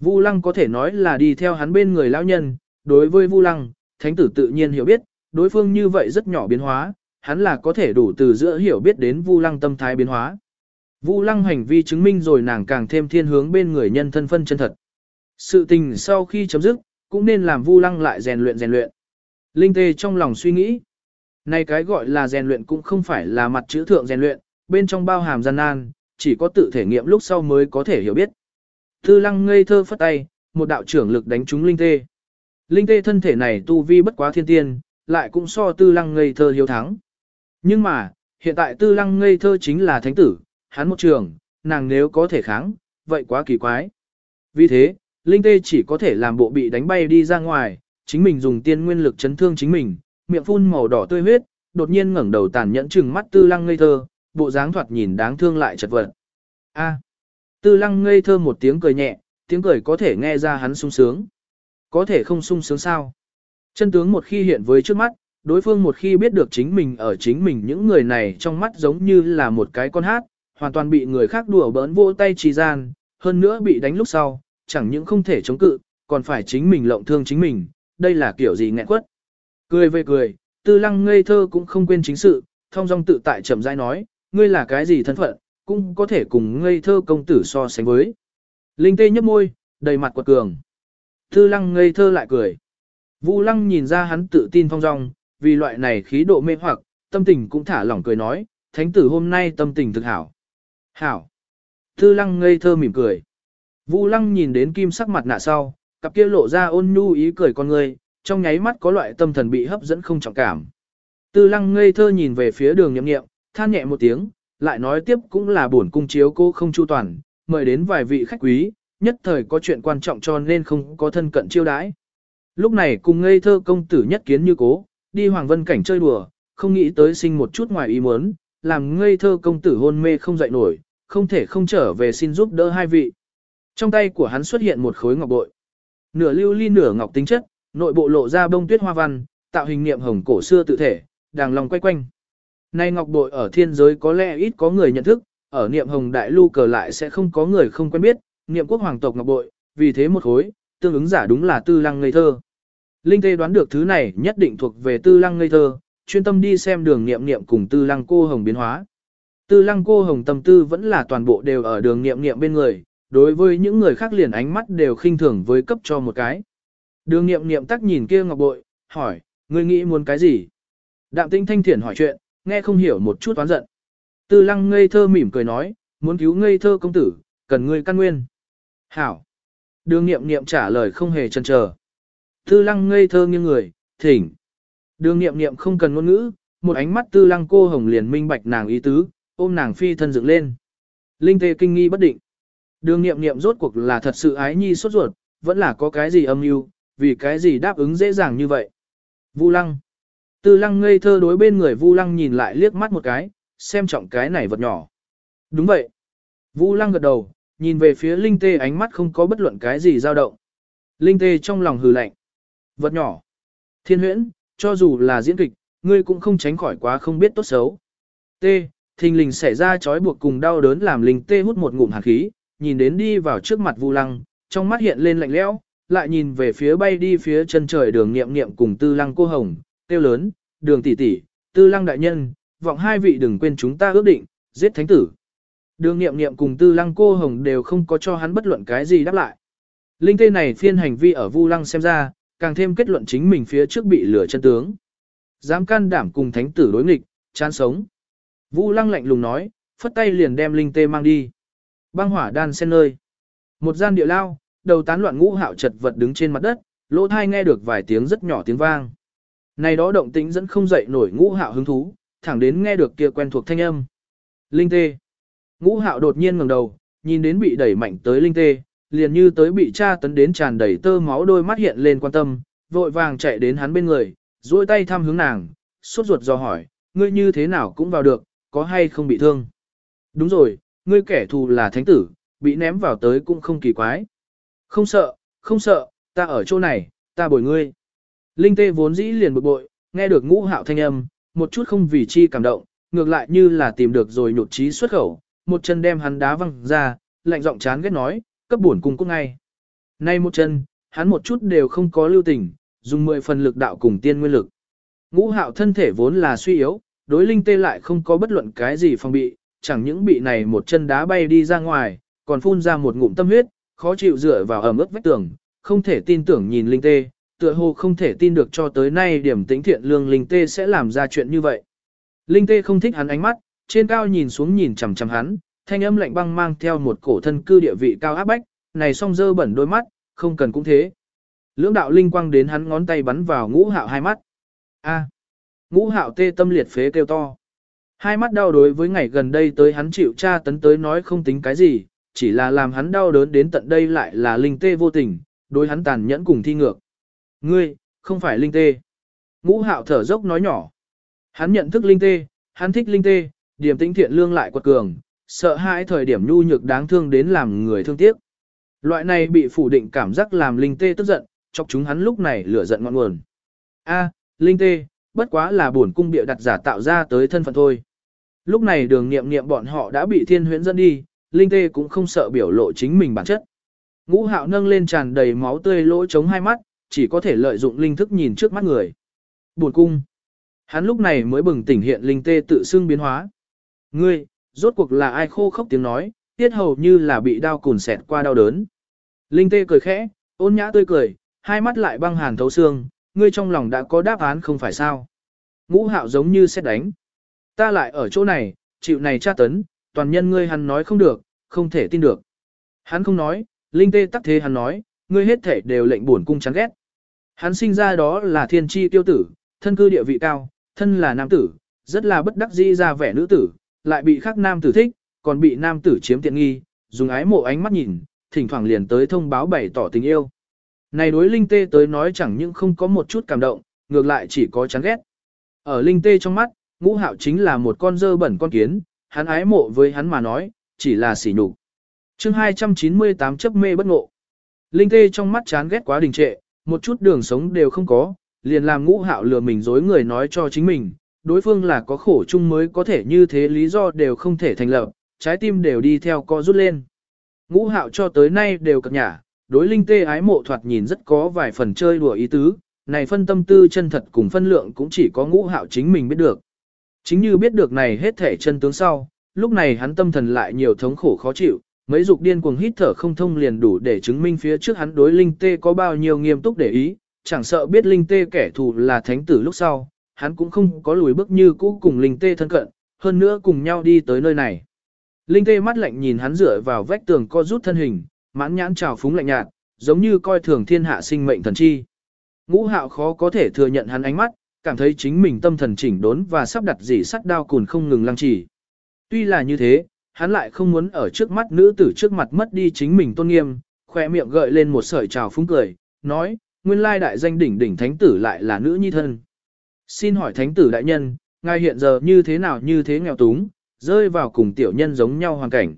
Vu lăng có thể nói là đi theo hắn bên người lão nhân, đối với Vu lăng, thánh tử tự nhiên hiểu biết, đối phương như vậy rất nhỏ biến hóa, hắn là có thể đủ từ giữa hiểu biết đến Vu lăng tâm thái biến hóa. Vu lăng hành vi chứng minh rồi nàng càng thêm thiên hướng bên người nhân thân phân chân thật. Sự tình sau khi chấm dứt, cũng nên làm Vu lăng lại rèn luyện rèn luyện. Linh tê trong lòng suy nghĩ. nay cái gọi là rèn luyện cũng không phải là mặt chữ thượng rèn luyện, bên trong bao hàm gian nan, chỉ có tự thể nghiệm lúc sau mới có thể hiểu biết. Tư lăng ngây thơ phất tay, một đạo trưởng lực đánh trúng linh tê. Linh tê thân thể này tu vi bất quá thiên tiên, lại cũng so tư lăng ngây thơ hiếu thắng. Nhưng mà, hiện tại tư lăng ngây thơ chính là thánh tử, hắn một trường, nàng nếu có thể kháng, vậy quá kỳ quái. Vì thế, Linh tê chỉ có thể làm bộ bị đánh bay đi ra ngoài, chính mình dùng tiên nguyên lực chấn thương chính mình, miệng phun màu đỏ tươi huyết, đột nhiên ngẩng đầu tàn nhẫn chừng mắt tư lăng ngây thơ, bộ dáng thoạt nhìn đáng thương lại chật vật. A. tư lăng ngây thơ một tiếng cười nhẹ, tiếng cười có thể nghe ra hắn sung sướng. Có thể không sung sướng sao? Chân tướng một khi hiện với trước mắt, đối phương một khi biết được chính mình ở chính mình những người này trong mắt giống như là một cái con hát, hoàn toàn bị người khác đùa bỡn vô tay trì gian, hơn nữa bị đánh lúc sau, chẳng những không thể chống cự, còn phải chính mình lộng thương chính mình, đây là kiểu gì nghẹn quất. Cười về cười, tư lăng ngây thơ cũng không quên chính sự, thông dong tự tại chậm rãi nói, ngươi là cái gì thân phận, cũng có thể cùng ngây thơ công tử so sánh với. Linh tê nhấp môi, đầy mặt quật cường. Tư lăng ngây thơ lại cười. Vu lăng nhìn ra hắn tự tin phong dong, vì loại này khí độ mê hoặc, tâm tình cũng thả lỏng cười nói, thánh tử hôm nay tâm tình thực hảo. Hảo. Tư lăng ngây thơ mỉm cười. Vu lăng nhìn đến kim sắc mặt nạ sau, cặp kia lộ ra ôn nhu ý cười con người, trong nháy mắt có loại tâm thần bị hấp dẫn không trọng cảm. Tư lăng ngây thơ nhìn về phía đường nhậm nghiệm, than nhẹ một tiếng, lại nói tiếp cũng là buồn cung chiếu cô không chu toàn, mời đến vài vị khách quý, nhất thời có chuyện quan trọng cho nên không có thân cận chiêu đãi. Lúc này cùng ngây thơ công tử nhất kiến như cố, đi hoàng vân cảnh chơi đùa, không nghĩ tới sinh một chút ngoài ý muốn, làm ngây thơ công tử hôn mê không dậy nổi, không thể không trở về xin giúp đỡ hai vị. Trong tay của hắn xuất hiện một khối ngọc bội. Nửa lưu ly nửa ngọc tính chất, nội bộ lộ ra bông tuyết hoa văn, tạo hình niệm hồng cổ xưa tự thể, đàng lòng quay quanh. Nay ngọc bội ở thiên giới có lẽ ít có người nhận thức, ở niệm hồng đại lưu cờ lại sẽ không có người không quen biết, niệm quốc hoàng tộc ngọc bội, vì thế một khối, tương ứng giả đúng là tư lăng ngây thơ. Linh Tê đoán được thứ này nhất định thuộc về tư lăng ngây thơ, chuyên tâm đi xem đường niệm niệm cùng tư lăng cô hồng biến hóa. Tư lăng cô hồng tâm tư vẫn là toàn bộ đều ở đường niệm niệm bên người, đối với những người khác liền ánh mắt đều khinh thường với cấp cho một cái. Đường nghiệm nghiệm tắc nhìn kia ngọc bội, hỏi, ngươi nghĩ muốn cái gì? Đạm tinh thanh thiển hỏi chuyện, nghe không hiểu một chút toán giận. Tư lăng ngây thơ mỉm cười nói, muốn cứu ngây thơ công tử, cần ngươi căn nguyên. Hảo. Đường nghiệm nghiệm trả lời không hề chần chờ. Tư lăng ngây thơ nghiêng người, thỉnh. Đường nghiệm nghiệm không cần ngôn ngữ, một ánh mắt tư lăng cô hồng liền minh bạch nàng ý tứ, ôm nàng phi thân dựng lên. Linh tê kinh nghi bất định. Đường nghiệm nghiệm rốt cuộc là thật sự ái nhi sốt ruột, vẫn là có cái gì âm mưu, vì cái gì đáp ứng dễ dàng như vậy. Vu lăng. Tư lăng ngây thơ đối bên người Vu lăng nhìn lại liếc mắt một cái, xem trọng cái này vật nhỏ. Đúng vậy. Vu lăng gật đầu, nhìn về phía Linh Tê ánh mắt không có bất luận cái gì dao động. Linh Tê trong lòng hừ lạnh. Vật nhỏ. Thiên huyễn, cho dù là diễn kịch, ngươi cũng không tránh khỏi quá không biết tốt xấu. T. Thình lình xảy ra chói buộc cùng đau đớn làm Linh Tê hút một ngụm hàn khí, nhìn đến đi vào trước mặt Vu Lăng, trong mắt hiện lên lạnh lẽo, lại nhìn về phía bay đi phía chân trời đường nghiệm nghiệm cùng Tư Lăng cô hồng, tiêu lớn, đường tỷ tỷ, Tư Lăng đại nhân, vọng hai vị đừng quên chúng ta ước định, giết thánh tử. Đường nghiệm nghiệm cùng Tư Lăng cô hồng đều không có cho hắn bất luận cái gì đáp lại. Linh tê này phiên hành vi ở Vu Lăng xem ra, càng thêm kết luận chính mình phía trước bị lửa chân tướng. Dám can đảm cùng thánh tử đối nghịch, chán sống. Vu Lăng lạnh lùng nói, phất tay liền đem Linh tê mang đi. Băng hỏa đan sen nơi. Một gian địa lao, đầu tán loạn ngũ hạo chật vật đứng trên mặt đất, lỗ thai nghe được vài tiếng rất nhỏ tiếng vang. Này đó động tĩnh dẫn không dậy nổi ngũ hạo hứng thú, thẳng đến nghe được kia quen thuộc thanh âm. Linh tê. Ngũ hạo đột nhiên ngẩng đầu, nhìn đến bị đẩy mạnh tới linh tê, liền như tới bị cha tấn đến tràn đầy tơ máu đôi mắt hiện lên quan tâm, vội vàng chạy đến hắn bên người, duỗi tay thăm hướng nàng, sốt ruột do hỏi, ngươi như thế nào cũng vào được, có hay không bị thương? Đúng rồi, ngươi kẻ thù là thánh tử, bị ném vào tới cũng không kỳ quái. Không sợ, không sợ, ta ở chỗ này, ta bồi ngươi. Linh tê vốn dĩ liền bực bội, nghe được ngũ hạo thanh âm, một chút không vì chi cảm động, ngược lại như là tìm được rồi nhột trí xuất khẩu, một chân đem hắn đá văng ra, lạnh giọng chán ghét nói, cấp bổn cung cút ngay. Nay một chân, hắn một chút đều không có lưu tình, dùng mười phần lực đạo cùng tiên nguyên lực. Ngũ hạo thân thể vốn là suy yếu, đối linh tê lại không có bất luận cái gì phòng bị, chẳng những bị này một chân đá bay đi ra ngoài, còn phun ra một ngụm tâm huyết, khó chịu dựa vào ẩm ướt vách tường, không thể tin tưởng nhìn linh tê, tựa hồ không thể tin được cho tới nay điểm tính thiện lương linh tê sẽ làm ra chuyện như vậy. Linh tê không thích hắn ánh mắt, trên cao nhìn xuống nhìn chằm chằm hắn, thanh âm lạnh băng mang theo một cổ thân cư địa vị cao áp bách, này song dơ bẩn đôi mắt, không cần cũng thế. Lưỡng đạo linh quang đến hắn ngón tay bắn vào ngũ hạo hai mắt. A. Ngũ hạo tê tâm liệt phế kêu to. Hai mắt đau đối với ngày gần đây tới hắn chịu tra tấn tới nói không tính cái gì, chỉ là làm hắn đau đớn đến tận đây lại là linh tê vô tình, đối hắn tàn nhẫn cùng thi ngược. Ngươi, không phải linh tê. Ngũ hạo thở dốc nói nhỏ. Hắn nhận thức linh tê, hắn thích linh tê, điểm tĩnh thiện lương lại quật cường, sợ hãi thời điểm nhu nhược đáng thương đến làm người thương tiếc. Loại này bị phủ định cảm giác làm linh tê tức giận, chọc chúng hắn lúc này lửa giận ngọn nguồn. A, linh tê, bất quá là buồn cung bịa đặt giả tạo ra tới thân phận thôi. Lúc này đường nghiệm nghiệm bọn họ đã bị thiên huyễn dẫn đi, linh tê cũng không sợ biểu lộ chính mình bản chất. Ngũ hạo nâng lên tràn đầy máu tươi lỗ chống hai mắt, chỉ có thể lợi dụng linh thức nhìn trước mắt người. Buồn cung. Hắn lúc này mới bừng tỉnh hiện linh tê tự xưng biến hóa. Ngươi, rốt cuộc là ai khô khốc tiếng nói, tiết hầu như là bị đau cùn xẹt qua đau đớn. Linh tê cười khẽ, ôn nhã tươi cười, hai mắt lại băng hàn thấu xương, ngươi trong lòng đã có đáp án không phải sao. Ngũ hạo giống như xét đánh. Ta lại ở chỗ này, chịu này tra tấn, toàn nhân ngươi hắn nói không được, không thể tin được. Hắn không nói, linh tê tắc thế hắn nói, ngươi hết thể đều lệnh buồn cung chán ghét. Hắn sinh ra đó là thiên tri tiêu tử, thân cư địa vị cao, thân là nam tử, rất là bất đắc dĩ ra vẻ nữ tử, lại bị khác nam tử thích, còn bị nam tử chiếm tiện nghi, dùng ái mộ ánh mắt nhìn, thỉnh thoảng liền tới thông báo bày tỏ tình yêu. Này đối Linh Tê tới nói chẳng những không có một chút cảm động, ngược lại chỉ có chán ghét. Ở Linh Tê trong mắt, ngũ hạo chính là một con dơ bẩn con kiến, hắn ái mộ với hắn mà nói, chỉ là sỉ nhục. chương 298 chấp mê bất ngộ. Linh Tê trong mắt chán ghét quá đình trệ, một chút đường sống đều không có, liền làm ngũ hạo lừa mình dối người nói cho chính mình, đối phương là có khổ chung mới có thể như thế lý do đều không thể thành lập, trái tim đều đi theo co rút lên. Ngũ hạo cho tới nay đều cập nhả, đối linh tê ái mộ thoạt nhìn rất có vài phần chơi đùa ý tứ, này phân tâm tư chân thật cùng phân lượng cũng chỉ có ngũ hạo chính mình biết được. Chính như biết được này hết thể chân tướng sau, lúc này hắn tâm thần lại nhiều thống khổ khó chịu, mấy dục điên cuồng hít thở không thông liền đủ để chứng minh phía trước hắn đối linh tê có bao nhiêu nghiêm túc để ý, chẳng sợ biết linh tê kẻ thù là thánh tử lúc sau, hắn cũng không có lùi bước như cũ cùng linh tê thân cận, hơn nữa cùng nhau đi tới nơi này. Linh tê mắt lạnh nhìn hắn dựa vào vách tường co rút thân hình, mãn nhãn trào phúng lạnh nhạt, giống như coi thường thiên hạ sinh mệnh thần chi. Ngũ hạo khó có thể thừa nhận hắn ánh mắt, cảm thấy chính mình tâm thần chỉnh đốn và sắp đặt dỉ sắt đao cùn không ngừng lăng trì. Tuy là như thế, hắn lại không muốn ở trước mắt nữ tử trước mặt mất đi chính mình tôn nghiêm, khoe miệng gợi lên một sợi trào phúng cười, nói, nguyên lai đại danh đỉnh đỉnh thánh tử lại là nữ nhi thân. Xin hỏi thánh tử đại nhân, ngài hiện giờ như thế nào như thế nghèo túng, rơi vào cùng tiểu nhân giống nhau hoàn cảnh.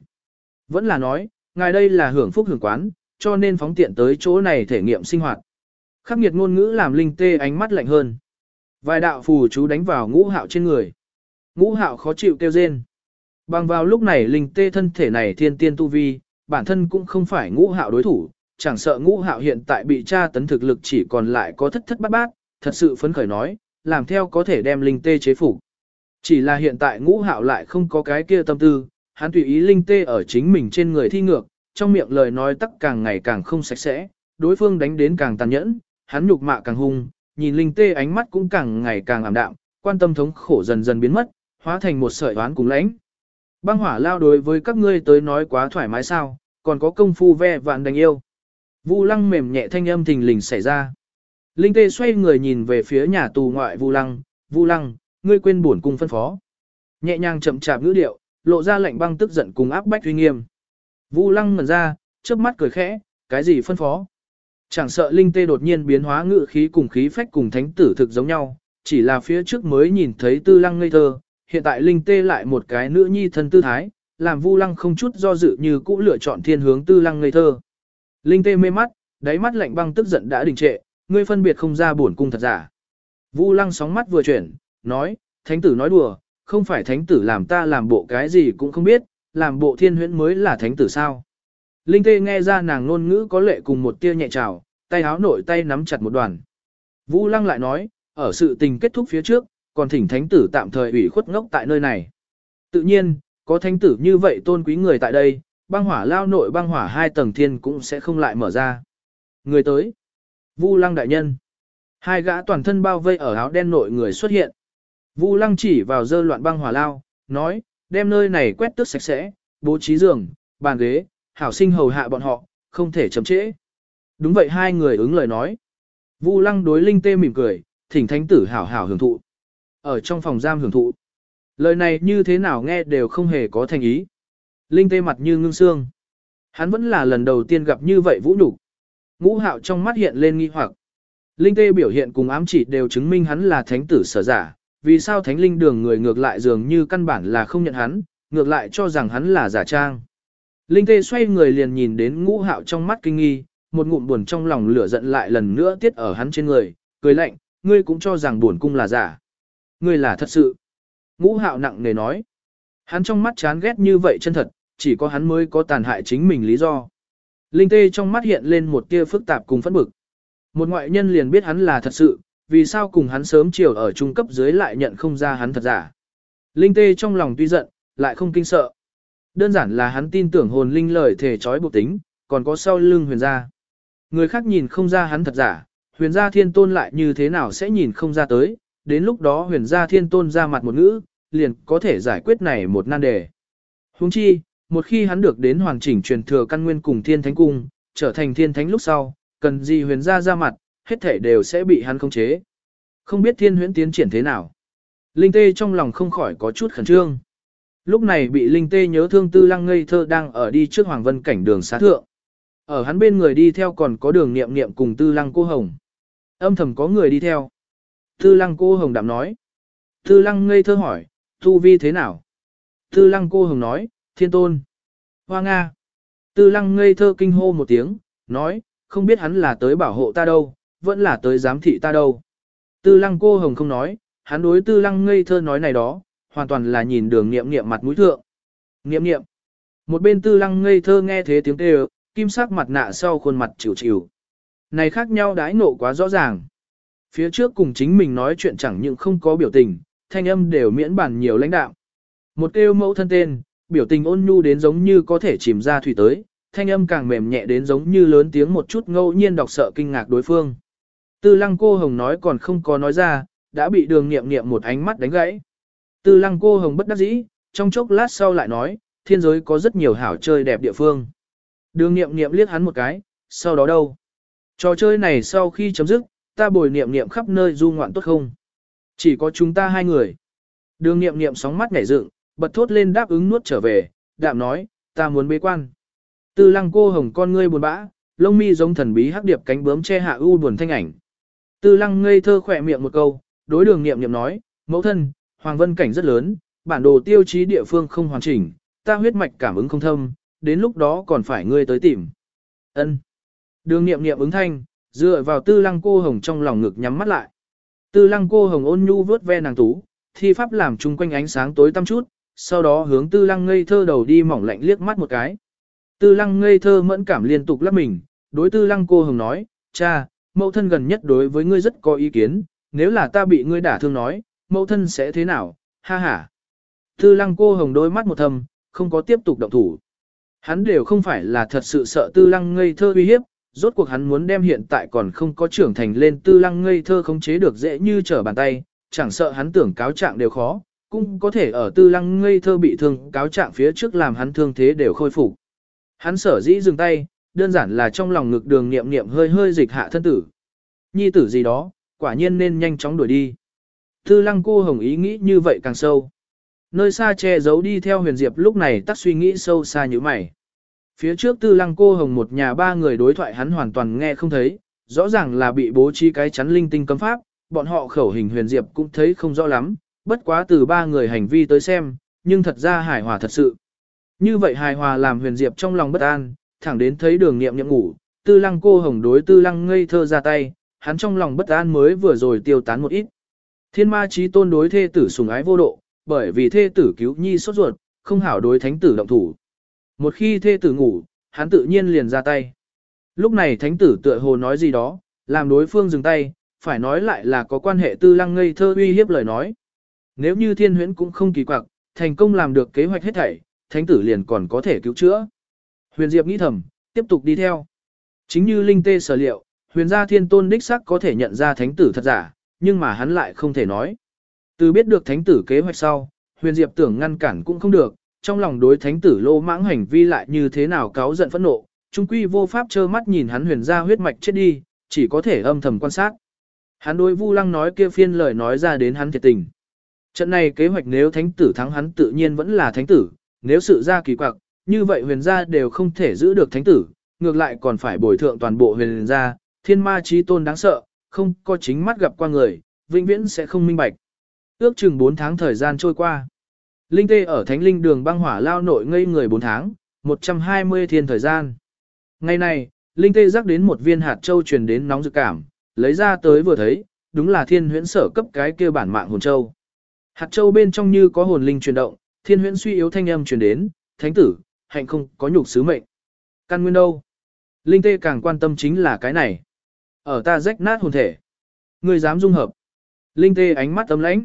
Vẫn là nói, ngài đây là hưởng phúc hưởng quán, cho nên phóng tiện tới chỗ này thể nghiệm sinh hoạt. Khắc nghiệt ngôn ngữ làm linh tê ánh mắt lạnh hơn. Vài đạo phù chú đánh vào ngũ hạo trên người. Ngũ hạo khó chịu kêu rên. Bằng vào lúc này linh tê thân thể này thiên tiên tu vi, bản thân cũng không phải ngũ hạo đối thủ, chẳng sợ ngũ hạo hiện tại bị tra tấn thực lực chỉ còn lại có thất thất bát bát, thật sự phấn khởi nói, làm theo có thể đem linh tê chế phục. Chỉ là hiện tại ngũ hạo lại không có cái kia tâm tư, hắn tùy ý linh tê ở chính mình trên người thi ngược, trong miệng lời nói tắc càng ngày càng không sạch sẽ, đối phương đánh đến càng tàn nhẫn, hắn nhục mạ càng hung, nhìn linh tê ánh mắt cũng càng ngày càng ảm đạm, quan tâm thống khổ dần dần biến mất, hóa thành một sợi oán cùng lãnh. Băng hỏa lao đối với các ngươi tới nói quá thoải mái sao, còn có công phu ve vạn đánh yêu. Vu lăng mềm nhẹ thanh âm thình lình xảy ra. Linh tê xoay người nhìn về phía nhà tù ngoại Vu lăng, Vu lăng, ngươi quên bổn cung phân phó. Nhẹ nhàng chậm chạp ngữ điệu, lộ ra lạnh băng tức giận cùng áp bách uy nghiêm. Vu lăng ngẩn ra, chớp mắt cười khẽ, cái gì phân phó? Chẳng sợ linh tê đột nhiên biến hóa ngự khí cùng khí phách cùng thánh tử thực giống nhau, chỉ là phía trước mới nhìn thấy tư lăng ngây thơ, hiện tại linh tê lại một cái nữ nhi thân tư thái, làm vu lăng không chút do dự như cũ lựa chọn thiên hướng tư lăng ngây thơ. Linh tê mê mắt, đáy mắt lạnh băng tức giận đã đình trệ, ngươi phân biệt không ra bổn cung thật giả. Vu lăng sóng mắt vừa chuyển, nói, thánh tử nói đùa, không phải thánh tử làm ta làm bộ cái gì cũng không biết, làm bộ thiên huyễn mới là thánh tử sao. Linh tê nghe ra nàng ngôn ngữ có lệ cùng một tia nhẹ trào, tay háo nội tay nắm chặt một đoàn. Vu lăng lại nói, ở sự tình kết thúc phía trước, còn thỉnh thánh tử tạm thời ủy khuất ngốc tại nơi này. Tự nhiên, có thánh tử như vậy tôn quý người tại đây, băng hỏa lao nội băng hỏa hai tầng thiên cũng sẽ không lại mở ra. Người tới. Vu lăng đại nhân. Hai gã toàn thân bao vây ở áo đen nội người xuất hiện. Vu lăng chỉ vào dơ loạn băng hỏa lao, nói, đem nơi này quét tước sạch sẽ, bố trí giường, bàn ghế, hảo sinh hầu hạ bọn họ, không thể chậm trễ. Đúng vậy hai người ứng lời nói. Vu lăng đối linh tê mỉm cười, thỉnh thánh tử hảo hảo hưởng thụ. Ở trong phòng giam hưởng thụ. Lời này như thế nào nghe đều không hề có thành ý. Linh tê mặt như ngưng xương. Hắn vẫn là lần đầu tiên gặp như vậy vũ nhục. Ngũ hạo trong mắt hiện lên nghi hoặc. Linh tê biểu hiện cùng ám chỉ đều chứng minh hắn là thánh tử sở giả. Vì sao thánh linh đường người ngược lại dường như căn bản là không nhận hắn, ngược lại cho rằng hắn là giả trang. Linh tê xoay người liền nhìn đến ngũ hạo trong mắt kinh nghi, một ngụm buồn trong lòng lửa giận lại lần nữa tiết ở hắn trên người, cười lạnh, ngươi cũng cho rằng buồn cung là giả. Ngươi là thật sự. Ngũ hạo nặng nề nói. Hắn trong mắt chán ghét như vậy chân thật, chỉ có hắn mới có tàn hại chính mình lý do. Linh tê trong mắt hiện lên một tia phức tạp cùng phẫn bực. Một ngoại nhân liền biết hắn là thật sự, vì sao cùng hắn sớm chiều ở trung cấp dưới lại nhận không ra hắn thật giả. Linh tê trong lòng tuy giận, lại không kinh sợ. Đơn giản là hắn tin tưởng hồn linh lời thể trói buộc tính, còn có sau lưng huyền gia. Người khác nhìn không ra hắn thật giả, huyền gia thiên tôn lại như thế nào sẽ nhìn không ra tới, đến lúc đó huyền gia thiên tôn ra mặt một ngữ, liền có thể giải quyết này một nan đề. Huống chi, một khi hắn được đến hoàn chỉnh truyền thừa căn nguyên cùng thiên thánh cung, trở thành thiên thánh lúc sau, cần gì huyền gia ra mặt, hết thể đều sẽ bị hắn khống chế. Không biết thiên huyễn tiến triển thế nào. Linh tê trong lòng không khỏi có chút khẩn trương. Lúc này bị Linh tê nhớ thương tư lăng ngây thơ đang ở đi trước hoàng vân cảnh đường xá thượng. Ở hắn bên người đi theo còn có đường nghiệm nghiệm cùng tư lăng cô hồng. Âm thầm có người đi theo. Tư lăng cô hồng đạm nói. Tư lăng ngây thơ hỏi, tu vi thế nào? Tư lăng cô hồng nói, thiên tôn. Hoa Nga. Tư lăng ngây thơ kinh hô một tiếng, nói, không biết hắn là tới bảo hộ ta đâu, vẫn là tới giám thị ta đâu. Tư lăng cô hồng không nói, hắn đối tư lăng ngây thơ nói này đó, hoàn toàn là nhìn đường nghiệm nghiệm mặt mũi thượng. Nghiệm nghiệm. Một bên tư lăng ngây thơ nghe thế tiếng kêu, kim sắc mặt nạ sau khuôn mặt chịu chịu. Này khác nhau đái nộ quá rõ ràng. Phía trước cùng chính mình nói chuyện chẳng những không có biểu tình, thanh âm đều miễn bản nhiều lãnh đạo. Một kêu mẫu thân tên, biểu tình ôn nhu đến giống như có thể chìm ra thủy tới, thanh âm càng mềm nhẹ đến giống như lớn tiếng một chút ngẫu nhiên đọc sợ kinh ngạc đối phương. Tư lăng cô hồng nói còn không có nói ra, đã bị đường nghiệm nghiệm một ánh mắt đánh gãy. Tư lăng cô hồng bất đắc dĩ, trong chốc lát sau lại nói, thiên giới có rất nhiều hảo chơi đẹp địa phương. Đường nghiệm nghiệm liếc hắn một cái, sau đó đâu? Trò chơi này sau khi chấm dứt, ta bồi niệm niệm khắp nơi du ngoạn tốt không? Chỉ có chúng ta hai người. Đường niệm niệm sóng mắt nhảy dựng, bật thốt lên đáp ứng nuốt trở về, đạm nói, ta muốn bế quan. Tư lăng cô hồng con ngươi buồn bã, lông mi giống thần bí hắc điệp cánh bướm che hạ u buồn thanh ảnh. Tư lăng ngây thơ khỏe miệng một câu, đối đường niệm niệm nói, mẫu thân, hoàng vân cảnh rất lớn, bản đồ tiêu chí địa phương không hoàn chỉnh, ta huyết mạch cảm ứng không thâm, đến lúc đó còn phải ngươi tới tìm. Ân. Đường niệm niệm ứng thanh, dựa vào tư lăng cô hồng trong lòng ngực nhắm mắt lại. Tư lăng cô hồng ôn nhu vớt ve nàng tú, thi pháp làm chung quanh ánh sáng tối tăm chút, sau đó hướng tư lăng ngây thơ đầu đi mỏng lạnh liếc mắt một cái. Tư lăng ngây thơ mẫn cảm liên tục lắp mình, đối tư lăng cô hồng nói, cha, mẫu thân gần nhất đối với ngươi rất có ý kiến, nếu là ta bị ngươi đả thương nói, mẫu thân sẽ thế nào, ha ha. Tư lăng cô hồng đôi mắt một thầm, không có tiếp tục động thủ. Hắn đều không phải là thật sự sợ tư lăng ngây thơ uy hiếp, rốt cuộc hắn muốn đem hiện tại còn không có trưởng thành lên tư lăng ngây thơ không chế được dễ như trở bàn tay, chẳng sợ hắn tưởng cáo trạng đều khó, cũng có thể ở tư lăng ngây thơ bị thương cáo trạng phía trước làm hắn thương thế đều khôi phục. Hắn sở dĩ dừng tay, đơn giản là trong lòng ngực đường niệm niệm hơi hơi dịch hạ thân tử. Nhi tử gì đó, quả nhiên nên nhanh chóng đuổi đi. Tư lăng cô hồng ý nghĩ như vậy càng sâu. Nơi xa che giấu đi theo huyền diệp lúc này tắt suy nghĩ sâu xa như mày. Phía trước tư lăng cô hồng một nhà ba người đối thoại hắn hoàn toàn nghe không thấy, rõ ràng là bị bố trí cái chắn linh tinh cấm pháp, bọn họ khẩu hình huyền diệp cũng thấy không rõ lắm, bất quá từ ba người hành vi tới xem, nhưng thật ra hài hòa thật sự. Như vậy hài hòa làm huyền diệp trong lòng bất an, thẳng đến thấy đường nghiệm nhậm ngủ, tư lăng cô hồng đối tư lăng ngây thơ ra tay, hắn trong lòng bất an mới vừa rồi tiêu tán một ít. Thiên ma trí tôn đối thê tử sùng ái vô độ, bởi vì thê tử cứu nhi sốt ruột, không hảo đối thánh tử động thủ. Một khi thê tử ngủ, hắn tự nhiên liền ra tay. Lúc này thánh tử tựa hồ nói gì đó, làm đối phương dừng tay, phải nói lại là có quan hệ tư lăng ngây thơ uy hiếp lời nói. Nếu như thiên huyễn cũng không kỳ quặc, thành công làm được kế hoạch hết thảy, thánh tử liền còn có thể cứu chữa. Huyền Diệp nghĩ thầm, tiếp tục đi theo. Chính như linh tê sở liệu, huyền gia thiên tôn đích sắc có thể nhận ra thánh tử thật giả, nhưng mà hắn lại không thể nói. Từ biết được thánh tử kế hoạch sau, huyền diệp tưởng ngăn cản cũng không được, trong lòng đối thánh tử lô mãng hành vi lại như thế nào cáo giận phẫn nộ, trung quy vô pháp trơ mắt nhìn hắn huyền gia huyết mạch chết đi, chỉ có thể âm thầm quan sát. Hắn đối Vu Lăng nói kia phiên lời nói ra đến hắn thiệt tình. Trận này kế hoạch nếu thánh tử thắng hắn tự nhiên vẫn là thánh tử, nếu sự ra kỳ quặc, như vậy huyền gia đều không thể giữ được thánh tử, ngược lại còn phải bồi thượng toàn bộ huyền gia, thiên ma trí tôn đáng sợ, không có chính mắt gặp qua người, vĩnh viễn sẽ không minh bạch. Ước chừng 4 tháng thời gian trôi qua. Linh tê ở thánh linh đường băng hỏa lao nội ngây người 4 tháng, 120 thiên thời gian. Ngày này, Linh tê rắc đến một viên hạt châu truyền đến nóng dự cảm, lấy ra tới vừa thấy, đúng là thiên huyễn sở cấp cái kia bản mạng hồn châu. Hạt châu bên trong như có hồn linh chuyển động, thiên huyễn suy yếu thanh âm truyền đến, thánh tử, hạnh không có nhục sứ mệnh. Căn nguyên đâu? Linh tê càng quan tâm chính là cái này. Ở ta rách nát hồn thể. người dám dung hợp. Linh tê ánh mắt tấm lãnh.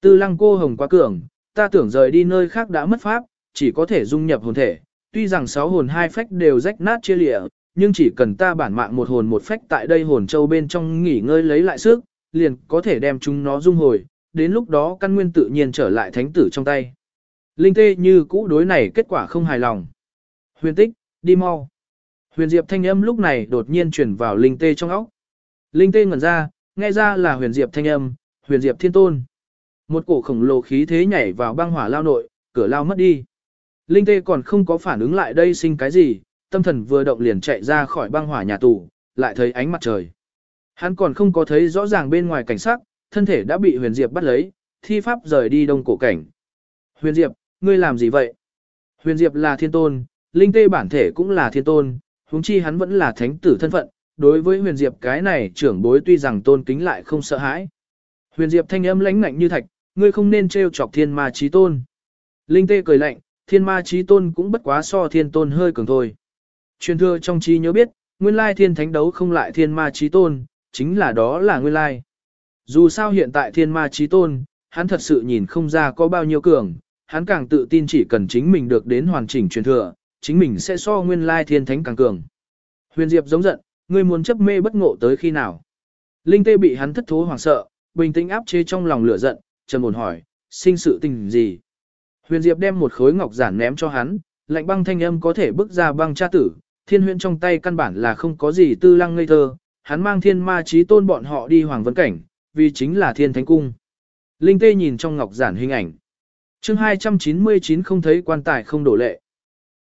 Tư lăng cô hồng quá cường, ta tưởng rời đi nơi khác đã mất pháp, chỉ có thể dung nhập hồn thể. Tuy rằng sáu hồn hai phách đều rách nát chia lịa, nhưng chỉ cần ta bản mạng một hồn một phách tại đây hồn châu bên trong nghỉ ngơi lấy lại sức, liền có thể đem chúng nó dung hồi, đến lúc đó căn nguyên tự nhiên trở lại thánh tử trong tay. Linh tê như cũ đối này kết quả không hài lòng. Huyền tích, đi mau. Huyền Diệp thanh âm lúc này đột nhiên truyền vào Linh Tê trong óc. Linh Tê ngẩn ra, nghe ra là Huyền Diệp thanh âm, Huyền Diệp thiên tôn. Một cổ khổng lồ khí thế nhảy vào băng hỏa lao nội, cửa lao mất đi. Linh Tê còn không có phản ứng lại đây sinh cái gì, tâm thần vừa động liền chạy ra khỏi băng hỏa nhà tù, lại thấy ánh mặt trời. Hắn còn không có thấy rõ ràng bên ngoài cảnh sắc, thân thể đã bị Huyền Diệp bắt lấy, thi pháp rời đi đông cổ cảnh. Huyền Diệp, ngươi làm gì vậy? Huyền Diệp là thiên tôn, Linh Tê bản thể cũng là thiên tôn, huống chi hắn vẫn là thánh tử thân phận, đối với huyền diệp cái này trưởng bối tuy rằng tôn kính lại không sợ hãi. Huyền diệp thanh âm lãnh ngạnh như thạch, ngươi không nên trêu chọc thiên ma Chí tôn. Linh tê cười lạnh, thiên ma Chí tôn cũng bất quá so thiên tôn hơi cường thôi. Truyền thừa trong trí nhớ biết, nguyên lai thiên thánh đấu không lại thiên ma Chí tôn, chính là đó là nguyên lai. Dù sao hiện tại thiên ma trí tôn, hắn thật sự nhìn không ra có bao nhiêu cường, hắn càng tự tin chỉ cần chính mình được đến hoàn chỉnh truyền thừa, chính mình sẽ so nguyên lai thiên thánh càng cường. Huyền Diệp giống giận, ngươi muốn chấp mê bất ngộ tới khi nào? Linh Tê bị hắn thất thố hoảng sợ, bình tĩnh áp chế trong lòng lửa giận, trầm ổn hỏi, sinh sự tình gì? Huyền Diệp đem một khối ngọc giản ném cho hắn, lạnh băng thanh âm có thể bước ra băng cha tử, thiên huyễn trong tay căn bản là không có gì tư lăng ngây thơ, hắn mang thiên ma trí tôn bọn họ đi hoàng vấn cảnh, vì chính là thiên thánh cung. Linh Tê nhìn trong ngọc giản hình ảnh. chương 299 không thấy quan tài không đổ lệ.